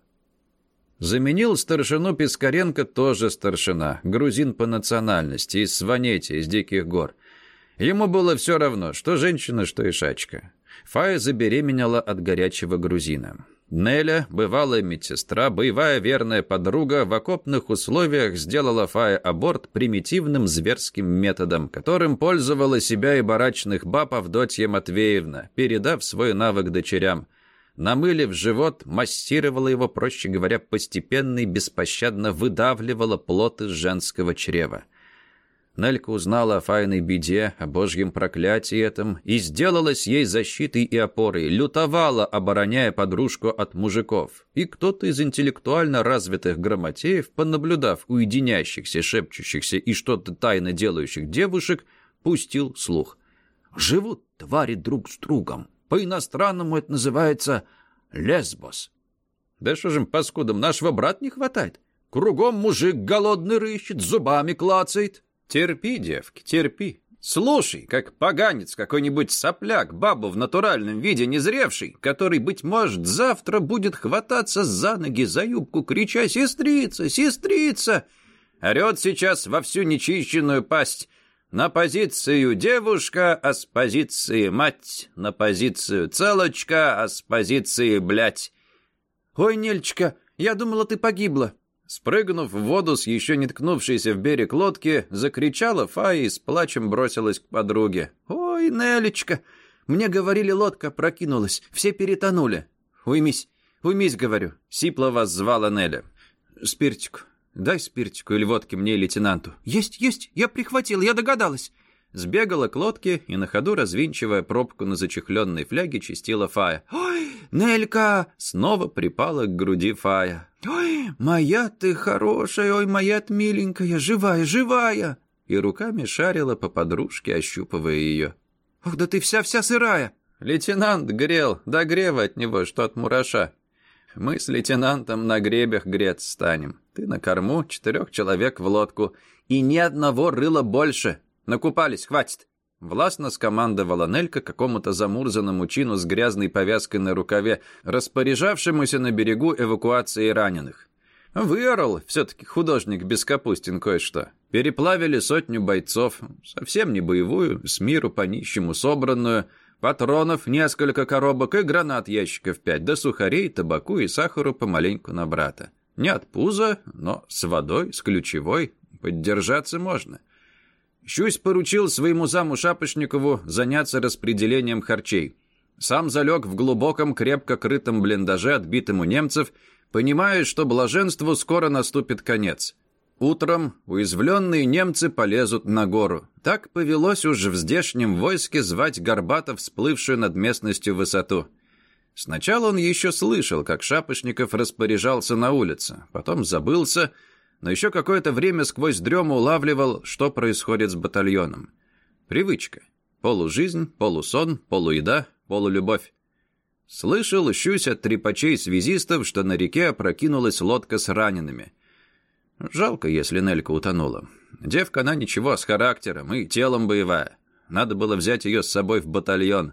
Заменил старшину Пискаренко тоже старшина, грузин по национальности, из Сванети, из Диких гор. Ему было все равно, что женщина, что ишачка. Фая забеременела от горячего грузина. Неля, бывалая медсестра, боевая верная подруга, в окопных условиях сделала Фая аборт примитивным зверским методом, которым пользовала себя и барачных баб Авдотья Матвеевна, передав свой навык дочерям. намылив живот, массировала его, проще говоря, постепенно и беспощадно выдавливала плод из женского чрева. Нелька узнала о Файной беде, о божьем проклятии этом, и сделалась ей защитой и опорой, лютовала, обороняя подружку от мужиков. И кто-то из интеллектуально развитых грамотеев, понаблюдав уединящихся, шепчущихся и что-то тайно делающих девушек, пустил слух. «Живут твари друг с другом. По-иностранному это называется лесбос». «Да что же им, паскудам, нашего брата не хватает? Кругом мужик голодный рыщет, зубами клацает». Терпи, девки, терпи. Слушай, как поганец какой-нибудь сопляк, бабу в натуральном виде незревший, который, быть может, завтра будет хвататься за ноги, за юбку, крича «Сестрица! Сестрица!» Орет сейчас во всю нечищенную пасть. На позицию девушка, а с позиции мать. На позицию целочка, а с позиции блядь. «Ой, Нельчика, я думала, ты погибла». Спрыгнув в воду с еще не ткнувшейся в берег лодки, закричала Фая и с плачем бросилась к подруге. «Ой, Нелечка! Мне говорили, лодка прокинулась, все перетонули. Уймись, уймись, говорю!» Сипла вас звала Неля. «Спиртику, дай спиртику или водки мне лейтенанту». «Есть, есть, я прихватил, я догадалась!» Сбегала к лодке и на ходу, развинчивая пробку на зачехленной фляге, чистила Фая. «Ой, Нелька!» Снова припала к груди Фая. «Ой, моя ты хорошая, ой, моя ты миленькая, живая, живая!» И руками шарила по подружке, ощупывая ее. «Ох, да ты вся-вся сырая!» Лейтенант грел, да грева от него, что от мураша. Мы с лейтенантом на гребях греться станем. Ты на корму, четырех человек в лодку. И ни одного рыла больше. Накупались, хватит. Властно скомандовала Нелька какому-то замурзанному чину с грязной повязкой на рукаве, распоряжавшемуся на берегу эвакуации раненых. Выорал все-таки художник без капустин кое-что. Переплавили сотню бойцов, совсем не боевую, с миру по-нищему собранную, патронов несколько коробок и гранат ящиков пять, да сухарей, табаку и сахару помаленьку на брата. Не от пуза, но с водой, с ключевой, поддержаться можно. — Щусь поручил своему заму Шапошникову заняться распределением харчей. Сам залег в глубоком, крепко крытом блиндаже, отбитым у немцев, понимая, что блаженству скоро наступит конец. Утром уязвленные немцы полезут на гору. Так повелось уж в здешнем войске звать Горбатов, всплывшую над местностью высоту. Сначала он еще слышал, как Шапошников распоряжался на улице, потом забылся — но еще какое-то время сквозь дрему улавливал, что происходит с батальоном. Привычка. Полужизнь, полусон, полуеда, полулюбовь. Слышал, щусь от трепачей-связистов, что на реке опрокинулась лодка с ранеными. Жалко, если Нелька утонула. Девка она ничего, с характером и телом боевая. Надо было взять ее с собой в батальон.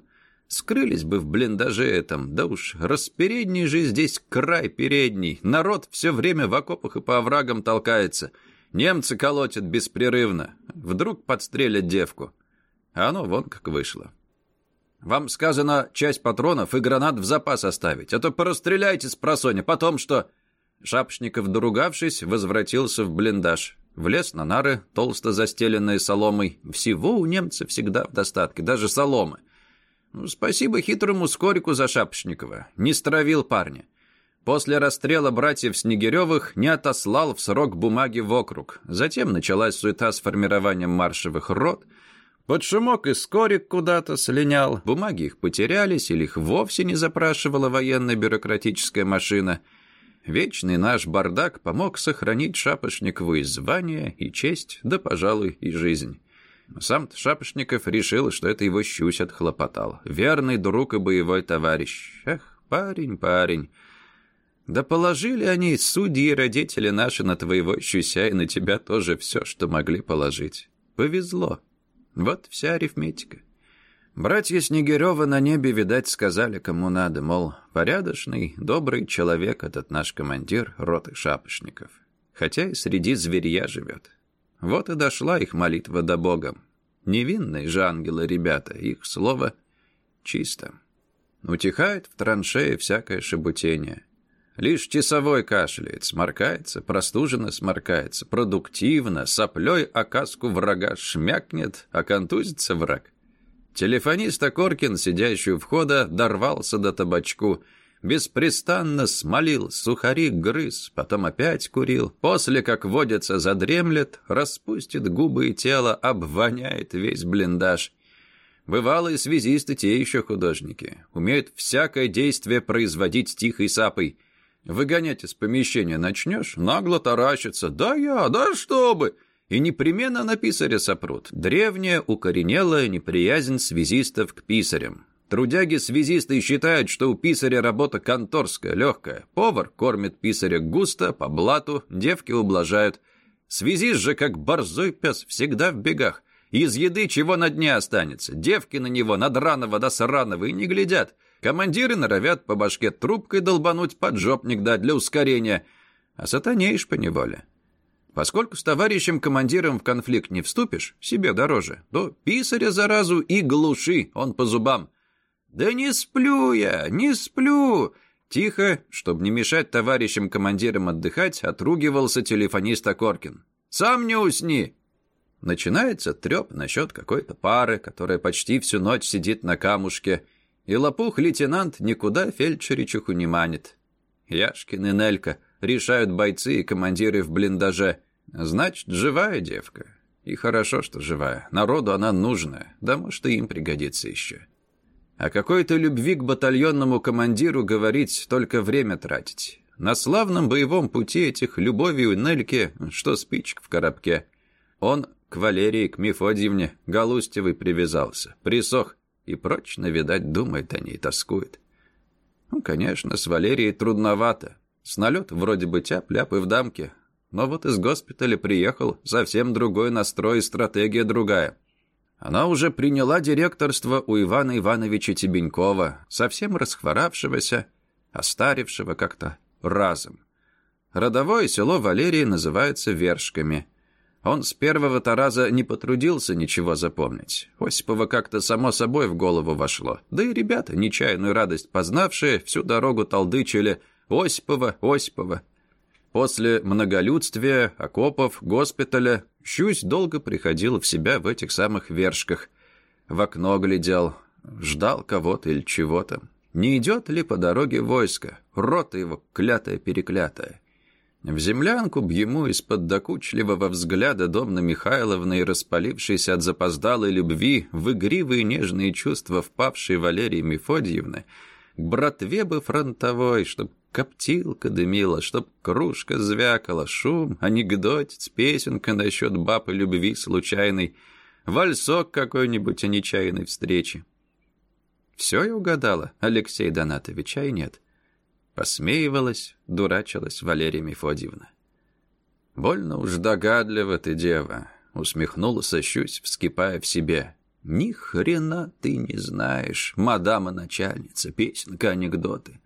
Скрылись бы в блиндаже этом, да уж, распередний же здесь край передний. Народ все время в окопах и по оврагам толкается. Немцы колотят беспрерывно. Вдруг подстрелят девку. А оно вон как вышло. Вам сказано часть патронов и гранат в запас оставить, а то порастреляйте с просоня, потом что...» Шапшников, доругавшись, возвратился в блиндаж. Влез на нары, толсто застеленные соломой. Всего у немца всегда в достатке, даже соломы. Ну, спасибо хитрому Скорику за Шапошникова. Не стравил парня. После расстрела братьев Снегиревых не отослал в срок бумаги в округ. Затем началась суета с формированием маршевых рот. Под шумок и Скорик куда-то слинял. Бумаги их потерялись или их вовсе не запрашивала военно-бюрократическая машина. Вечный наш бардак помог сохранить Шапошникову и звание, и честь, да, пожалуй, и жизнь. Сам Шапошников решил, что это его щусь отхлопотал. Верный друг и боевой товарищ. Эх, парень, парень. Да положили они, судьи и родители наши, на твоего щуся и на тебя тоже все, что могли положить. Повезло. Вот вся арифметика. Братья Снегирева на небе, видать, сказали кому надо, мол, порядочный, добрый человек этот наш командир роты шапошников. Хотя и среди зверья живет. Вот и дошла их молитва до Бога. Невинные же ангелы ребята, их слово чисто. Утихает в траншее всякое шебутение. Лишь часовой кашляет, сморкается, простуженно сморкается, продуктивно, соплей окаску врага шмякнет, а контузится враг. Телефонист Акоркин, сидящий у входа, дорвался до табачку. Беспрестанно смолил, сухари грыз, потом опять курил. После, как водится, задремлет, распустит губы и тело, обвоняет весь блиндаж. Бывалые связисты те еще художники. Умеют всякое действие производить тихой сапой. Выгонять из помещения начнешь, нагло таращится. «Да я, да что бы!» И непременно на писаря сопрут. Древняя укоренелая неприязнь связистов к писарям. Трудяги-связисты считают, что у писаря работа конторская, легкая. Повар кормит писаря густо, по блату, девки ублажают. Связист же, как борзой пес, всегда в бегах. Из еды чего на дне останется? Девки на него надраного до сраного и не глядят. Командиры норовят по башке трубкой долбануть, поджопник дать для ускорения. А сатанеешь поневоле. Поскольку с товарищем-командиром в конфликт не вступишь, себе дороже, то писаря заразу и глуши, он по зубам. «Да не сплю я, не сплю!» Тихо, чтобы не мешать товарищам-командирам отдыхать, отругивался телефонист Окоркин. «Сам не усни!» Начинается треп насчет какой-то пары, которая почти всю ночь сидит на камушке, и лопух-лейтенант никуда фельдшеричиху не манит. Яшкин и Нелька решают бойцы и командиры в блиндаже. Значит, живая девка. И хорошо, что живая. Народу она нужная, да может и им пригодится еще. О какой-то любви к батальонному командиру говорить только время тратить. На славном боевом пути этих любовей у Нельки, что спичек в коробке. Он к Валерии, к Мефодьевне, Галустевой привязался, присох и прочно, видать, думает о ней, тоскует. Ну, конечно, с Валерией трудновато. С налет вроде бы тяп-ляп и в дамке. Но вот из госпиталя приехал, совсем другой настрой и стратегия другая. Она уже приняла директорство у Ивана Ивановича Тебенькова, совсем расхворавшегося, остарившего как-то разом. Родовое село Валерии называется Вершками – он с первого-то раза не потрудился ничего запомнить. Осипова как-то само собой в голову вошло. Да и ребята, нечаянную радость познавшие, всю дорогу толдычили «Осипова, Осипова». После многолюдствия, окопов, госпиталя Щусь долго приходил в себя в этих самых вершках. В окно глядел, ждал кого-то или чего-то. Не идет ли по дороге войско? Рота его клятая-переклятая. В землянку б ему из-под докучливого взгляда Домна Михайловны и распалившейся от запоздалой любви в игривые нежные чувства впавшей Валерии Мефодьевны, к братве бы фронтовой, чтоб коптилка дымила, чтоб кружка звякала, шум, анекдотец, песенка насчет баб и любви случайной, вальсок какой-нибудь о нечаянной встрече. Все я угадала, Алексей Донатович, а и нет. — Посмеивалась, дурачилась Валерия Мефодьевна. «Больно уж догадлива ты, дева», — усмехнулась щусь, вскипая в себе. «Ни хрена ты не знаешь, мадама-начальница, песенка, анекдоты.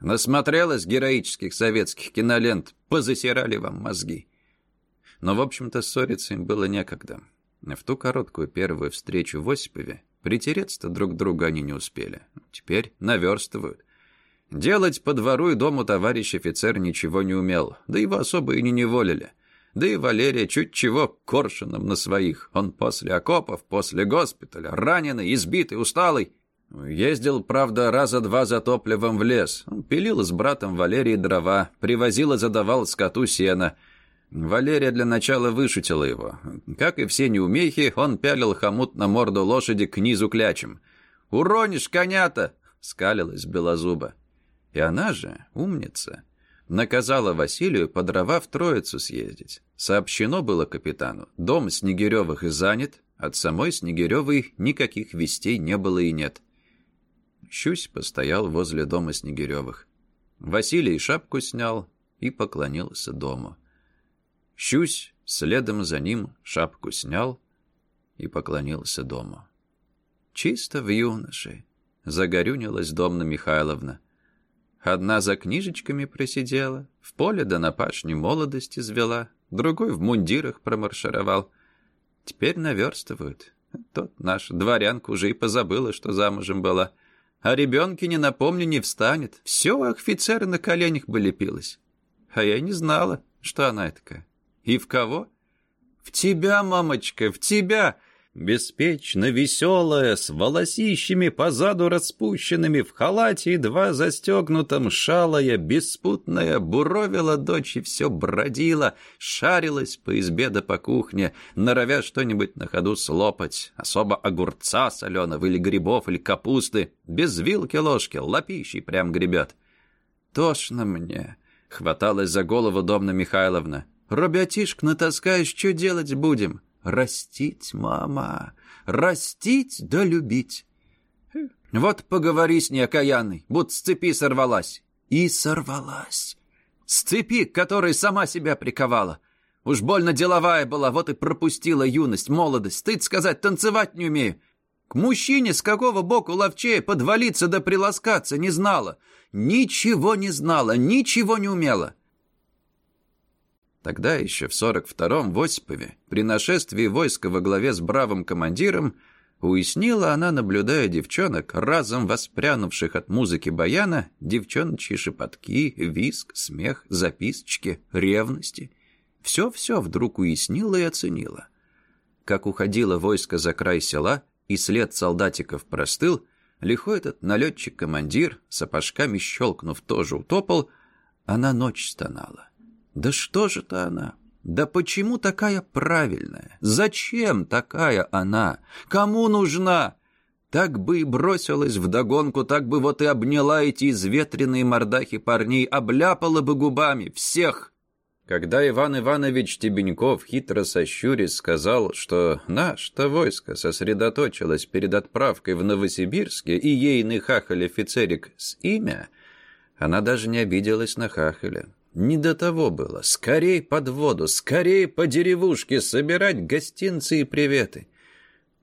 Насмотрелась героических советских кинолент, позасирали вам мозги». Но, в общем-то, ссориться им было некогда. В ту короткую первую встречу в Осипове притереться-то друг друга они не успели. Теперь наверстывают. Делать по двору и дому товарищ офицер ничего не умел, да его особо и не неволили. Да и Валерия чуть чего коршуном на своих. Он после окопов, после госпиталя, раненый, избитый, усталый. Ездил, правда, раза два за топливом в лес. Пилил с братом Валерии дрова, привозил и задавал скоту сена. Валерия для начала вышутила его. Как и все неумехи, он пялил хомут на морду лошади к низу клячем. «Уронишь коня-то!» — скалилась белозуба. И она же, умница, наказала Василию по дрова в Троицу съездить. Сообщено было капитану, дом Снегиревых занят, от самой Снегиревой никаких вестей не было и нет. Щусь постоял возле дома Снегиревых. Василий шапку снял и поклонился дому. Щусь следом за ним шапку снял и поклонился дому. Чисто в юноше загорюнилась Домна Михайловна. Одна за книжечками просидела, в поле да на пашне молодости звела, другой в мундирах промаршировал. Теперь наверстывают. Тот наш дворянка уже и позабыла, что замужем была. А ребенке не напомню, не встанет. Все офицеры на коленях бы лепилось. А я не знала, что она такая. И в кого? В тебя, мамочка, в тебя! Беспечно веселая, с волосищами позаду распущенными, в халате едва застегнутом, шалая, беспутная, буровила дочь и все бродила, шарилась по избе да по кухне, норовя что-нибудь на ходу слопать, особо огурца соленого или грибов или капусты, без вилки-ложки, лапищей прям гребет. «Тошно мне», — хваталась за голову Домна Михайловна. «Робятишк натаскаешь, что делать будем?» Растить, мама, растить да любить. Вот поговори с ней, окаянной, будто с цепи сорвалась. И сорвалась. С цепи, которой сама себя приковала. Уж больно деловая была, вот и пропустила юность, молодость. Стыд сказать, танцевать не умею. К мужчине с какого боку ловчее подвалиться да приласкаться не знала. Ничего не знала, ничего не умела. Тогда еще в 42-м в Осипове, при нашествии войска во главе с бравым командиром, уяснила она, наблюдая девчонок, разом воспрянувших от музыки баяна, девчоночьи шепотки, виск, смех, записочки, ревности. Все-все вдруг уяснила и оценила. Как уходило войско за край села, и след солдатиков простыл, лихой этот налетчик-командир, сапожками щелкнув, тоже утопал, а на ночь стонала. Да что же это она? Да почему такая правильная? Зачем такая она? Кому нужна? Так бы и бросилась вдогонку, так бы вот и обняла эти изветренные мордахи парней, обляпала бы губами всех. Когда Иван Иванович Тебеньков, хитро сощурясь, сказал, что наш-то войско сосредоточилось перед отправкой в Новосибирске и ейный хахаль-офицерик с имя, она даже не обиделась на хахаля. Не до того было. Скорей под воду, скорей по деревушке собирать гостинцы и приветы.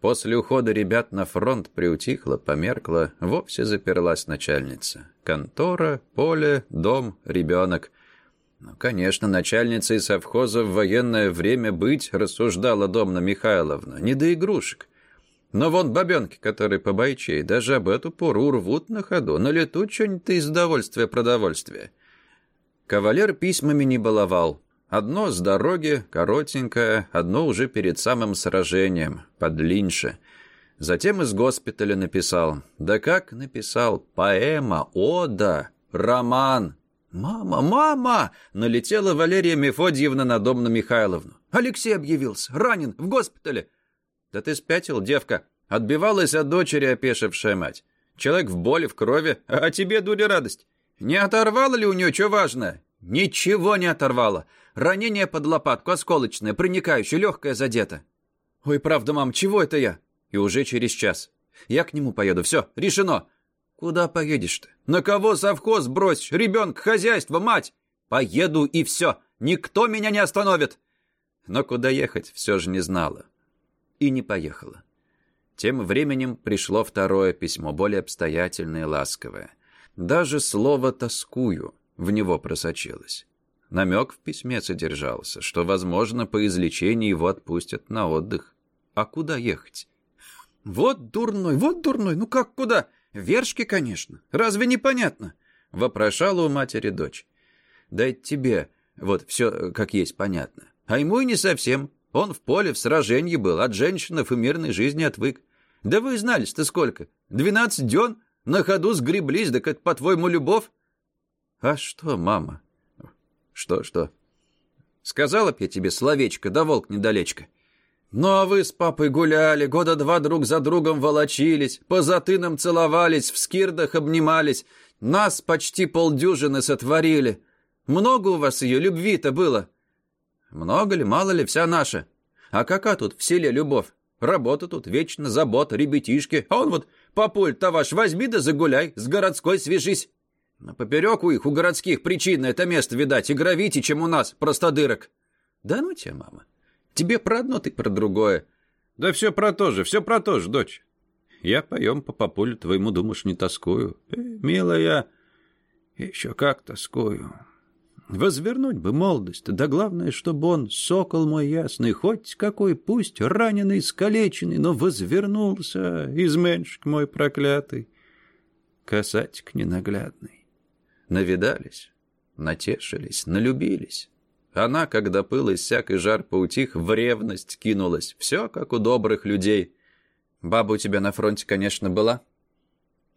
После ухода ребят на фронт приутихла, померкла, вовсе заперлась начальница. Контора, поле, дом, ребенок. Ну, конечно, начальницей совхоза в военное время быть, рассуждала Домна Михайловна, не до игрушек. Но вон бабенки, которые побойчей, даже об эту пору рвут на ходу, на лету что-нибудь из удовольствия продовольствия. Кавалер письмами не баловал. Одно с дороги, коротенькое, одно уже перед самым сражением, под линьше. Затем из госпиталя написал. Да как написал? Поэма, ода, роман. «Мама, мама!» — налетела Валерия Мефодьевна на Домну Михайловну. «Алексей объявился, ранен, в госпитале». «Да ты спятил, девка!» — отбивалась от дочери опешившая мать. «Человек в боли, в крови, а тебе, дуля, радость. Не оторвало ли у нее что важное? Ничего не оторвало. Ранение под лопатку, осколочное, проникающее, легкое задето. Ой, правда, мам, чего это я? И уже через час. Я к нему поеду. Все, решено. Куда поедешь ты? На кого совхоз бросишь? Ребенка, хозяйство, мать? Поеду и все. Никто меня не остановит. Но куда ехать, все же не знала. И не поехала. Тем временем пришло второе письмо, более обстоятельное и ласковое. Даже слово «тоскую» в него просочилось. Намек в письме содержался, что, возможно, по излечении его отпустят на отдых. А куда ехать? «Вот дурной, вот дурной, ну как куда? Вершки, конечно. Разве непонятно?» — вопрошала у матери дочь. «Да тебе вот все как есть понятно. А ему и не совсем. Он в поле, в сражении был, от женщин и мирной жизни отвык. Да вы знали-то сколько? Двенадцать дён? На ходу сгреблись, так это, по-твоему, любовь? А что, мама? Что, что? Сказала б я тебе словечко, да волк недалечко. Ну, а вы с папой гуляли, года два друг за другом волочились, по затынам целовались, в скирдах обнимались, нас почти полдюжины сотворили. Много у вас ее любви-то было? Много ли, мало ли, вся наша? А кака тут в селе любовь? Работа тут вечно, забота, ребятишки. А он вот, папуль-то ваш, возьми да загуляй, с городской свяжись. На поперек у их, у городских, причинно это место, видать, и гравите, чем у нас, простодырок. Да ну тебе, мама. Тебе про одно, ты про другое. Да все про то же, все про то же, дочь. Я поем по папулю твоему, думаешь, не тоскую. Э, милая, еще как тоскую. Возвернуть бы молодость, да главное, чтобы он, сокол мой ясный, хоть какой, пусть раненый, искалеченный, но возвернулся, изменщик мой проклятый, касатик ненаглядный. Навидались, натешились, налюбились. Она, когда пыл и сяк и жар поутих, в ревность кинулась. Все, как у добрых людей. Баба у тебя на фронте, конечно, была?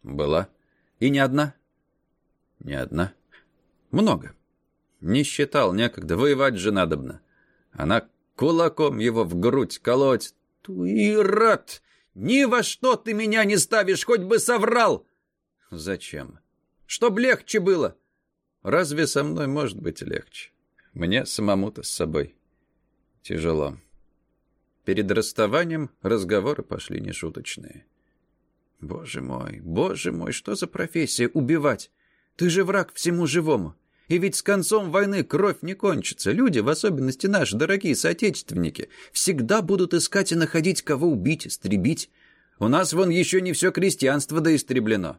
Была. И не одна? Не одна. Много. Не считал некогда, воевать же надобно. Она кулаком его в грудь колоть. Туират! Ни во что ты меня не ставишь, хоть бы соврал! Зачем? Чтоб легче было. Разве со мной может быть легче? Мне самому-то с собой тяжело. Перед расставанием разговоры пошли нешуточные. Боже мой, боже мой, что за профессия убивать? Ты же враг всему живому. И ведь с концом войны кровь не кончится. Люди, в особенности наши дорогие соотечественники, всегда будут искать и находить, кого убить, истребить. У нас вон еще не все крестьянство доисстреблено.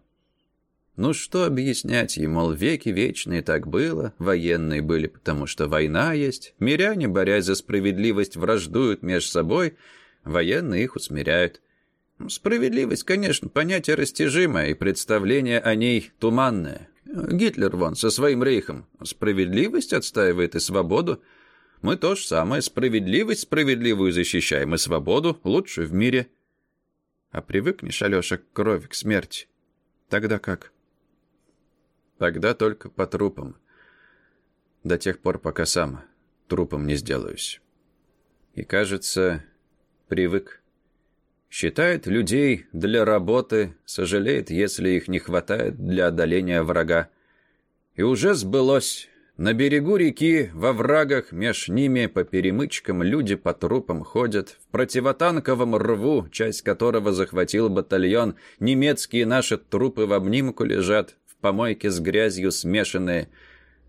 Ну что объяснять ему, мол, веки вечные так было, военные были, потому что война есть, миряне, борясь за справедливость, враждуют меж собой, военные их усмиряют. Справедливость, конечно, понятие растяжимое, и представление о ней туманное. Гитлер вон со своим рейхом справедливость отстаивает и свободу. Мы то же самое, справедливость справедливую защищаем и свободу, лучшую в мире. А привыкнешь, Алеша, к крови, к смерти. Тогда как? Тогда только по трупам. До тех пор, пока сам трупом не сделаюсь. И, кажется, привык. Считает людей для работы, сожалеет, если их не хватает для одоления врага. И уже сбылось. На берегу реки, во врагах, меж ними по перемычкам люди по трупам ходят. В противотанковом рву, часть которого захватил батальон, немецкие наши трупы в обнимку лежат помойке с грязью смешанные.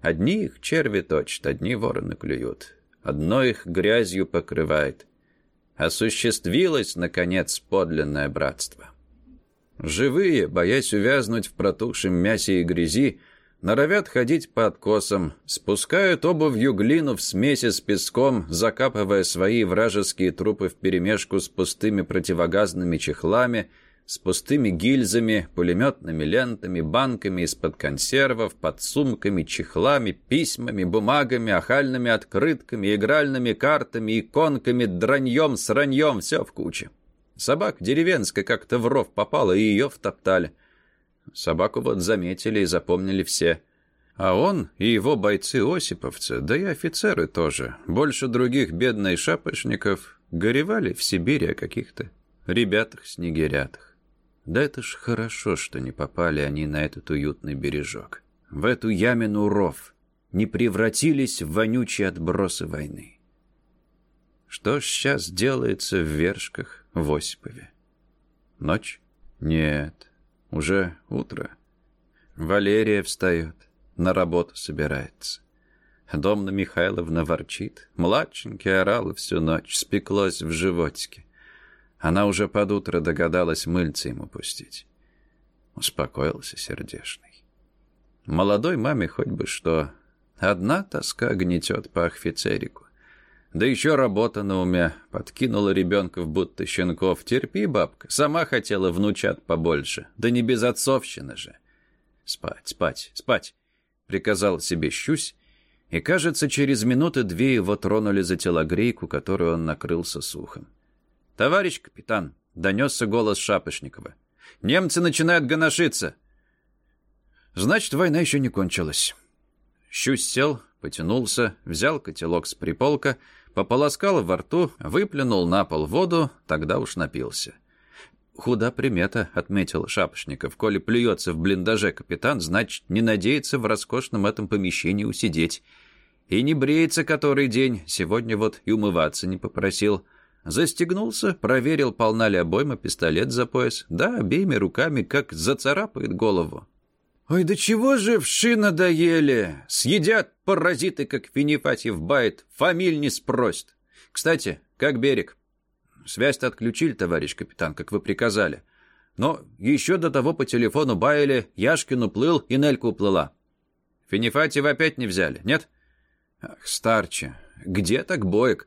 Одни их черви точат, одни вороны клюют. Одно их грязью покрывает. Осуществилось, наконец, подлинное братство. Живые, боясь увязнуть в протухшем мясе и грязи, норовят ходить по откосам, спускают обувью глину в смеси с песком, закапывая свои вражеские трупы вперемешку с пустыми противогазными чехлами — с пустыми гильзами, пулеметными лентами, банками из-под консервов, подсумками, чехлами, письмами, бумагами, охальными открытками, игральными картами, иконками, драньем, сраньем, все в куче. Собак деревенская как-то в ров попала, и ее втоптали. Собаку вот заметили и запомнили все. А он и его бойцы-осиповцы, да и офицеры тоже, больше других бедных шапошников, горевали в Сибири о каких-то ребятах-снегирятах. Да это ж хорошо, что не попали они на этот уютный бережок. В эту ямину ров. Не превратились в вонючие отбросы войны. Что ж сейчас делается в Вершках, в Осипове? Ночь? Нет, уже утро. Валерия встает, на работу собирается. Домна Михайловна ворчит. Младшенький орал всю ночь, спеклось в животике. Она уже под утро догадалась мыльце ему пустить. Успокоился сердешный. Молодой маме хоть бы что. Одна тоска гнетет по офицерику. Да еще работа на уме. Подкинула ребенка в будто щенков. Терпи, бабка. Сама хотела внучат побольше. Да не без отцовщины же. Спать, спать, спать. Приказал себе щусь. И, кажется, через минуты две его тронули за телогрейку, которую он накрылся сухом. «Товарищ капитан!» — донесся голос Шапошникова. «Немцы начинают гоношиться!» «Значит, война еще не кончилась». Щусь сел, потянулся, взял котелок с приполка, пополоскал во рту, выплюнул на пол воду, тогда уж напился. «Худа примета», — отметил Шапошников. «Коли плюется в блиндаже капитан, значит, не надеется в роскошном этом помещении усидеть. И не бреется который день, сегодня вот и умываться не попросил». Застегнулся, проверил, полна ли обойма, пистолет за пояс. Да, обеими руками, как зацарапает голову. «Ой, да чего же вши надоели? Съедят паразиты, как Финифатьев бает, фамиль не спросят. Кстати, как берег?» «Связь-то отключили, товарищ капитан, как вы приказали. Но еще до того по телефону баяли, Яшкин уплыл и Нелька уплыла. Финифатьева опять не взяли, нет?» «Ах, старче, где так боек?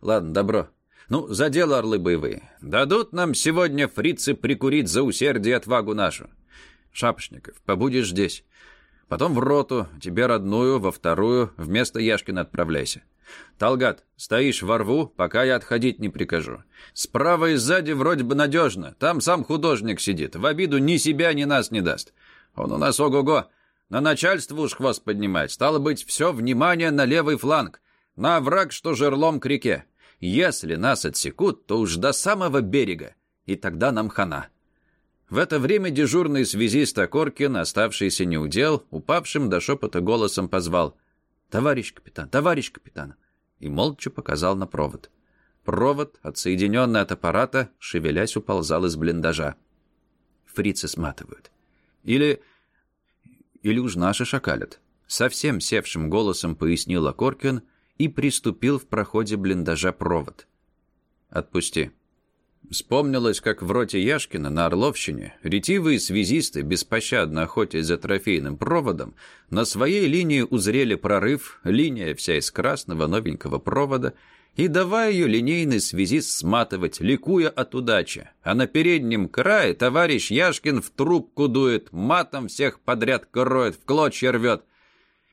Ладно, добро, ну, за дело, орлы боевые. Дадут нам сегодня фрицы прикурить за усердие и отвагу нашу. Шапошников, побудешь здесь. Потом в роту, тебе родную, во вторую, вместо Яшкина отправляйся. Талгат, стоишь во рву, пока я отходить не прикажу. Справа и сзади вроде бы надежно. Там сам художник сидит. В обиду ни себя, ни нас не даст. Он у нас ого-го. На начальство уж хвост поднимает. Стало быть, все внимание на левый фланг. На враг, что жерлом к реке. Если нас отсекут, то уж до самого берега. И тогда нам хана. В это время дежурный связист Окоркин, оставшийся неудел, упавшим до шепота голосом позвал — «Товарищ капитан, товарищ капитан!» и молча показал на провод. Провод, отсоединенный от аппарата, шевелясь, уползал из блиндажа. Фрицы сматывают. Или... или уж наши шакалят. Совсем севшим голосом пояснил Окоркин и приступил в проходе блиндажа провод. «Отпусти», Вспомнилось, как в роте Яшкина на Орловщине ретивые связисты, беспощадно охотясь за трофейным проводом, на своей линии узрели прорыв, линия вся из красного новенького провода, и давая ее линейный связист сматывать, ликуя от удачи. А на переднем крае товарищ Яшкин в трубку дует, матом всех подряд кроет, в клочья рвет.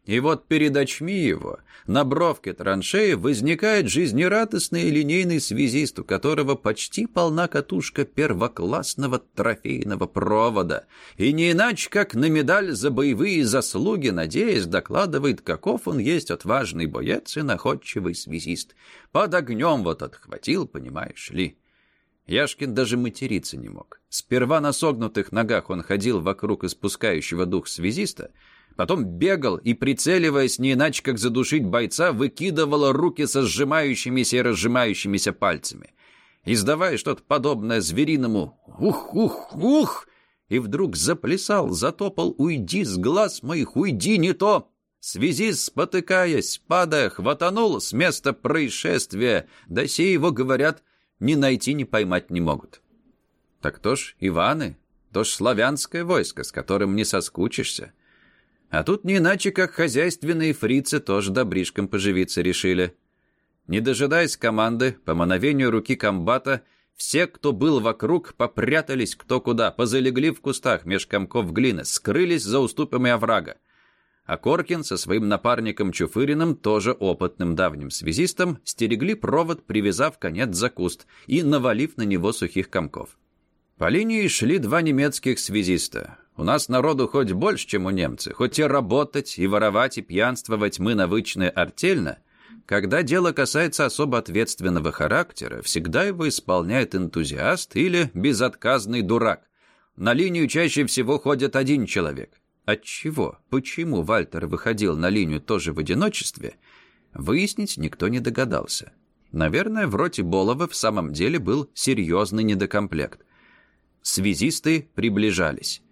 И вот перед очми его, на бровке траншеи, возникает жизнерадостный линейный связист, у которого почти полна катушка первоклассного трофейного провода. И не иначе, как на медаль за боевые заслуги, надеясь, докладывает, каков он есть отважный боец и находчивый связист. Под огнем вот отхватил, понимаешь ли. Яшкин даже материться не мог. Сперва на согнутых ногах он ходил вокруг испускающего дух связиста — Потом бегал и, прицеливаясь не иначе, как задушить бойца, выкидывала руки со сжимающимися и разжимающимися пальцами. Издавая что-то подобное звериному «Ух-ух-ух!» и вдруг заплясал, затопал «Уйди с глаз моих, уйди, не то!» Связист, спотыкаясь, падая, хватанул с места происшествия, да сей его, говорят, ни найти, ни поймать не могут. Так то ж Иваны, то ж славянское войско, с которым не соскучишься. А тут не иначе, как хозяйственные фрицы тоже добришком поживиться решили. Не дожидаясь команды, по мановению руки комбата, все, кто был вокруг, попрятались кто куда, позалегли в кустах меж комков глины, скрылись за уступами оврага. А Коркин со своим напарником Чуфыриным, тоже опытным давним связистом, стерегли провод, привязав конец за куст и навалив на него сухих комков. По линии шли два немецких связиста. У нас народу хоть больше, чем у немцев, хоть и работать, и воровать, и пьянствовать мы навычно артельно, когда дело касается особо ответственного характера, всегда его исполняет энтузиаст или безотказный дурак. На линию чаще всего ходит один человек. Отчего, почему Вальтер выходил на линию тоже в одиночестве, выяснить никто не догадался. Наверное, в роте Болова в самом деле был серьезный недокомплект. Связисты приближались.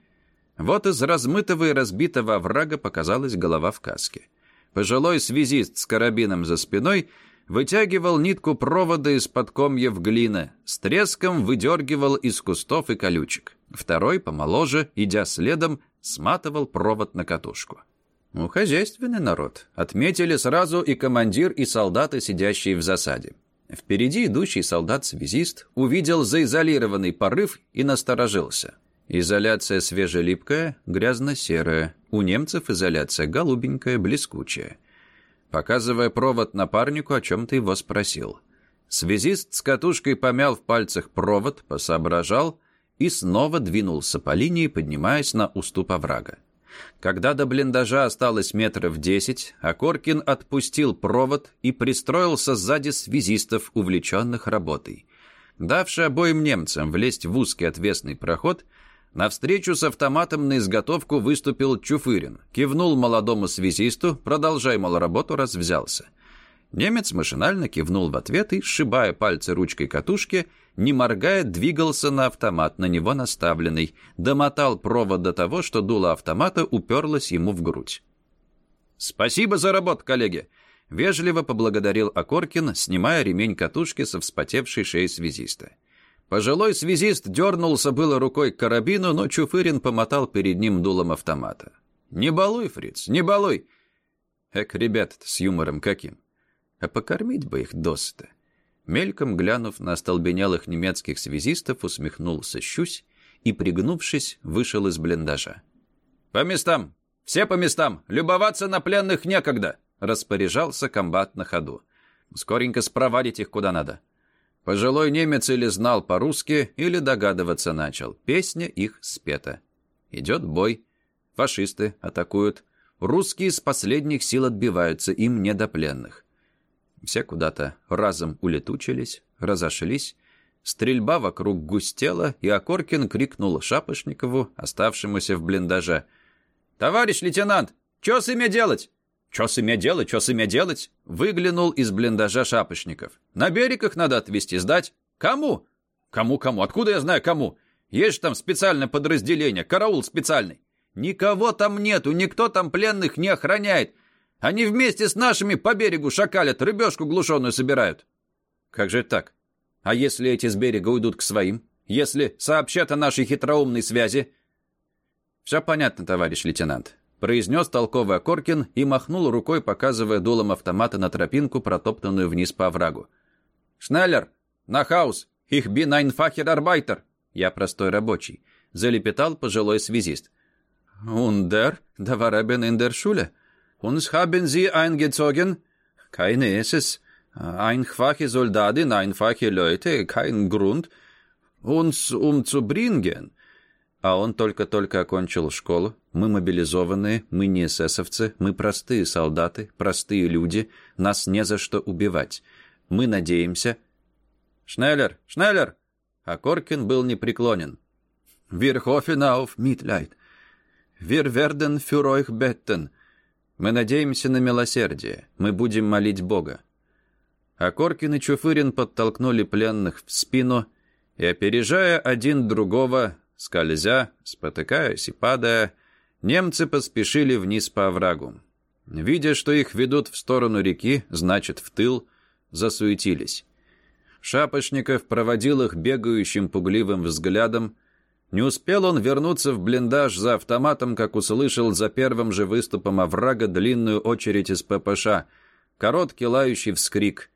Вот из размытого и разбитого врага показалась голова в каске. Пожилой связист с карабином за спиной вытягивал нитку провода из-под комьев глины, с треском выдергивал из кустов и колючек. Второй, помоложе, идя следом, сматывал провод на катушку. Ну, хозяйственный народ. Отметили сразу и командир, и солдаты, сидящие в засаде. Впереди идущий солдат-связист увидел заизолированный порыв и насторожился. Изоляция свежелипкая, грязно-серая. У немцев изоляция голубенькая, блескучая. Показывая провод напарнику, о чем-то его спросил. Связист с катушкой помял в пальцах провод, посоображал и снова двинулся по линии, поднимаясь на уступ оврага. Когда до блиндажа осталось метров десять, Акоркин отпустил провод и пристроился сзади связистов, увлеченных работой. Давший обоим немцам влезть в узкий отвесный проход, Навстречу с автоматом на изготовку выступил Чуфырин. Кивнул молодому связисту, продолжай, мол, работу, раз взялся. Немец машинально кивнул в ответ и, сшибая пальцы ручкой катушки, не моргая, двигался на автомат, на него наставленный, домотал провод до того, что дуло автомата уперлось ему в грудь. «Спасибо за работу, коллеги!» Вежливо поблагодарил Акоркин, снимая ремень катушки со вспотевшей шеи связиста. Пожилой связист дернулся было рукой к карабину, но Чуфырин помотал перед ним дулом автомата. «Не балуй, фриц, не балуй!» Эк, ребята-то с юмором каким. А покормить бы их досыта. Мельком глянув на остолбенелых немецких связистов, усмехнулся Щусь и, пригнувшись, вышел из блиндажа. «По местам! Все по местам! Любоваться на пленных некогда!» Распоряжался комбат на ходу. «Скоренько спровадить их куда надо». Пожилой немец или знал по-русски, или догадываться начал. Песня их спета. Идет бой. Фашисты атакуют. Русские с последних сил отбиваются, им не до пленных. Все куда-то разом улетучились, разошлись. Стрельба вокруг густела, и Окоркин крикнул Шапошникову, оставшемуся в блиндаже. «Товарищ лейтенант, что с ими делать?» «Чё с ими делать, чё с ими делать?» Выглянул из блиндажа Шапошников. «На берег их надо отвезти, сдать. Кому?» «Кому-кому? Откуда я знаю кому? Есть же там специальное подразделение, караул специальный. Никого там нету, никто там пленных не охраняет. Они вместе с нашими по берегу шакалят, рыбешку глушеную собирают». «Как же так? А если эти с берега уйдут к своим? Если сообщат о нашей хитроумной связи?» «Все понятно, товарищ лейтенант произнес толковый Окоркин и махнул рукой, показывая дулом автомата на тропинку, протоптанную вниз по оврагу. «Schneller! Nach Haus! Ich bin einfacher Arbeiter!» «Я простой рабочий», — залепетал пожилой связист. «Und der da war eben Schule. Uns haben sie eingezogen? Keine SS. Einfache Soldaten, einfache Leute, kein Grund, uns umzubringen. А он только-только окончил школу. Мы мобилизованные, мы не эсэсовцы, мы простые солдаты, простые люди. Нас не за что убивать. Мы надеемся... «Шнеллер! Шнеллер!» А Коркин был непреклонен. «Wir hoffen auf Mitleid. Wir werden. Мы надеемся на милосердие. Мы будем молить Бога». А Коркин и Чуфырин подтолкнули пленных в спину и, опережая один другого, Скользя, спотыкаясь и падая, немцы поспешили вниз по оврагу. Видя, что их ведут в сторону реки, значит, в тыл, засуетились. Шапошников проводил их бегающим пугливым взглядом. Не успел он вернуться в блиндаж за автоматом, как услышал за первым же выступом оврага длинную очередь из ППШ, короткий лающий вскрик.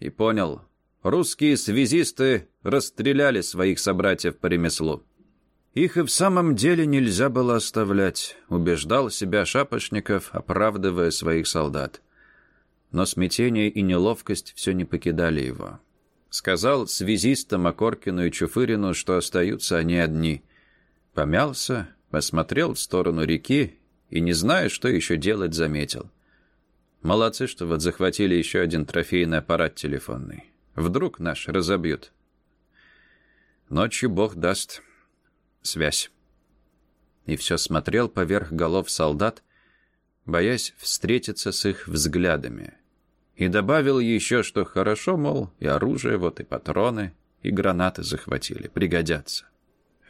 И понял, русские связисты расстреляли своих собратьев по ремеслу. Их и в самом деле нельзя было оставлять, убеждал себя Шапошников, оправдывая своих солдат. Но смятение и неловкость все не покидали его. Сказал связистам Окоркину и Чуфырину, что остаются они одни. Помялся, посмотрел в сторону реки и, не зная, что еще делать, заметил. Молодцы, что вот захватили еще один трофейный аппарат телефонный. Вдруг наш разобьют. Ночью Бог даст связь. И все смотрел поверх голов солдат, боясь встретиться с их взглядами. И добавил еще, что хорошо, мол, и оружие вот, и патроны, и гранаты захватили, пригодятся.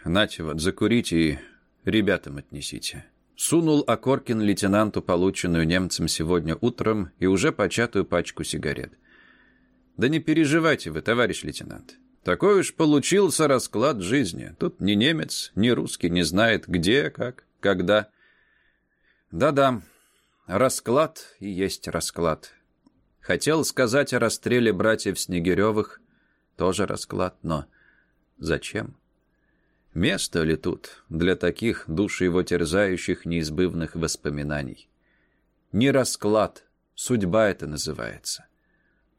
Нате вот, закурите и ребятам отнесите. Сунул Окоркин лейтенанту полученную немцем сегодня утром и уже початую пачку сигарет. «Да не переживайте вы, товарищ лейтенант. Такой уж получился расклад жизни. Тут ни немец, ни русский не знает, где, как, когда. Да-да, расклад и есть расклад. Хотел сказать о расстреле братьев Снегиревых. Тоже расклад, но зачем? Место ли тут для таких душ его терзающих неизбывных воспоминаний? Не расклад, судьба это называется.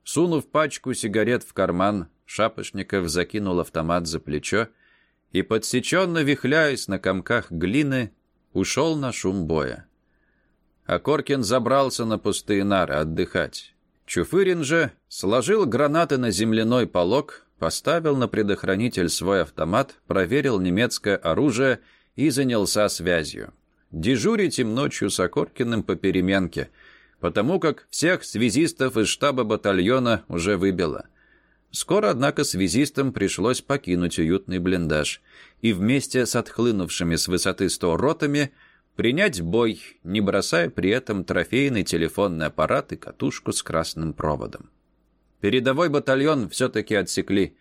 Сунув пачку сигарет в карман, Шапошников закинул автомат за плечо и, подсеченно вихляясь на комках глины, ушел на шум боя. Коркин забрался на пустые нары отдыхать. Чуфырин же сложил гранаты на земляной полог, поставил на предохранитель свой автомат, проверил немецкое оружие и занялся связью. Дежурить им ночью с Окоркиным по переменке, потому как всех связистов из штаба батальона уже выбило. Скоро, однако, связистам пришлось покинуть уютный блиндаж и вместе с отхлынувшими с высоты сто ротами принять бой, не бросая при этом трофейный телефонный аппарат и катушку с красным проводом. Передовой батальон все-таки отсекли.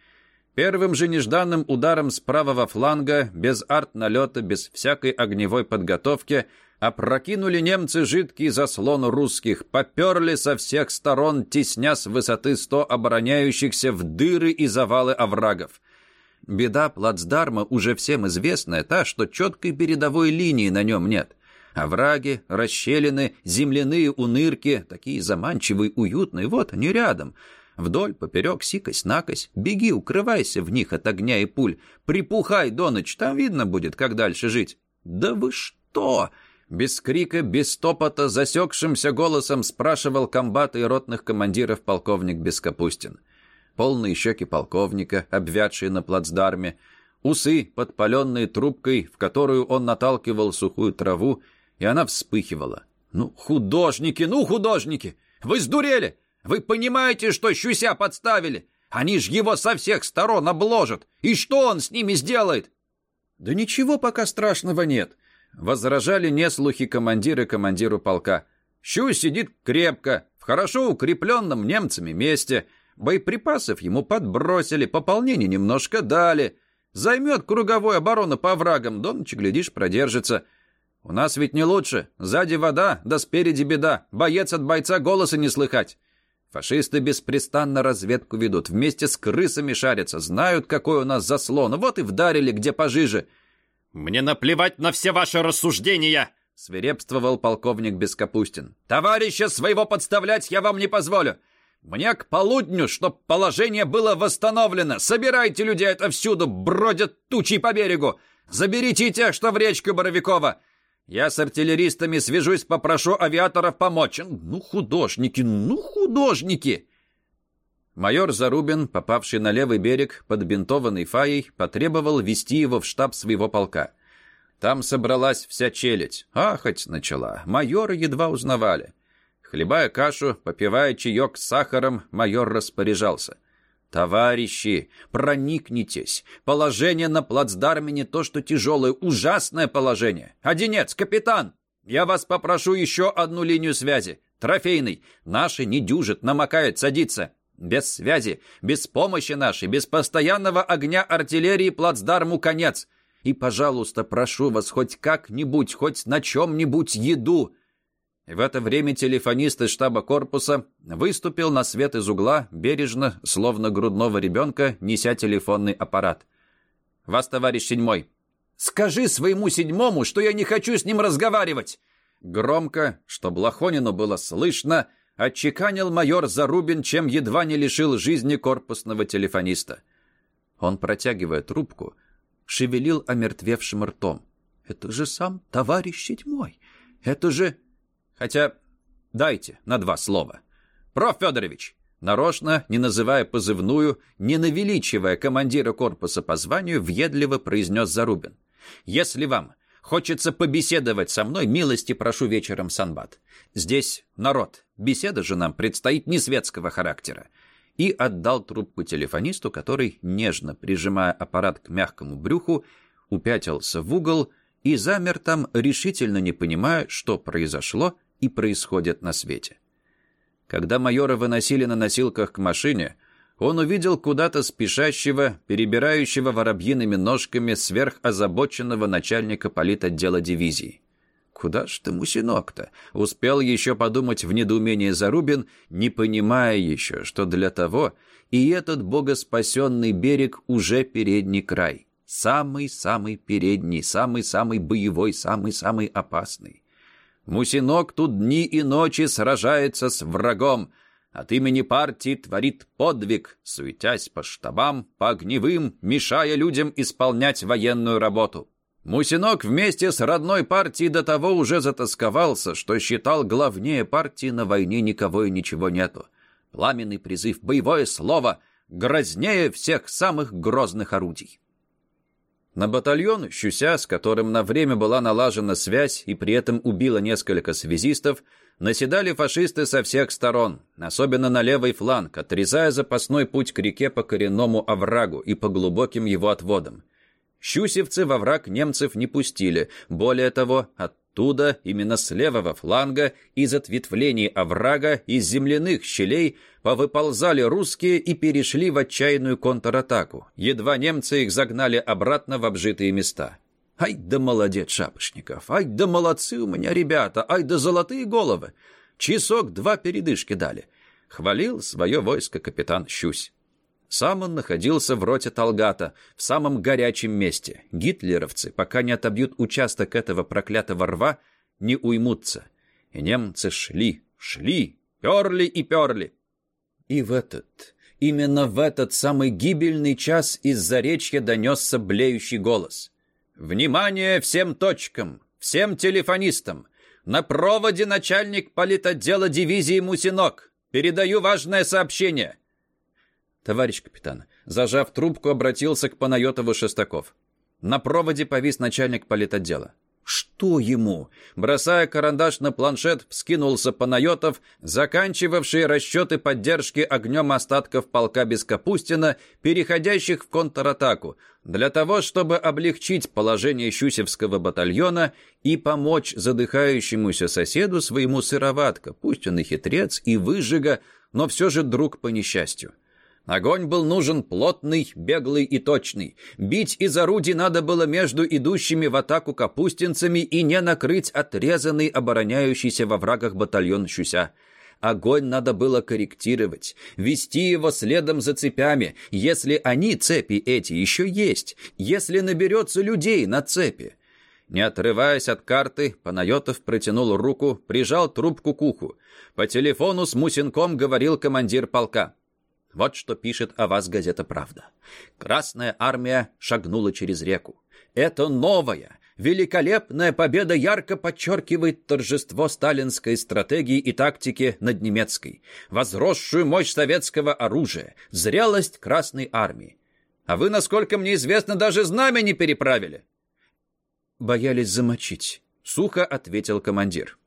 Первым же нежданным ударом с правого фланга, без арт-налета, без всякой огневой подготовки – Опрокинули немцы жидкий заслон русских, поперли со всех сторон, тесня с высоты сто обороняющихся в дыры и завалы оврагов. Беда плацдарма уже всем известная, та, что четкой передовой линии на нем нет. Овраги, расщелины, земляные унырки, такие заманчивые, уютные, вот они рядом. Вдоль, поперек, сикось-накось. Беги, укрывайся в них от огня и пуль. Припухай до ночи, там видно будет, как дальше жить. Да вы что? Без крика, без топота, засекшимся голосом спрашивал комбат и ротных командиров полковник Бескапустин. Полные щеки полковника, обвядшие на плацдарме, усы, подпаленные трубкой, в которую он наталкивал сухую траву, и она вспыхивала. «Ну, художники, ну, художники! Вы сдурели! Вы понимаете, что Щуся подставили? Они ж его со всех сторон обложат! И что он с ними сделает?» «Да ничего пока страшного нет», — возражали неслухи командиры командиру полка. «Щусь сидит крепко, в хорошо укрепленном немцами месте. Боеприпасов ему подбросили, пополнение немножко дали. Займет круговую оборону по врагам, до ночи, глядишь, продержится. У нас ведь не лучше. Сзади вода, да спереди беда. Боец от бойца голоса не слыхать. Фашисты беспрестанно разведку ведут, вместе с крысами шарятся, знают, какой у нас заслон, вот и вдарили где пожиже. «Мне наплевать на все ваши рассуждения!» — свирепствовал полковник Бескапустин. «Товарища своего подставлять я вам не позволю. Мне к полудню, чтоб положение было восстановлено. Собирайте людей отовсюду, бродят тучи по берегу. Заберите тех, что в речку Боровикова. Я с артиллеристами свяжусь, попрошу авиаторов помочь. Ну, художники, ну, художники!» Майор Зарубин, попавший на левый берег, подбинтованный фаей, потребовал вести его в штаб своего полка. Там собралась вся челядь. Ахать начала. Майора едва узнавали. Хлебая кашу, попивая чаек с сахаром, майор распоряжался. «Товарищи, проникнитесь. Положение на плацдарме не то что тяжелое, ужасное положение. Одинец, капитан, я вас попрошу еще одну линию связи. Трофейный. Наши не дюжит, намокает, садится. Без связи, без помощи нашей, без постоянного огня артиллерии плацдарму конец. И, пожалуйста, прошу вас хоть как-нибудь, хоть на чем-нибудь еду. В это время телефонист из штаба корпуса выступил на свет из угла, бережно, словно грудного ребенка, неся телефонный аппарат. «Вас, товарищ седьмой!» «Скажи своему седьмому, что я не хочу с ним разговаривать!» Громко, чтобы Лохонину было слышно, отчеканил майор Зарубин, чем едва не лишил жизни корпусного телефониста. Он, протягивая трубку, шевелил омертвевшим ртом. «Это же сам товарищ седьмой! Это же...» Хотя дайте на два слова. Проф. Федорович, нарочно, не называя позывную, не навеличивая командира корпуса по званию, въедливо произнес Зарубин. Если вам хочется побеседовать со мной, милости прошу вечером Санбат. Здесь народ, беседа же нам предстоит не светского характера. И отдал трубку телефонисту, который, нежно прижимая аппарат к мягкому брюху, упятился в угол и замер там, решительно не понимая, что произошло и происходит на свете. Когда майора выносили на носилках к машине, он увидел куда-то спешащего, перебирающего воробьиными ножками сверхозабоченного начальника политотдела дивизии. «Куда ж ты, мусинок-то?» — успел еще подумать в недоумении Зарубин, не понимая еще, что для того и этот богоспасенный берег уже передний край. Самый-самый передний, самый-самый боевой, самый-самый опасный. Мусинок тут дни и ночи сражается с врагом. От имени партии творит подвиг, суетясь по штабам, по огневым, мешая людям исполнять военную работу. Мусинок вместе с родной партией до того уже затасковался, что считал главнее партии на войне никого и ничего нету. Пламенный призыв, боевое слово, грознее всех самых грозных орудий. На батальон Щуся, с которым на время была налажена связь и при этом убило несколько связистов, наседали фашисты со всех сторон, особенно на левый фланг, отрезая запасной путь к реке по коренному оврагу и по глубоким его отводам. Щусевцы во враг немцев не пустили, более того, от Оттуда, именно с левого фланга, из ответвлений оврага, из земляных щелей, повыползали русские и перешли в отчаянную контратаку. Едва немцы их загнали обратно в обжитые места. «Ай да молодец, Шапошников! Ай да молодцы у меня ребята! Ай да золотые головы! Часок-два передышки дали!» — хвалил свое войско капитан Щусь. Сам он находился в роте Талгата, в самом горячем месте. Гитлеровцы, пока не отобьют участок этого проклятого рва, не уймутся. И немцы шли, шли, перли и перли. И в этот, именно в этот самый гибельный час из заречья донесся блеющий голос. «Внимание всем точкам, всем телефонистам! На проводе начальник политотдела дивизии Мусинок! Передаю важное сообщение!» «Товарищ капитан», зажав трубку, обратился к Панайотову Шестаков. На проводе повис начальник политотдела. Что ему? Бросая карандаш на планшет, вскинулся Панайотов, заканчивавший расчеты поддержки огнем остатков полка Бескапустина, переходящих в контратаку, для того, чтобы облегчить положение Щусевского батальона и помочь задыхающемуся соседу своему сыроватка, пусть он и хитрец, и выжига, но все же друг по несчастью. Огонь был нужен плотный, беглый и точный. Бить из орудий надо было между идущими в атаку капустинцами и не накрыть отрезанный, обороняющийся во врагах батальон Щуся. Огонь надо было корректировать, вести его следом за цепями, если они, цепи эти, еще есть, если наберется людей на цепи. Не отрываясь от карты, Панайотов протянул руку, прижал трубку к уху. По телефону с Мусинком говорил командир полка. Вот что пишет о вас газета «Правда». Красная армия шагнула через реку. Это новая, великолепная победа ярко подчеркивает торжество сталинской стратегии и тактики над немецкой, возросшую мощь советского оружия, зрелость Красной армии. А вы, насколько мне известно, даже знамя не переправили. Боялись замочить, сухо ответил командир.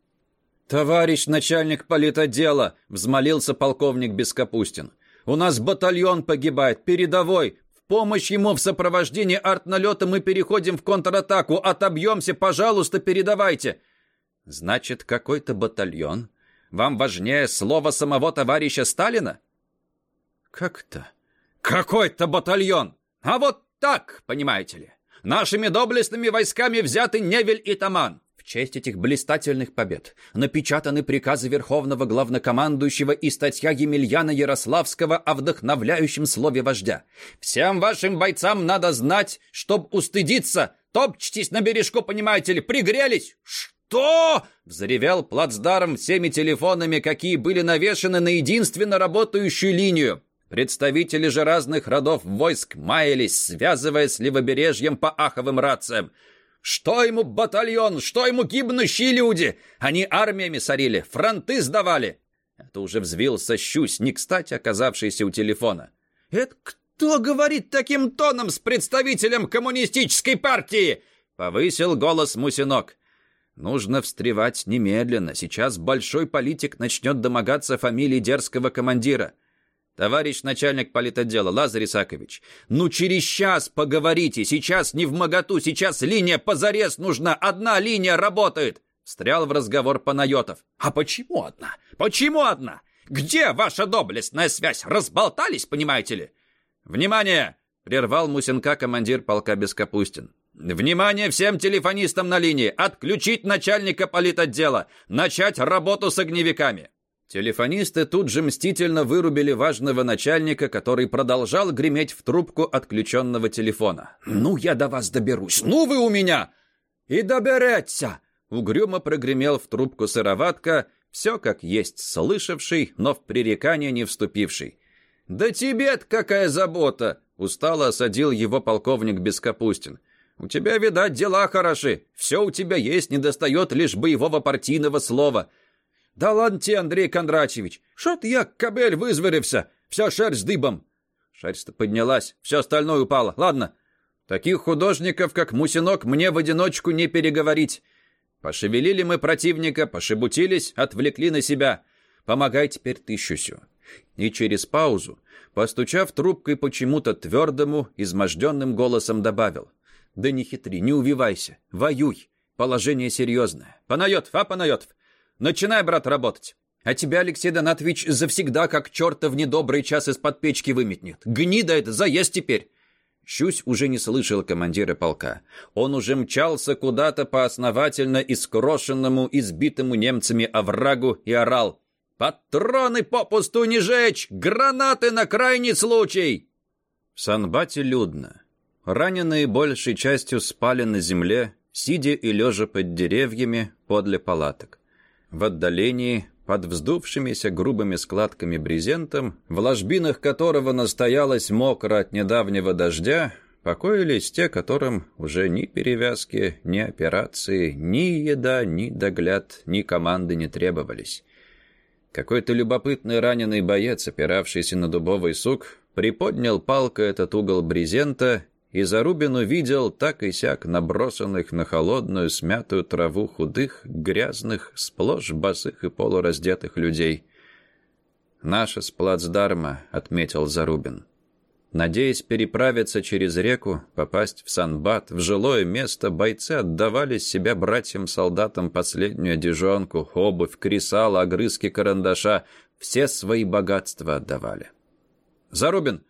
«Товарищ начальник политотдела!» — взмолился полковник Бескапустин. У нас батальон погибает, передовой. В помощь ему в сопровождении артналета мы переходим в контратаку. Отобьемся, пожалуйста, передавайте». «Значит, какой-то батальон? Вам важнее слово самого товарища Сталина?» «Как-то?» «Какой-то батальон! А вот так, понимаете ли. Нашими доблестными войсками взяты Невель и Таман честь этих блистательных побед напечатаны приказы Верховного Главнокомандующего и статья Емельяна Ярославского о вдохновляющем слове вождя. Всем вашим бойцам надо знать, чтоб устыдиться. Топчтесь на бережку, понимаете ли, пригрелись. «Что?» — взревел плацдарм всеми телефонами, какие были навешаны на единственно работающую линию. Представители же разных родов войск маялись, связывая с левобережьем по аховым рациям. Что ему батальон, что ему гибнущие люди? Они армиями сорили, фронты сдавали. Это уже взвился щусь, не кстати оказавшийся у телефона. Это кто говорит таким тоном с представителем коммунистической партии? Повысил голос Мусинок. Нужно встревать немедленно. Сейчас большой политик начнет домогаться фамилии дерзкого командира. «Товарищ начальник политотдела, Лазарь Исакович, ну через час поговорите, сейчас не в моготу, сейчас линия позарез нужна, одна линия работает!» Встрял в разговор Панайотов. «А почему одна? Почему одна? Где ваша доблестная связь? Разболтались, понимаете ли?» «Внимание!» — прервал Мусенка командир полка Бескапустин. «Внимание всем телефонистам на линии! Отключить начальника политотдела! Начать работу с огневиками!» Телефонисты тут же мстительно вырубили важного начальника, который продолжал греметь в трубку отключенного телефона. «Ну, я до вас доберусь! Ну, вы у меня!» «И добереться!» Угрюмо прогремел в трубку сыроватка, все как есть слышавший, но в пререкание не вступивший. «Да тебе-то какая забота!» Устало осадил его полковник Бескапустин. «У тебя, видать, дела хороши. Все у тебя есть, недостает лишь боевого партийного слова. «Да ладно тебе, Андрей Кондратьевич! Что ты я, кобель, вызверився? Вся шерсть дыбом!» Шерсть поднялась, все остальное упало. «Ладно, таких художников, как Мусинок, мне в одиночку не переговорить. Пошевелили мы противника, пошебутились, отвлекли на себя. Помогай теперь ты, Щусю». И через паузу, постучав трубкой почему-то твердому, изможденным голосом добавил. «Да не хитри, не увивайся, воюй, положение серьезное. Панайотов, а, Панайотов, Начинай, брат, работать. А тебя, Алексей Донатович, завсегда как черта в недобрый час из-под печки выметнет. Гнида это, заезд теперь!» Щусь уже не слышал командира полка. Он уже мчался куда-то по основательно искрошенному, избитому немцами оврагу и орал. «Патроны попусту не жечь! Гранаты на крайний случай!» В Санбате людно. Раненые большей частью спали на земле, сидя и лежа под деревьями подле палаток. В отдалении, под вздувшимися грубыми складками брезентом, в ложбинах которого настоялось мокро от недавнего дождя, покоились те, которым уже ни перевязки, ни операции, ни еда, ни догляд, ни команды не требовались. Какой-то любопытный раненый боец, опиравшийся на дубовый сук, приподнял палкой этот угол брезента, и Зарубин увидел так и сяк набросанных на холодную смятую траву худых, грязных, сплошь босых и полураздетых людей. «Наша с плацдарма», — отметил Зарубин. Надеясь переправиться через реку, попасть в Санбат, в жилое место, бойцы отдавали себя братьям-солдатам последнюю одежонку, обувь, кресало, огрызки карандаша, все свои богатства отдавали. «Зарубин!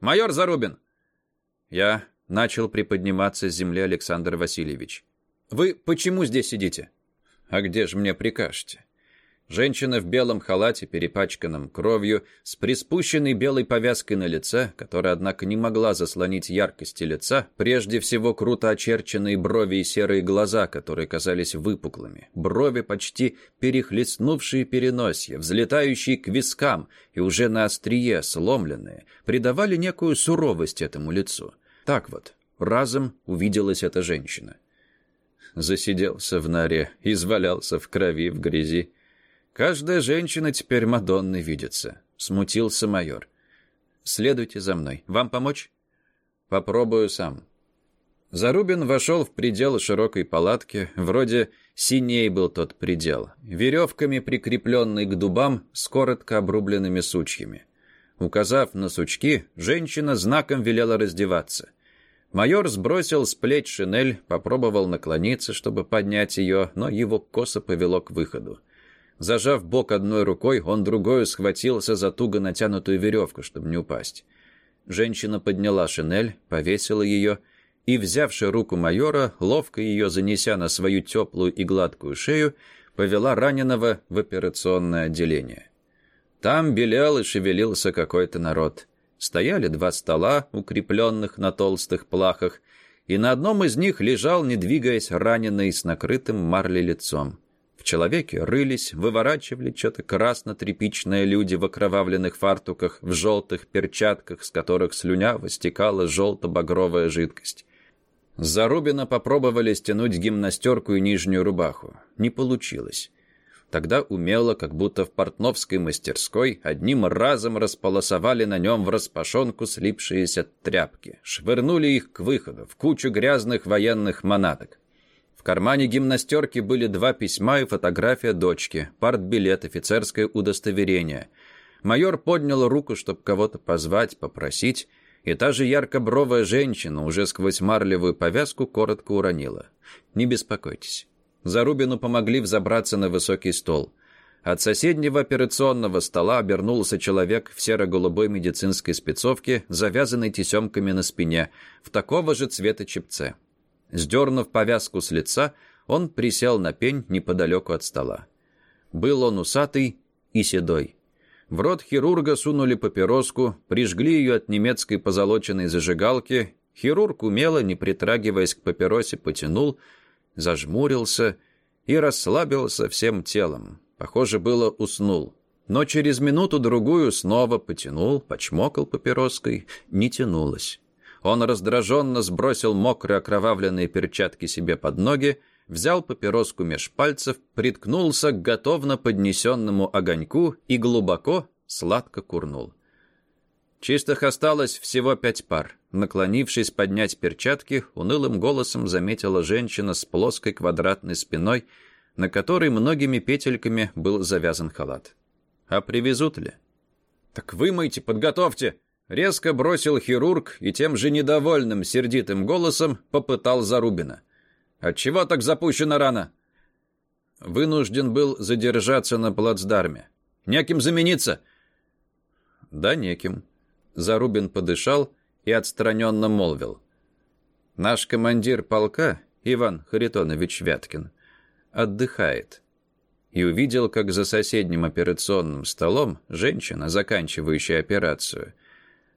Майор Зарубин!» Я начал приподниматься с земли Александр Васильевич. «Вы почему здесь сидите?» «А где же мне прикажете?» Женщина в белом халате, перепачканном кровью, с приспущенной белой повязкой на лице, которая, однако, не могла заслонить яркости лица, прежде всего круто очерченные брови и серые глаза, которые казались выпуклыми, брови почти перехлестнувшие переносье, взлетающие к вискам и уже на острие сломленные, придавали некую суровость этому лицу. Так вот, разом увиделась эта женщина. Засиделся в норе, извалялся в крови, в грязи. Каждая женщина теперь Мадонной видится. Смутился майор. Следуйте за мной. Вам помочь? Попробую сам. Зарубин вошел в предел широкой палатки. Вроде синей был тот предел. Веревками прикрепленный к дубам с коротко обрубленными сучьями. Указав на сучки, женщина знаком велела раздеваться. Майор сбросил с плеч шинель, попробовал наклониться, чтобы поднять ее, но его косо повело к выходу. Зажав бок одной рукой, он другой схватился за туго натянутую веревку, чтобы не упасть. Женщина подняла шинель, повесила ее и, взявши руку майора, ловко ее занеся на свою теплую и гладкую шею, повела раненого в операционное отделение. Там белел и шевелился какой-то народ. Стояли два стола, укрепленных на толстых плахах, и на одном из них лежал, не двигаясь, раненый с накрытым марлей лицом. В человеке рылись, выворачивали что-то красно-тряпичные люди в окровавленных фартуках, в желтых перчатках, с которых слюняво стекала желто-багровая жидкость. Зарубина попробовали стянуть гимнастерку и нижнюю рубаху. Не получилось. Тогда умело, как будто в портновской мастерской, одним разом располосовали на нем в распашонку слипшиеся тряпки, швырнули их к выходу, в кучу грязных военных манаток. В кармане гимнастерки были два письма и фотография дочки, партбилет, офицерское удостоверение. Майор поднял руку, чтобы кого-то позвать, попросить, и та же ярко-бровая женщина уже сквозь марлевую повязку коротко уронила. «Не беспокойтесь». Зарубину помогли взобраться на высокий стол. От соседнего операционного стола обернулся человек в серо-голубой медицинской спецовке, завязанной тесемками на спине, в такого же цвета чепце. Сдернув повязку с лица, он присел на пень неподалеку от стола. Был он усатый и седой. В рот хирурга сунули папироску, прижгли ее от немецкой позолоченной зажигалки. Хирург умело, не притрагиваясь к папиросе, потянул, зажмурился и расслабился всем телом. Похоже, было уснул. Но через минуту-другую снова потянул, почмокал папироской, не тянулось. Он раздраженно сбросил мокрые окровавленные перчатки себе под ноги, взял папироску меж пальцев, приткнулся к готовно поднесенному огоньку и глубоко, сладко курнул. Чистых осталось всего пять пар. Наклонившись поднять перчатки, унылым голосом заметила женщина с плоской квадратной спиной, на которой многими петельками был завязан халат. «А привезут ли?» «Так вымойте, подготовьте!» Резко бросил хирург и тем же недовольным, сердитым голосом попытал Зарубина. «Отчего так запущена рана?» Вынужден был задержаться на плацдарме. «Неким замениться?» «Да, неким». Зарубин подышал и отстраненно молвил. «Наш командир полка, Иван Харитонович Вяткин, отдыхает» и увидел, как за соседним операционным столом женщина, заканчивающая операцию,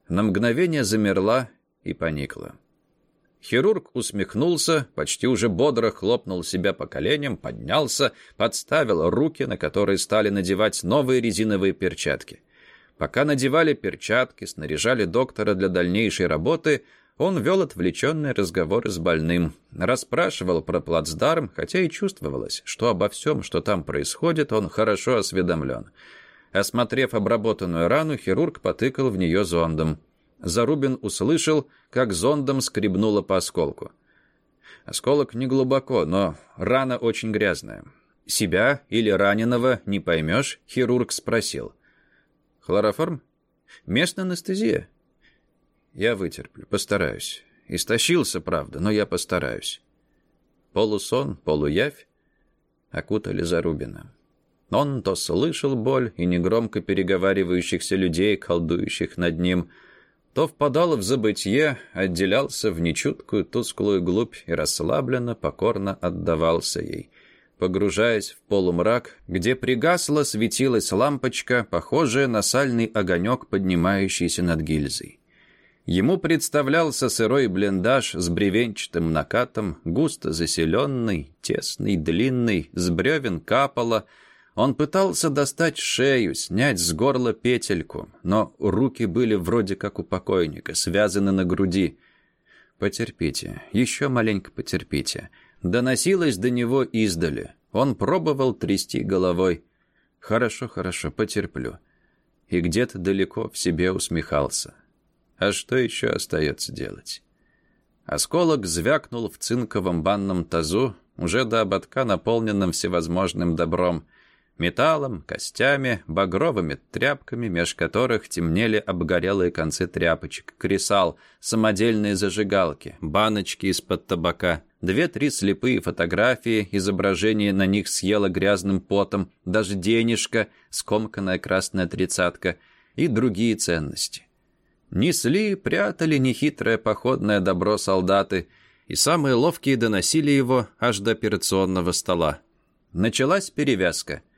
на мгновение замерла и поникла. Хирург усмехнулся, почти уже бодро хлопнул себя по коленям, поднялся, подставил руки, на которые стали надевать новые резиновые перчатки. Пока надевали перчатки, снаряжали доктора для дальнейшей работы, он вел отвлеченные разговоры с больным, расспрашивал про плацдарм, хотя и чувствовалось, что обо всем, что там происходит, он хорошо осведомлен. Осмотрев обработанную рану, хирург потыкал в нее зондом. Зарубин услышал, как зондом скребнуло по осколку. Осколок не глубоко, но рана очень грязная. «Себя или раненого не поймешь?» — хирург спросил. «Хлороформ? Местная анестезия?» «Я вытерплю, постараюсь. Истощился, правда, но я постараюсь». Полусон, полуявь окутали Зарубина. Он то слышал боль и негромко переговаривающихся людей, колдующих над ним, — то впадал в забытье, отделялся в нечуткую тусклую глубь и расслабленно, покорно отдавался ей, погружаясь в полумрак, где пригасла светилась лампочка, похожая на сальный огонек, поднимающийся над гильзой. Ему представлялся сырой блиндаж с бревенчатым накатом, густо заселенный, тесный, длинный, с бревен капало — он пытался достать шею, снять с горла петельку, но руки были вроде как у покойника, связаны на груди. «Потерпите, еще маленько потерпите». Доносилось до него издали. Он пробовал трясти головой. «Хорошо, хорошо, потерплю». И где-то далеко в себе усмехался. А что еще остается делать? Осколок звякнул в цинковом банном тазу, уже до ободка наполненным всевозможным добром металлом, костями, багровыми тряпками, меж которых темнели обгорелые концы тряпочек, кресал, самодельные зажигалки, баночки из-под табака, две-три слепые фотографии, изображение на них съело грязным потом, даже денежка, скомканная красная тридцатка и другие ценности. Несли, прятали нехитрое походное добро солдаты, и самые ловкие доносили его аж до операционного стола. Началась перевязка —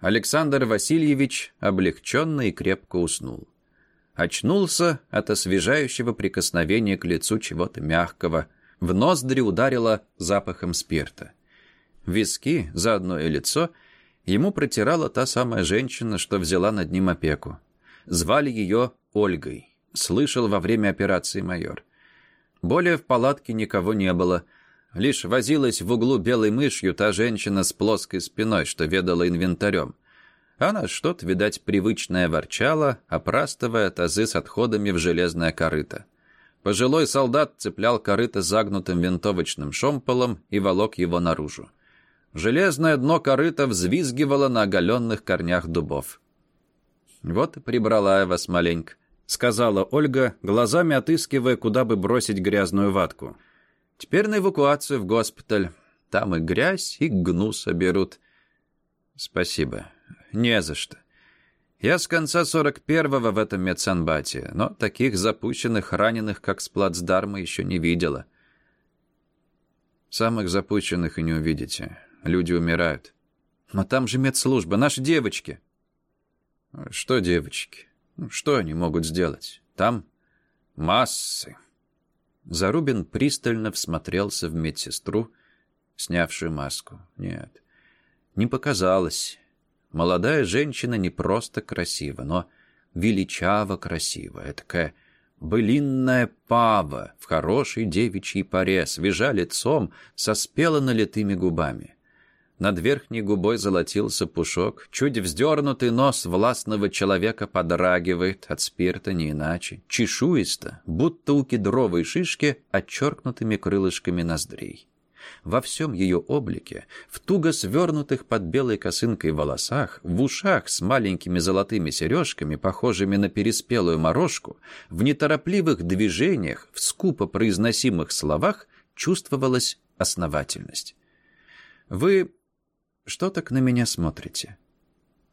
Александр Васильевич облегченно и крепко уснул. Очнулся от освежающего прикосновения к лицу чего-то мягкого. В ноздри ударило запахом спирта. Виски, заодно и лицо, ему протирала та самая женщина, что взяла над ним опеку. Звали ее Ольгой. Слышал во время операции майор. Более в палатке никого не было — Лишь возилась в углу белой мышью та женщина с плоской спиной, что ведала инвентарем. Она что-то, видать, привычное ворчала, опрастывая тазы с отходами в железное корыто. Пожилой солдат цеплял корыто загнутым винтовочным шомполом и волок его наружу. Железное дно корыта взвизгивало на оголенных корнях дубов. «Вот и прибрала я вас маленько», — сказала Ольга, глазами отыскивая, куда бы бросить грязную ватку. Теперь на эвакуацию в госпиталь. Там и грязь, и гну соберут. Спасибо. Не за что. Я с конца 41-го в этом медсанбате, но таких запущенных раненых, как с плацдарма, еще не видела. Самых запущенных и не увидите. Люди умирают. Но там же медслужба, наши девочки. Что девочки? Ну, что они могут сделать? Там массы. Зарубин пристально всмотрелся в медсестру, снявшую маску. Нет, не показалось. Молодая женщина не просто красива, но величаво красива. Этакая былинная пава в хорошей девичьей паре, свежа лицом, со спело налитыми губами. Над верхней губой золотился пушок, чуть вздернутый нос властного человека подрагивает от спирта не иначе, чешуисто, будто у кедровой шишки отчеркнутыми крылышками ноздрей. Во всем ее облике, в туго свернутых под белой косынкой волосах, в ушах с маленькими золотыми сережками, похожими на переспелую морожку, в неторопливых движениях, в скупо произносимых словах чувствовалась основательность. «Вы что так на меня смотрите?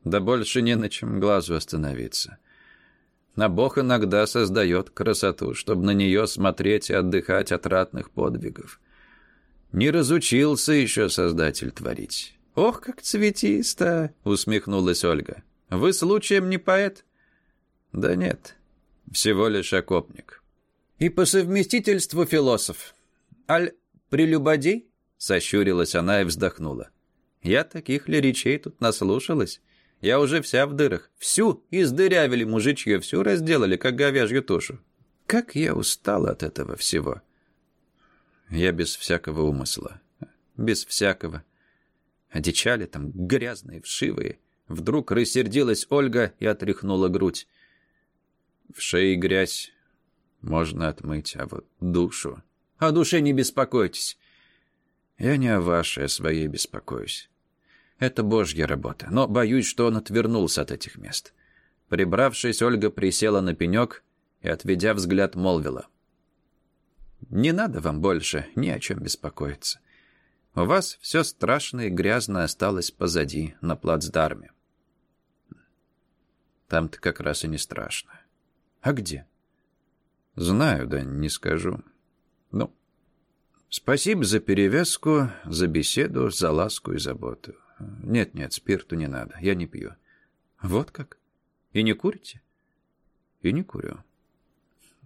Да больше не на чем глазу остановиться. А Бог иногда создает красоту, чтобы на нее смотреть и отдыхать от ратных подвигов. Не разучился еще Создатель творить. «Ох, как цветисто!» — усмехнулась Ольга. «Вы случаем не поэт?» «Да нет, всего лишь окопник». «И по совместительству философ. «Аль прелюбодей?» — сощурилась она и вздохнула. «Я таких ли речей тут наслушалась? Я уже вся в дырах. Всю издырявили мужичье, всю разделали, как говяжью тушу. Как я устала от этого всего!» Я без всякого умысла. Без всякого. Одичали там, грязные, вшивые. Вдруг рассердилась Ольга и отряхнула грудь. В шее грязь можно отмыть, а вот душу... О душе не беспокойтесь. Я не о вашей, о своей беспокоюсь. Это божья работа, но боюсь, что он отвернулся от этих мест. Прибравшись, Ольга присела на пенек и, отведя взгляд, молвила. «Не надо вам больше ни о чем беспокоиться. У вас все страшное и грязное осталось позади, на плацдарме. Там-то как раз и не страшно. А где?» «Знаю, да не скажу. Ну, спасибо за перевязку, за беседу, за ласку и заботу. Нет-нет, спирту не надо, я не пью. Вот как? И не курите? И не курю.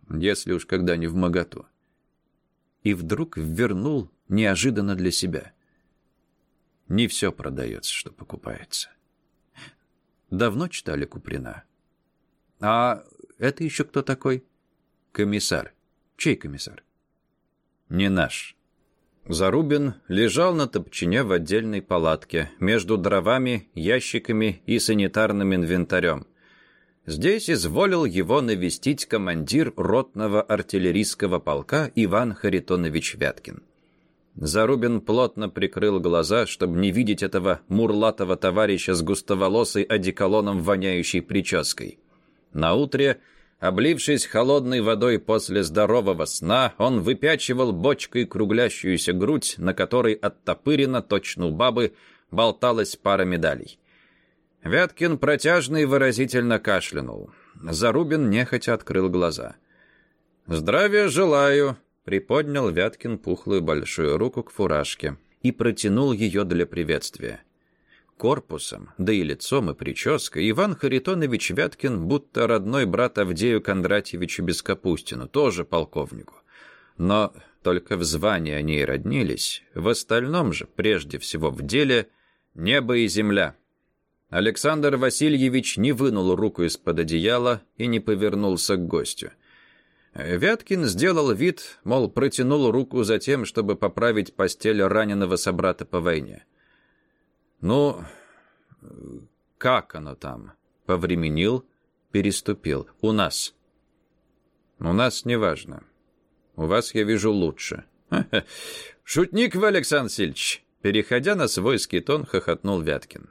Если уж когда не в моготу. И вдруг вернул неожиданно для себя. Не все продается, что покупается. Давно читали Куприна? А это еще кто такой? Комиссар. Чей комиссар? Не наш. Зарубин лежал на топчине в отдельной палатке, между дровами, ящиками и санитарным инвентарем. Здесь изволил его навестить командир ротного артиллерийского полка Иван Харитонович Вяткин. Зарубин плотно прикрыл глаза, чтобы не видеть этого мурлатого товарища с густоволосой одеколоном воняющей прической. Наутре Облившись холодной водой после здорового сна, он выпячивал бочкой круглящуюся грудь, на которой оттопырено, точно у бабы, болталась пара медалей. Вяткин протяжно и выразительно кашлянул. Зарубин нехотя открыл глаза. «Здравия желаю!» — приподнял Вяткин пухлую большую руку к фуражке и протянул ее для приветствия корпусом, да и лицом и прической, Иван Харитонович Вяткин будто родной брат Авдею Кондратьевичу Бескапустину, тоже полковнику. Но только в звании они и роднились, в остальном же, прежде всего в деле, небо и земля. Александр Васильевич не вынул руку из-под одеяла и не повернулся к гостю. Вяткин сделал вид, мол, протянул руку за тем, чтобы поправить постель раненого собрата по войне. Ну, как оно там? Повременил, переступил. У нас. У нас неважно. У вас я вижу лучше. Шутник вы, Александр Сильевич. Переходя на свойский тон, хохотнул Вяткин.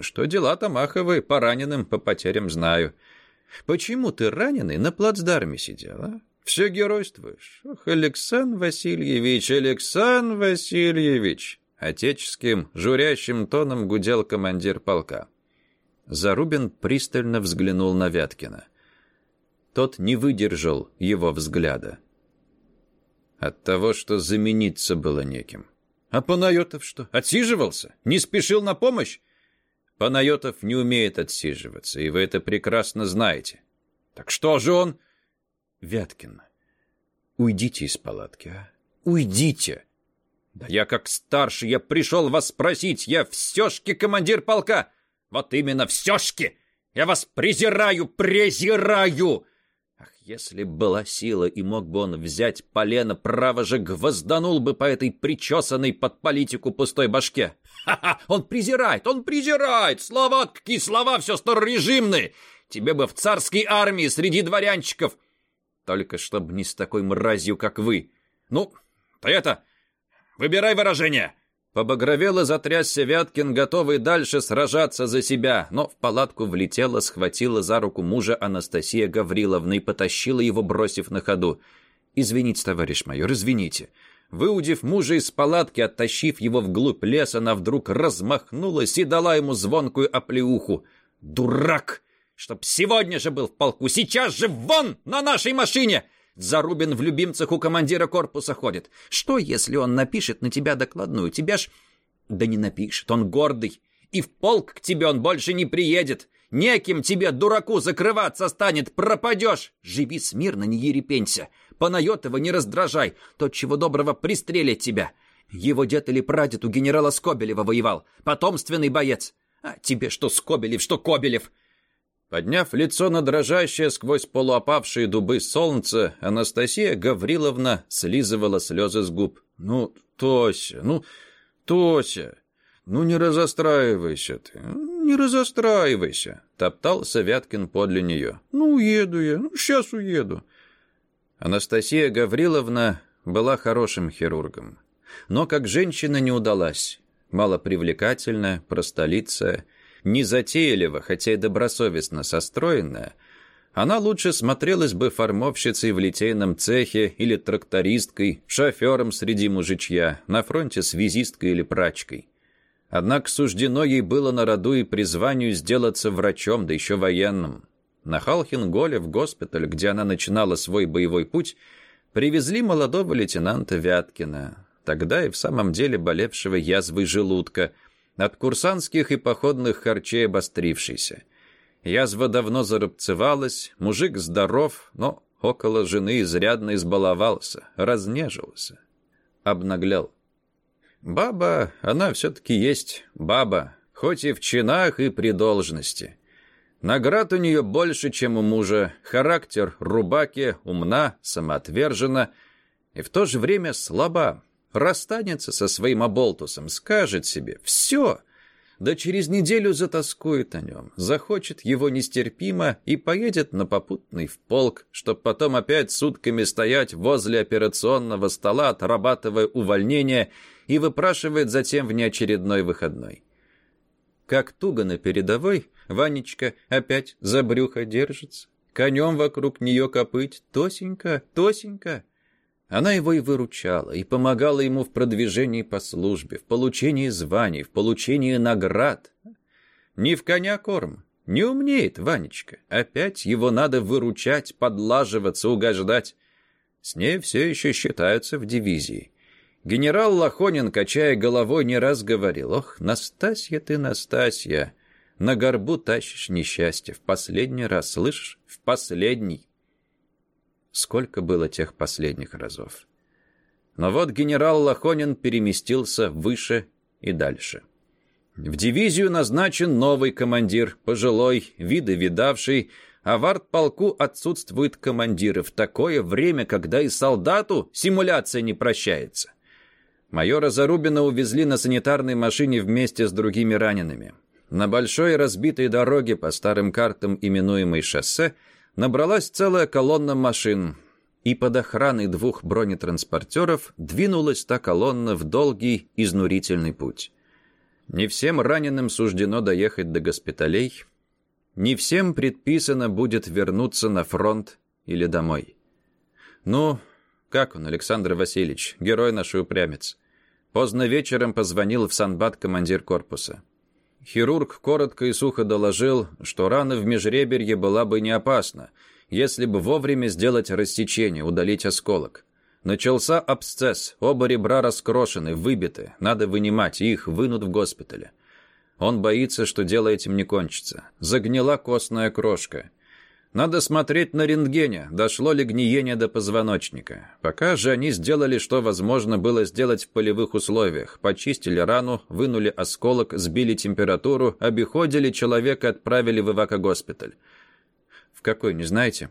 Что дела-то маховые, по раненым, по потерям знаю. Почему ты раненый на плацдарме сидел, а? Все геройствуешь. Ох, Александр Васильевич, Александр Васильевич. Отеческим, журящим тоном гудел командир полка. Зарубин пристально взглянул на Вяткина. Тот не выдержал его взгляда. От того, что замениться было неким. А Панайотов что, отсиживался? Не спешил на помощь? Панайотов не умеет отсиживаться, и вы это прекрасно знаете. Так что же он... Вяткин, уйдите из палатки, а? Уйдите! «Да я как старший, я пришел вас спросить, я всешки командир полка!» «Вот именно всешки! Я вас презираю, презираю!» Если б была сила, и мог бы он взять полено, право же гвозданул бы по этой причесанной под политику пустой башке. Ха-ха, он презирает, он презирает! Слова, какие слова, все старорежимные! Тебе бы в царской армии среди дворянчиков! Только чтоб не с такой мразью, как вы. Ну, то это... Выбирай выражение!» Побагровел и затрясся Вяткин, готовый дальше сражаться за себя, но в палатку влетела, схватила за руку мужа Анастасия Гавриловна и потащила его, бросив на ходу. «Извините, товарищ майор, извините». Выудив мужа из палатки, оттащив его вглубь леса, она вдруг размахнулась и дала ему звонкую оплеуху. «Дурак! Чтоб сегодня же был в полку! Сейчас же вон на нашей машине!» Зарубин в любимцах у командира корпуса ходит. Что, если он напишет на тебя докладную? Тебя ж... Да не напишет, он гордый. И в полк к тебе он больше не приедет. Неким тебе, дураку, закрываться станет, пропадешь! Живи смирно, не ерепенься. Панайотова не раздражай, тот чего доброго пристрелит тебя. Его дед или прадед у генерала Скобелева воевал, потомственный боец. А тебе что Скобелев, что Кобелев!» Подняв лицо на дрожащее сквозь полуопавшие дубы солнце, Анастасия Гавриловна слизывала слезы с губ. «Ну, Тося, ну, Тося, ну не разостраивайся ты, не разостраивайся!» Топтался Вяткин подле нее. «Ну, уеду я, ну, сейчас уеду». Анастасия Гавриловна была хорошим хирургом, но как женщина не удалась. Малопривлекательная, простолицая, незатейливо, хотя и добросовестно состроенная, она лучше смотрелась бы формовщицей в литейном цехе или трактористкой, шофером среди мужичья, на фронте связисткой или прачкой. Однако суждено ей было на роду и призванию сделаться врачом, да еще военным. На Халхин-Голе в госпиталь, где она начинала свой боевой путь, привезли молодого лейтенанта Вяткина, тогда и в самом деле болевшего язвой желудка – от курсантских и походных харчей обострившийся. Язва давно зарубцевалась, мужик здоров, но около жены изрядно избаловался, разнежился, обнаглял. Баба, она все-таки есть баба, хоть и в чинах, и при должности. Наград у нее больше, чем у мужа, характер рубаки, умна, самоотвержена и в то же время слаба, расстанется со своим оболтусом, скажет себе «все», да через неделю затаскует о нем, захочет его нестерпимо и поедет на попутный в полк, чтоб потом опять сутками стоять возле операционного стола, отрабатывая увольнение и выпрашивает затем внеочередной выходной. Как туго на передовой, Ванечка опять за брюхо держится, конем вокруг нее копыть, Тосенька, Тосенька — она его и выручала, и помогала ему в продвижении по службе, в получении званий, в получении наград. Не в коня корм, не умнеет Ванечка. Опять его надо выручать, подлаживаться, угождать. С ней все еще считаются в дивизии. Генерал Лохонин, качая головой, не раз говорил, «Ох, Настасья ты, Настасья, на горбу тащишь несчастье. В последний раз, слышишь? В последний». Сколько было тех последних разов. Но вот генерал Лохонин переместился выше и дальше. В дивизию назначен новый командир, пожилой, виды видавший, а в артполку отсутствует командир в такое время, когда и солдату симуляция не прощается. Майора Зарубина увезли на санитарной машине вместе с другими ранеными. На большой разбитой дороге по старым картам, именуемой шоссе, набралась целая колонна машин, и под охраной двух бронетранспортеров двинулась та колонна в долгий, изнурительный путь. Не всем раненым суждено доехать до госпиталей, не всем предписано будет вернуться на фронт или домой. Ну, как он, Александр Васильевич, герой наш упрямец. Поздно вечером позвонил в Санбат командир корпуса. Хирург коротко и сухо доложил, что рана в межреберье была бы не опасна, если бы вовремя сделать рассечение, удалить осколок. Начался абсцесс, оба ребра раскрошены, выбиты, надо вынимать, их вынут в госпитале. Он боится, что дело этим не кончится. Загнила костная крошка. Надо смотреть на рентгене, дошло ли гниение до позвоночника. Пока же они сделали, что возможно было сделать в полевых условиях. Почистили рану, вынули осколок, сбили температуру, обиходили человека, отправили в эвакогоспиталь. В какой, не знаете?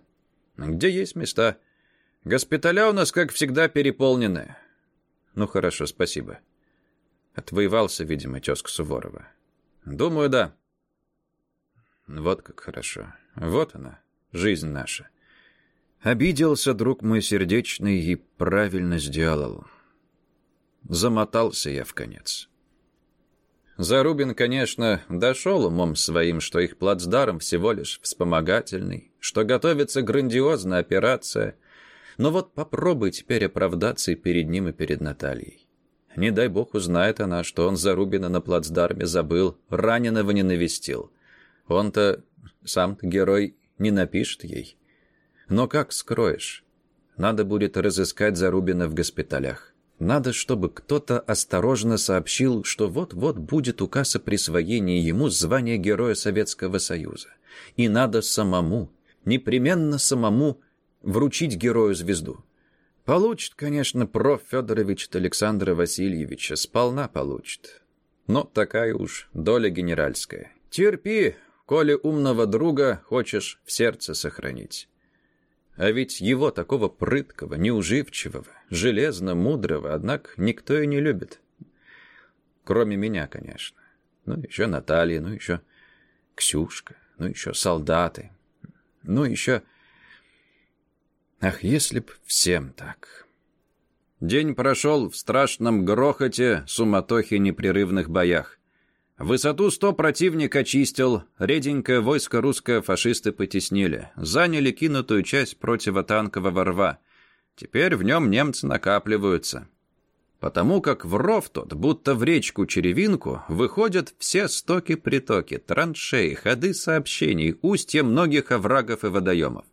Где есть места? Госпиталя у нас, как всегда, переполнены. Ну, хорошо, спасибо. Отвоевался, видимо, тезка Суворова. Думаю, да. Вот как хорошо. Вот она, жизнь наша. Обиделся, друг мой сердечный, и правильно сделал. Замотался я в конец. Зарубин, конечно, дошел умом своим, что их плацдарм всего лишь вспомогательный, что готовится грандиозная операция. Но вот попробуй теперь оправдаться и перед ним, и перед Натальей. Не дай бог узнает она, что он Зарубина на плацдарме забыл, раненого не навестил. Он-то, сам-то герой, не напишет ей. Но как скроешь? Надо будет разыскать Зарубина в госпиталях. Надо, чтобы кто-то осторожно сообщил, что вот-вот будет указ о присвоении ему звания Героя Советского Союза. И надо самому, непременно самому, вручить Герою звезду. Получит, конечно, проф. Федорович Александра Васильевича, сполна получит. Но такая уж доля генеральская. Терпи, коли умного друга хочешь в сердце сохранить. А ведь его такого прыткого, неуживчивого, железно-мудрого, однако, никто и не любит. Кроме меня, конечно. Ну, еще Наталья, ну, еще Ксюшка, ну, еще солдаты. Ну, еще... Ах, если б всем так. День прошел в страшном грохоте, суматохе непрерывных боях. Высоту сто противник очистил, реденькое войско русское фашисты потеснили, заняли кинутую часть противотанкового рва. Теперь в нем немцы накапливаются. Потому как в ров тот, будто в речку-черевинку, выходят все стоки-притоки, траншеи, ходы сообщений, устья многих оврагов и водоемов.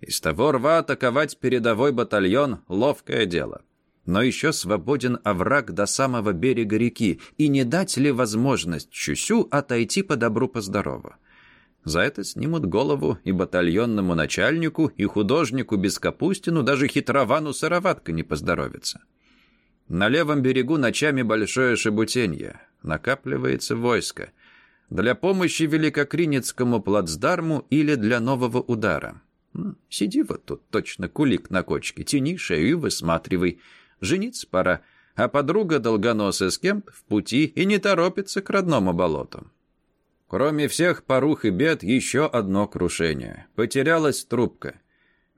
Из того рва атаковать передовой батальон — ловкое дело но еще свободен овраг до самого берега реки, и не дать ли возможность Чусю отойти по добру, по здорову. За это снимут голову и батальонному начальнику, и художнику Бескапустину, даже хитровану Сыроватка не поздоровится. На левом берегу ночами большое шебутенье. Накапливается войско. Для помощи Великокринецкому плацдарму или для нового удара. Сиди вот тут, точно кулик на кочке, тяни шею и высматривай. Жениться пора, а подруга долгоносая с кем в пути и не торопится к родному болоту. Кроме всех порух и бед, еще одно крушение. Потерялась трубка.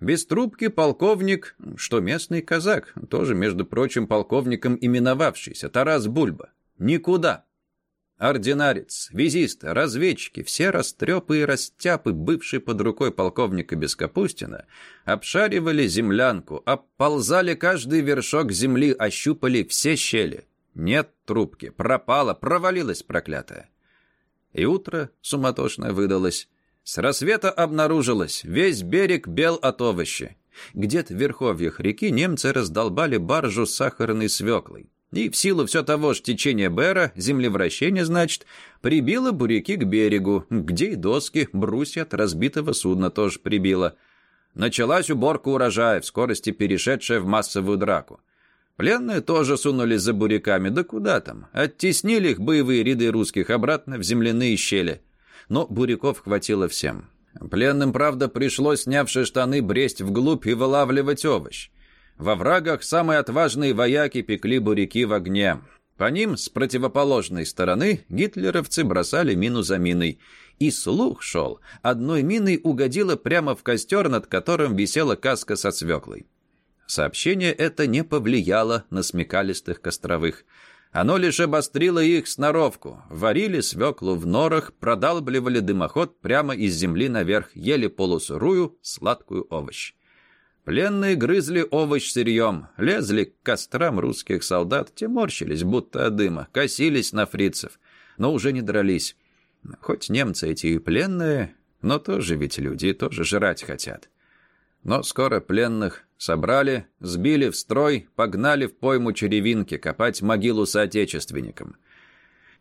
Без трубки полковник, что местный казак, тоже, между прочим, полковником именовавшийся, Тарас Бульба. Никуда. Ординарец, визисты, разведчики, все растрепы и растяпы, бывшие под рукой полковника Бескапустина, обшаривали землянку, обползали каждый вершок земли, ощупали все щели. Нет трубки, пропала, провалилась проклятая. И утро суматошно выдалось. С рассвета обнаружилось, весь берег бел от овощи. Где-то в верховьях реки немцы раздолбали баржу с сахарной свеклой. И в силу все того же течения Бера, землевращения, значит, прибило буряки к берегу, где и доски, брусья от разбитого судна тоже прибило. Началась уборка урожая, в скорости перешедшая в массовую драку. Пленные тоже сунулись за буряками, да куда там. Оттеснили их боевые ряды русских обратно в земляные щели. Но буряков хватило всем. Пленным, правда, пришлось, снявшие штаны, бресть вглубь и вылавливать овощ. Во врагах самые отважные вояки пекли буряки в огне. По ним с противоположной стороны гитлеровцы бросали мину за миной. И слух шел. Одной миной угодило прямо в костер, над которым висела каска со свеклой. Сообщение это не повлияло на смекалистых костровых. Оно лишь обострило их сноровку. Варили свеклу в норах, продалбливали дымоход прямо из земли наверх, ели полусырую, сладкую овощ. Пленные грызли овощ сырьем, лезли к кострам русских солдат, те морщились, будто от дыма, косились на фрицев, но уже не дрались. Хоть немцы эти и пленные, но тоже ведь люди, тоже жрать хотят. Но скоро пленных собрали, сбили в строй, погнали в пойму черевинки копать могилу соотечественникам.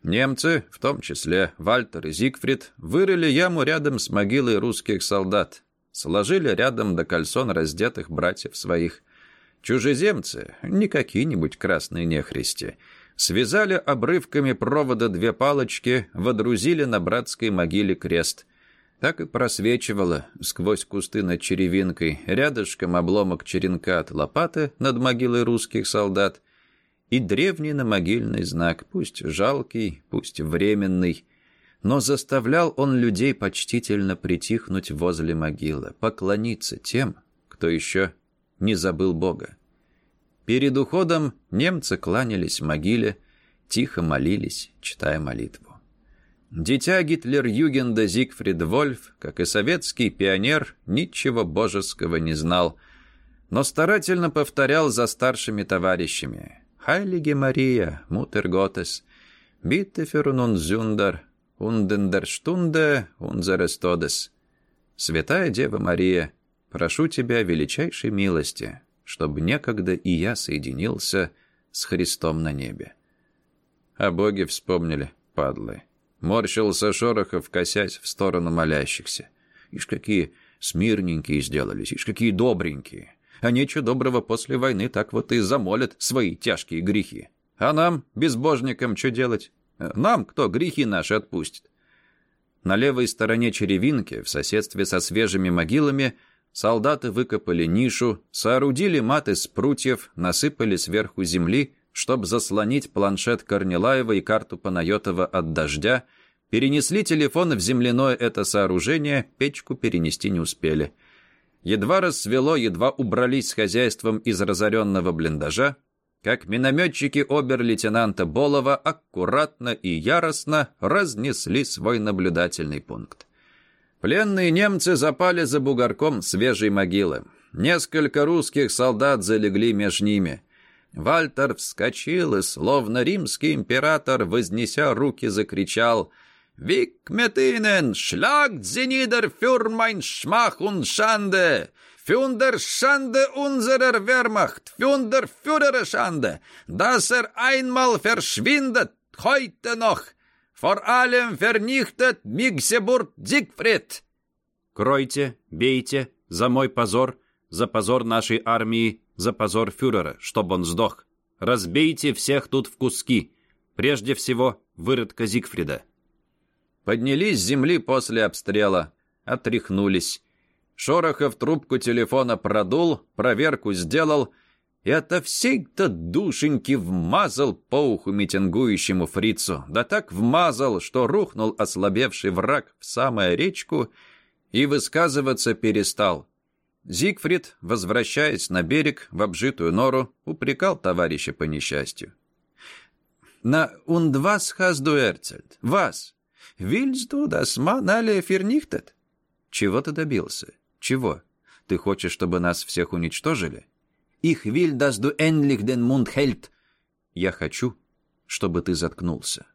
Немцы, в том числе Вальтер и Зигфрид, вырыли яму рядом с могилой русских солдат, сложили рядом до кольцон раздетых братьев своих. Чужеземцы, не какие-нибудь красные нехристи, связали обрывками провода две палочки, водрузили на братской могиле крест. Так и просвечивало сквозь кусты над черевинкой, рядышком обломок черенка от лопаты над могилой русских солдат и древний намогильный знак, пусть жалкий, пусть временный, но заставлял он людей почтительно притихнуть возле могилы, поклониться тем, кто еще не забыл Бога. Перед уходом немцы кланялись могиле, тихо молились, читая молитву. Дитя Гитлер-Югенда Зигфрид Вольф, как и советский пионер, ничего божеского не знал, но старательно повторял за старшими товарищами «Хайлиге Мария, Мутер Готес, «Ундендерштунде унзерестодес». «Святая Дева Мария, прошу тебя величайшей милости, чтобы некогда и я соединился с Христом на небе. А боги вспомнили, падлы. Морщился Шорохов, косясь в сторону молящихся. Ишь, какие смирненькие сделались, ишь, какие добренькие. А нечего доброго после войны так вот и замолят свои тяжкие грехи. А нам, безбожникам, что делать? Нам кто грехи наши отпустит? На левой стороне черевинки, в соседстве со свежими могилами, солдаты выкопали нишу, соорудили мат из прутьев, насыпали сверху земли, чтобы заслонить планшет Корнилаева и карту Панайотова от дождя, перенесли телефон в земляное это сооружение, печку перенести не успели. Едва рассвело, едва убрались с хозяйством из разоренного блиндажа, как минометчики обер-лейтенанта Болова аккуратно и яростно разнесли свой наблюдательный пункт. Пленные немцы запали за бугорком свежей могилы. Несколько русских солдат залегли меж ними. Вальтер вскочил и, словно римский император, вознеся руки, закричал «Вик метинен, шлаг зенидер фюр майн шанде! Фюндер unserer Wehrmacht, Fünder Führer Schande, dass er einmal verschwindet, heute noch, vor allem vernichtet Мигсебург Зигфрид. Кройте, бейте, за мой позор, за позор нашей армии, за позор фюрера, чтобы он сдох. Разбейте всех тут в куски. Прежде всего, выродка Зигфрида. Поднялись с земли после обстрела, отряхнулись. Шорохов трубку телефона продул, проверку сделал и ото всей-то душеньки вмазал по уху митингующему фрицу. Да так вмазал, что рухнул ослабевший враг в самую речку и высказываться перестал. Зигфрид, возвращаясь на берег в обжитую нору, упрекал товарища по несчастью. «На und was hast du erzählt? Was? Willst du das man alle vernichtet?» «Чего ты добился? Чего? Ты хочешь, чтобы нас всех уничтожили? Ich will, dass du endlich den Mund. Я хочу, чтобы ты заткнулся.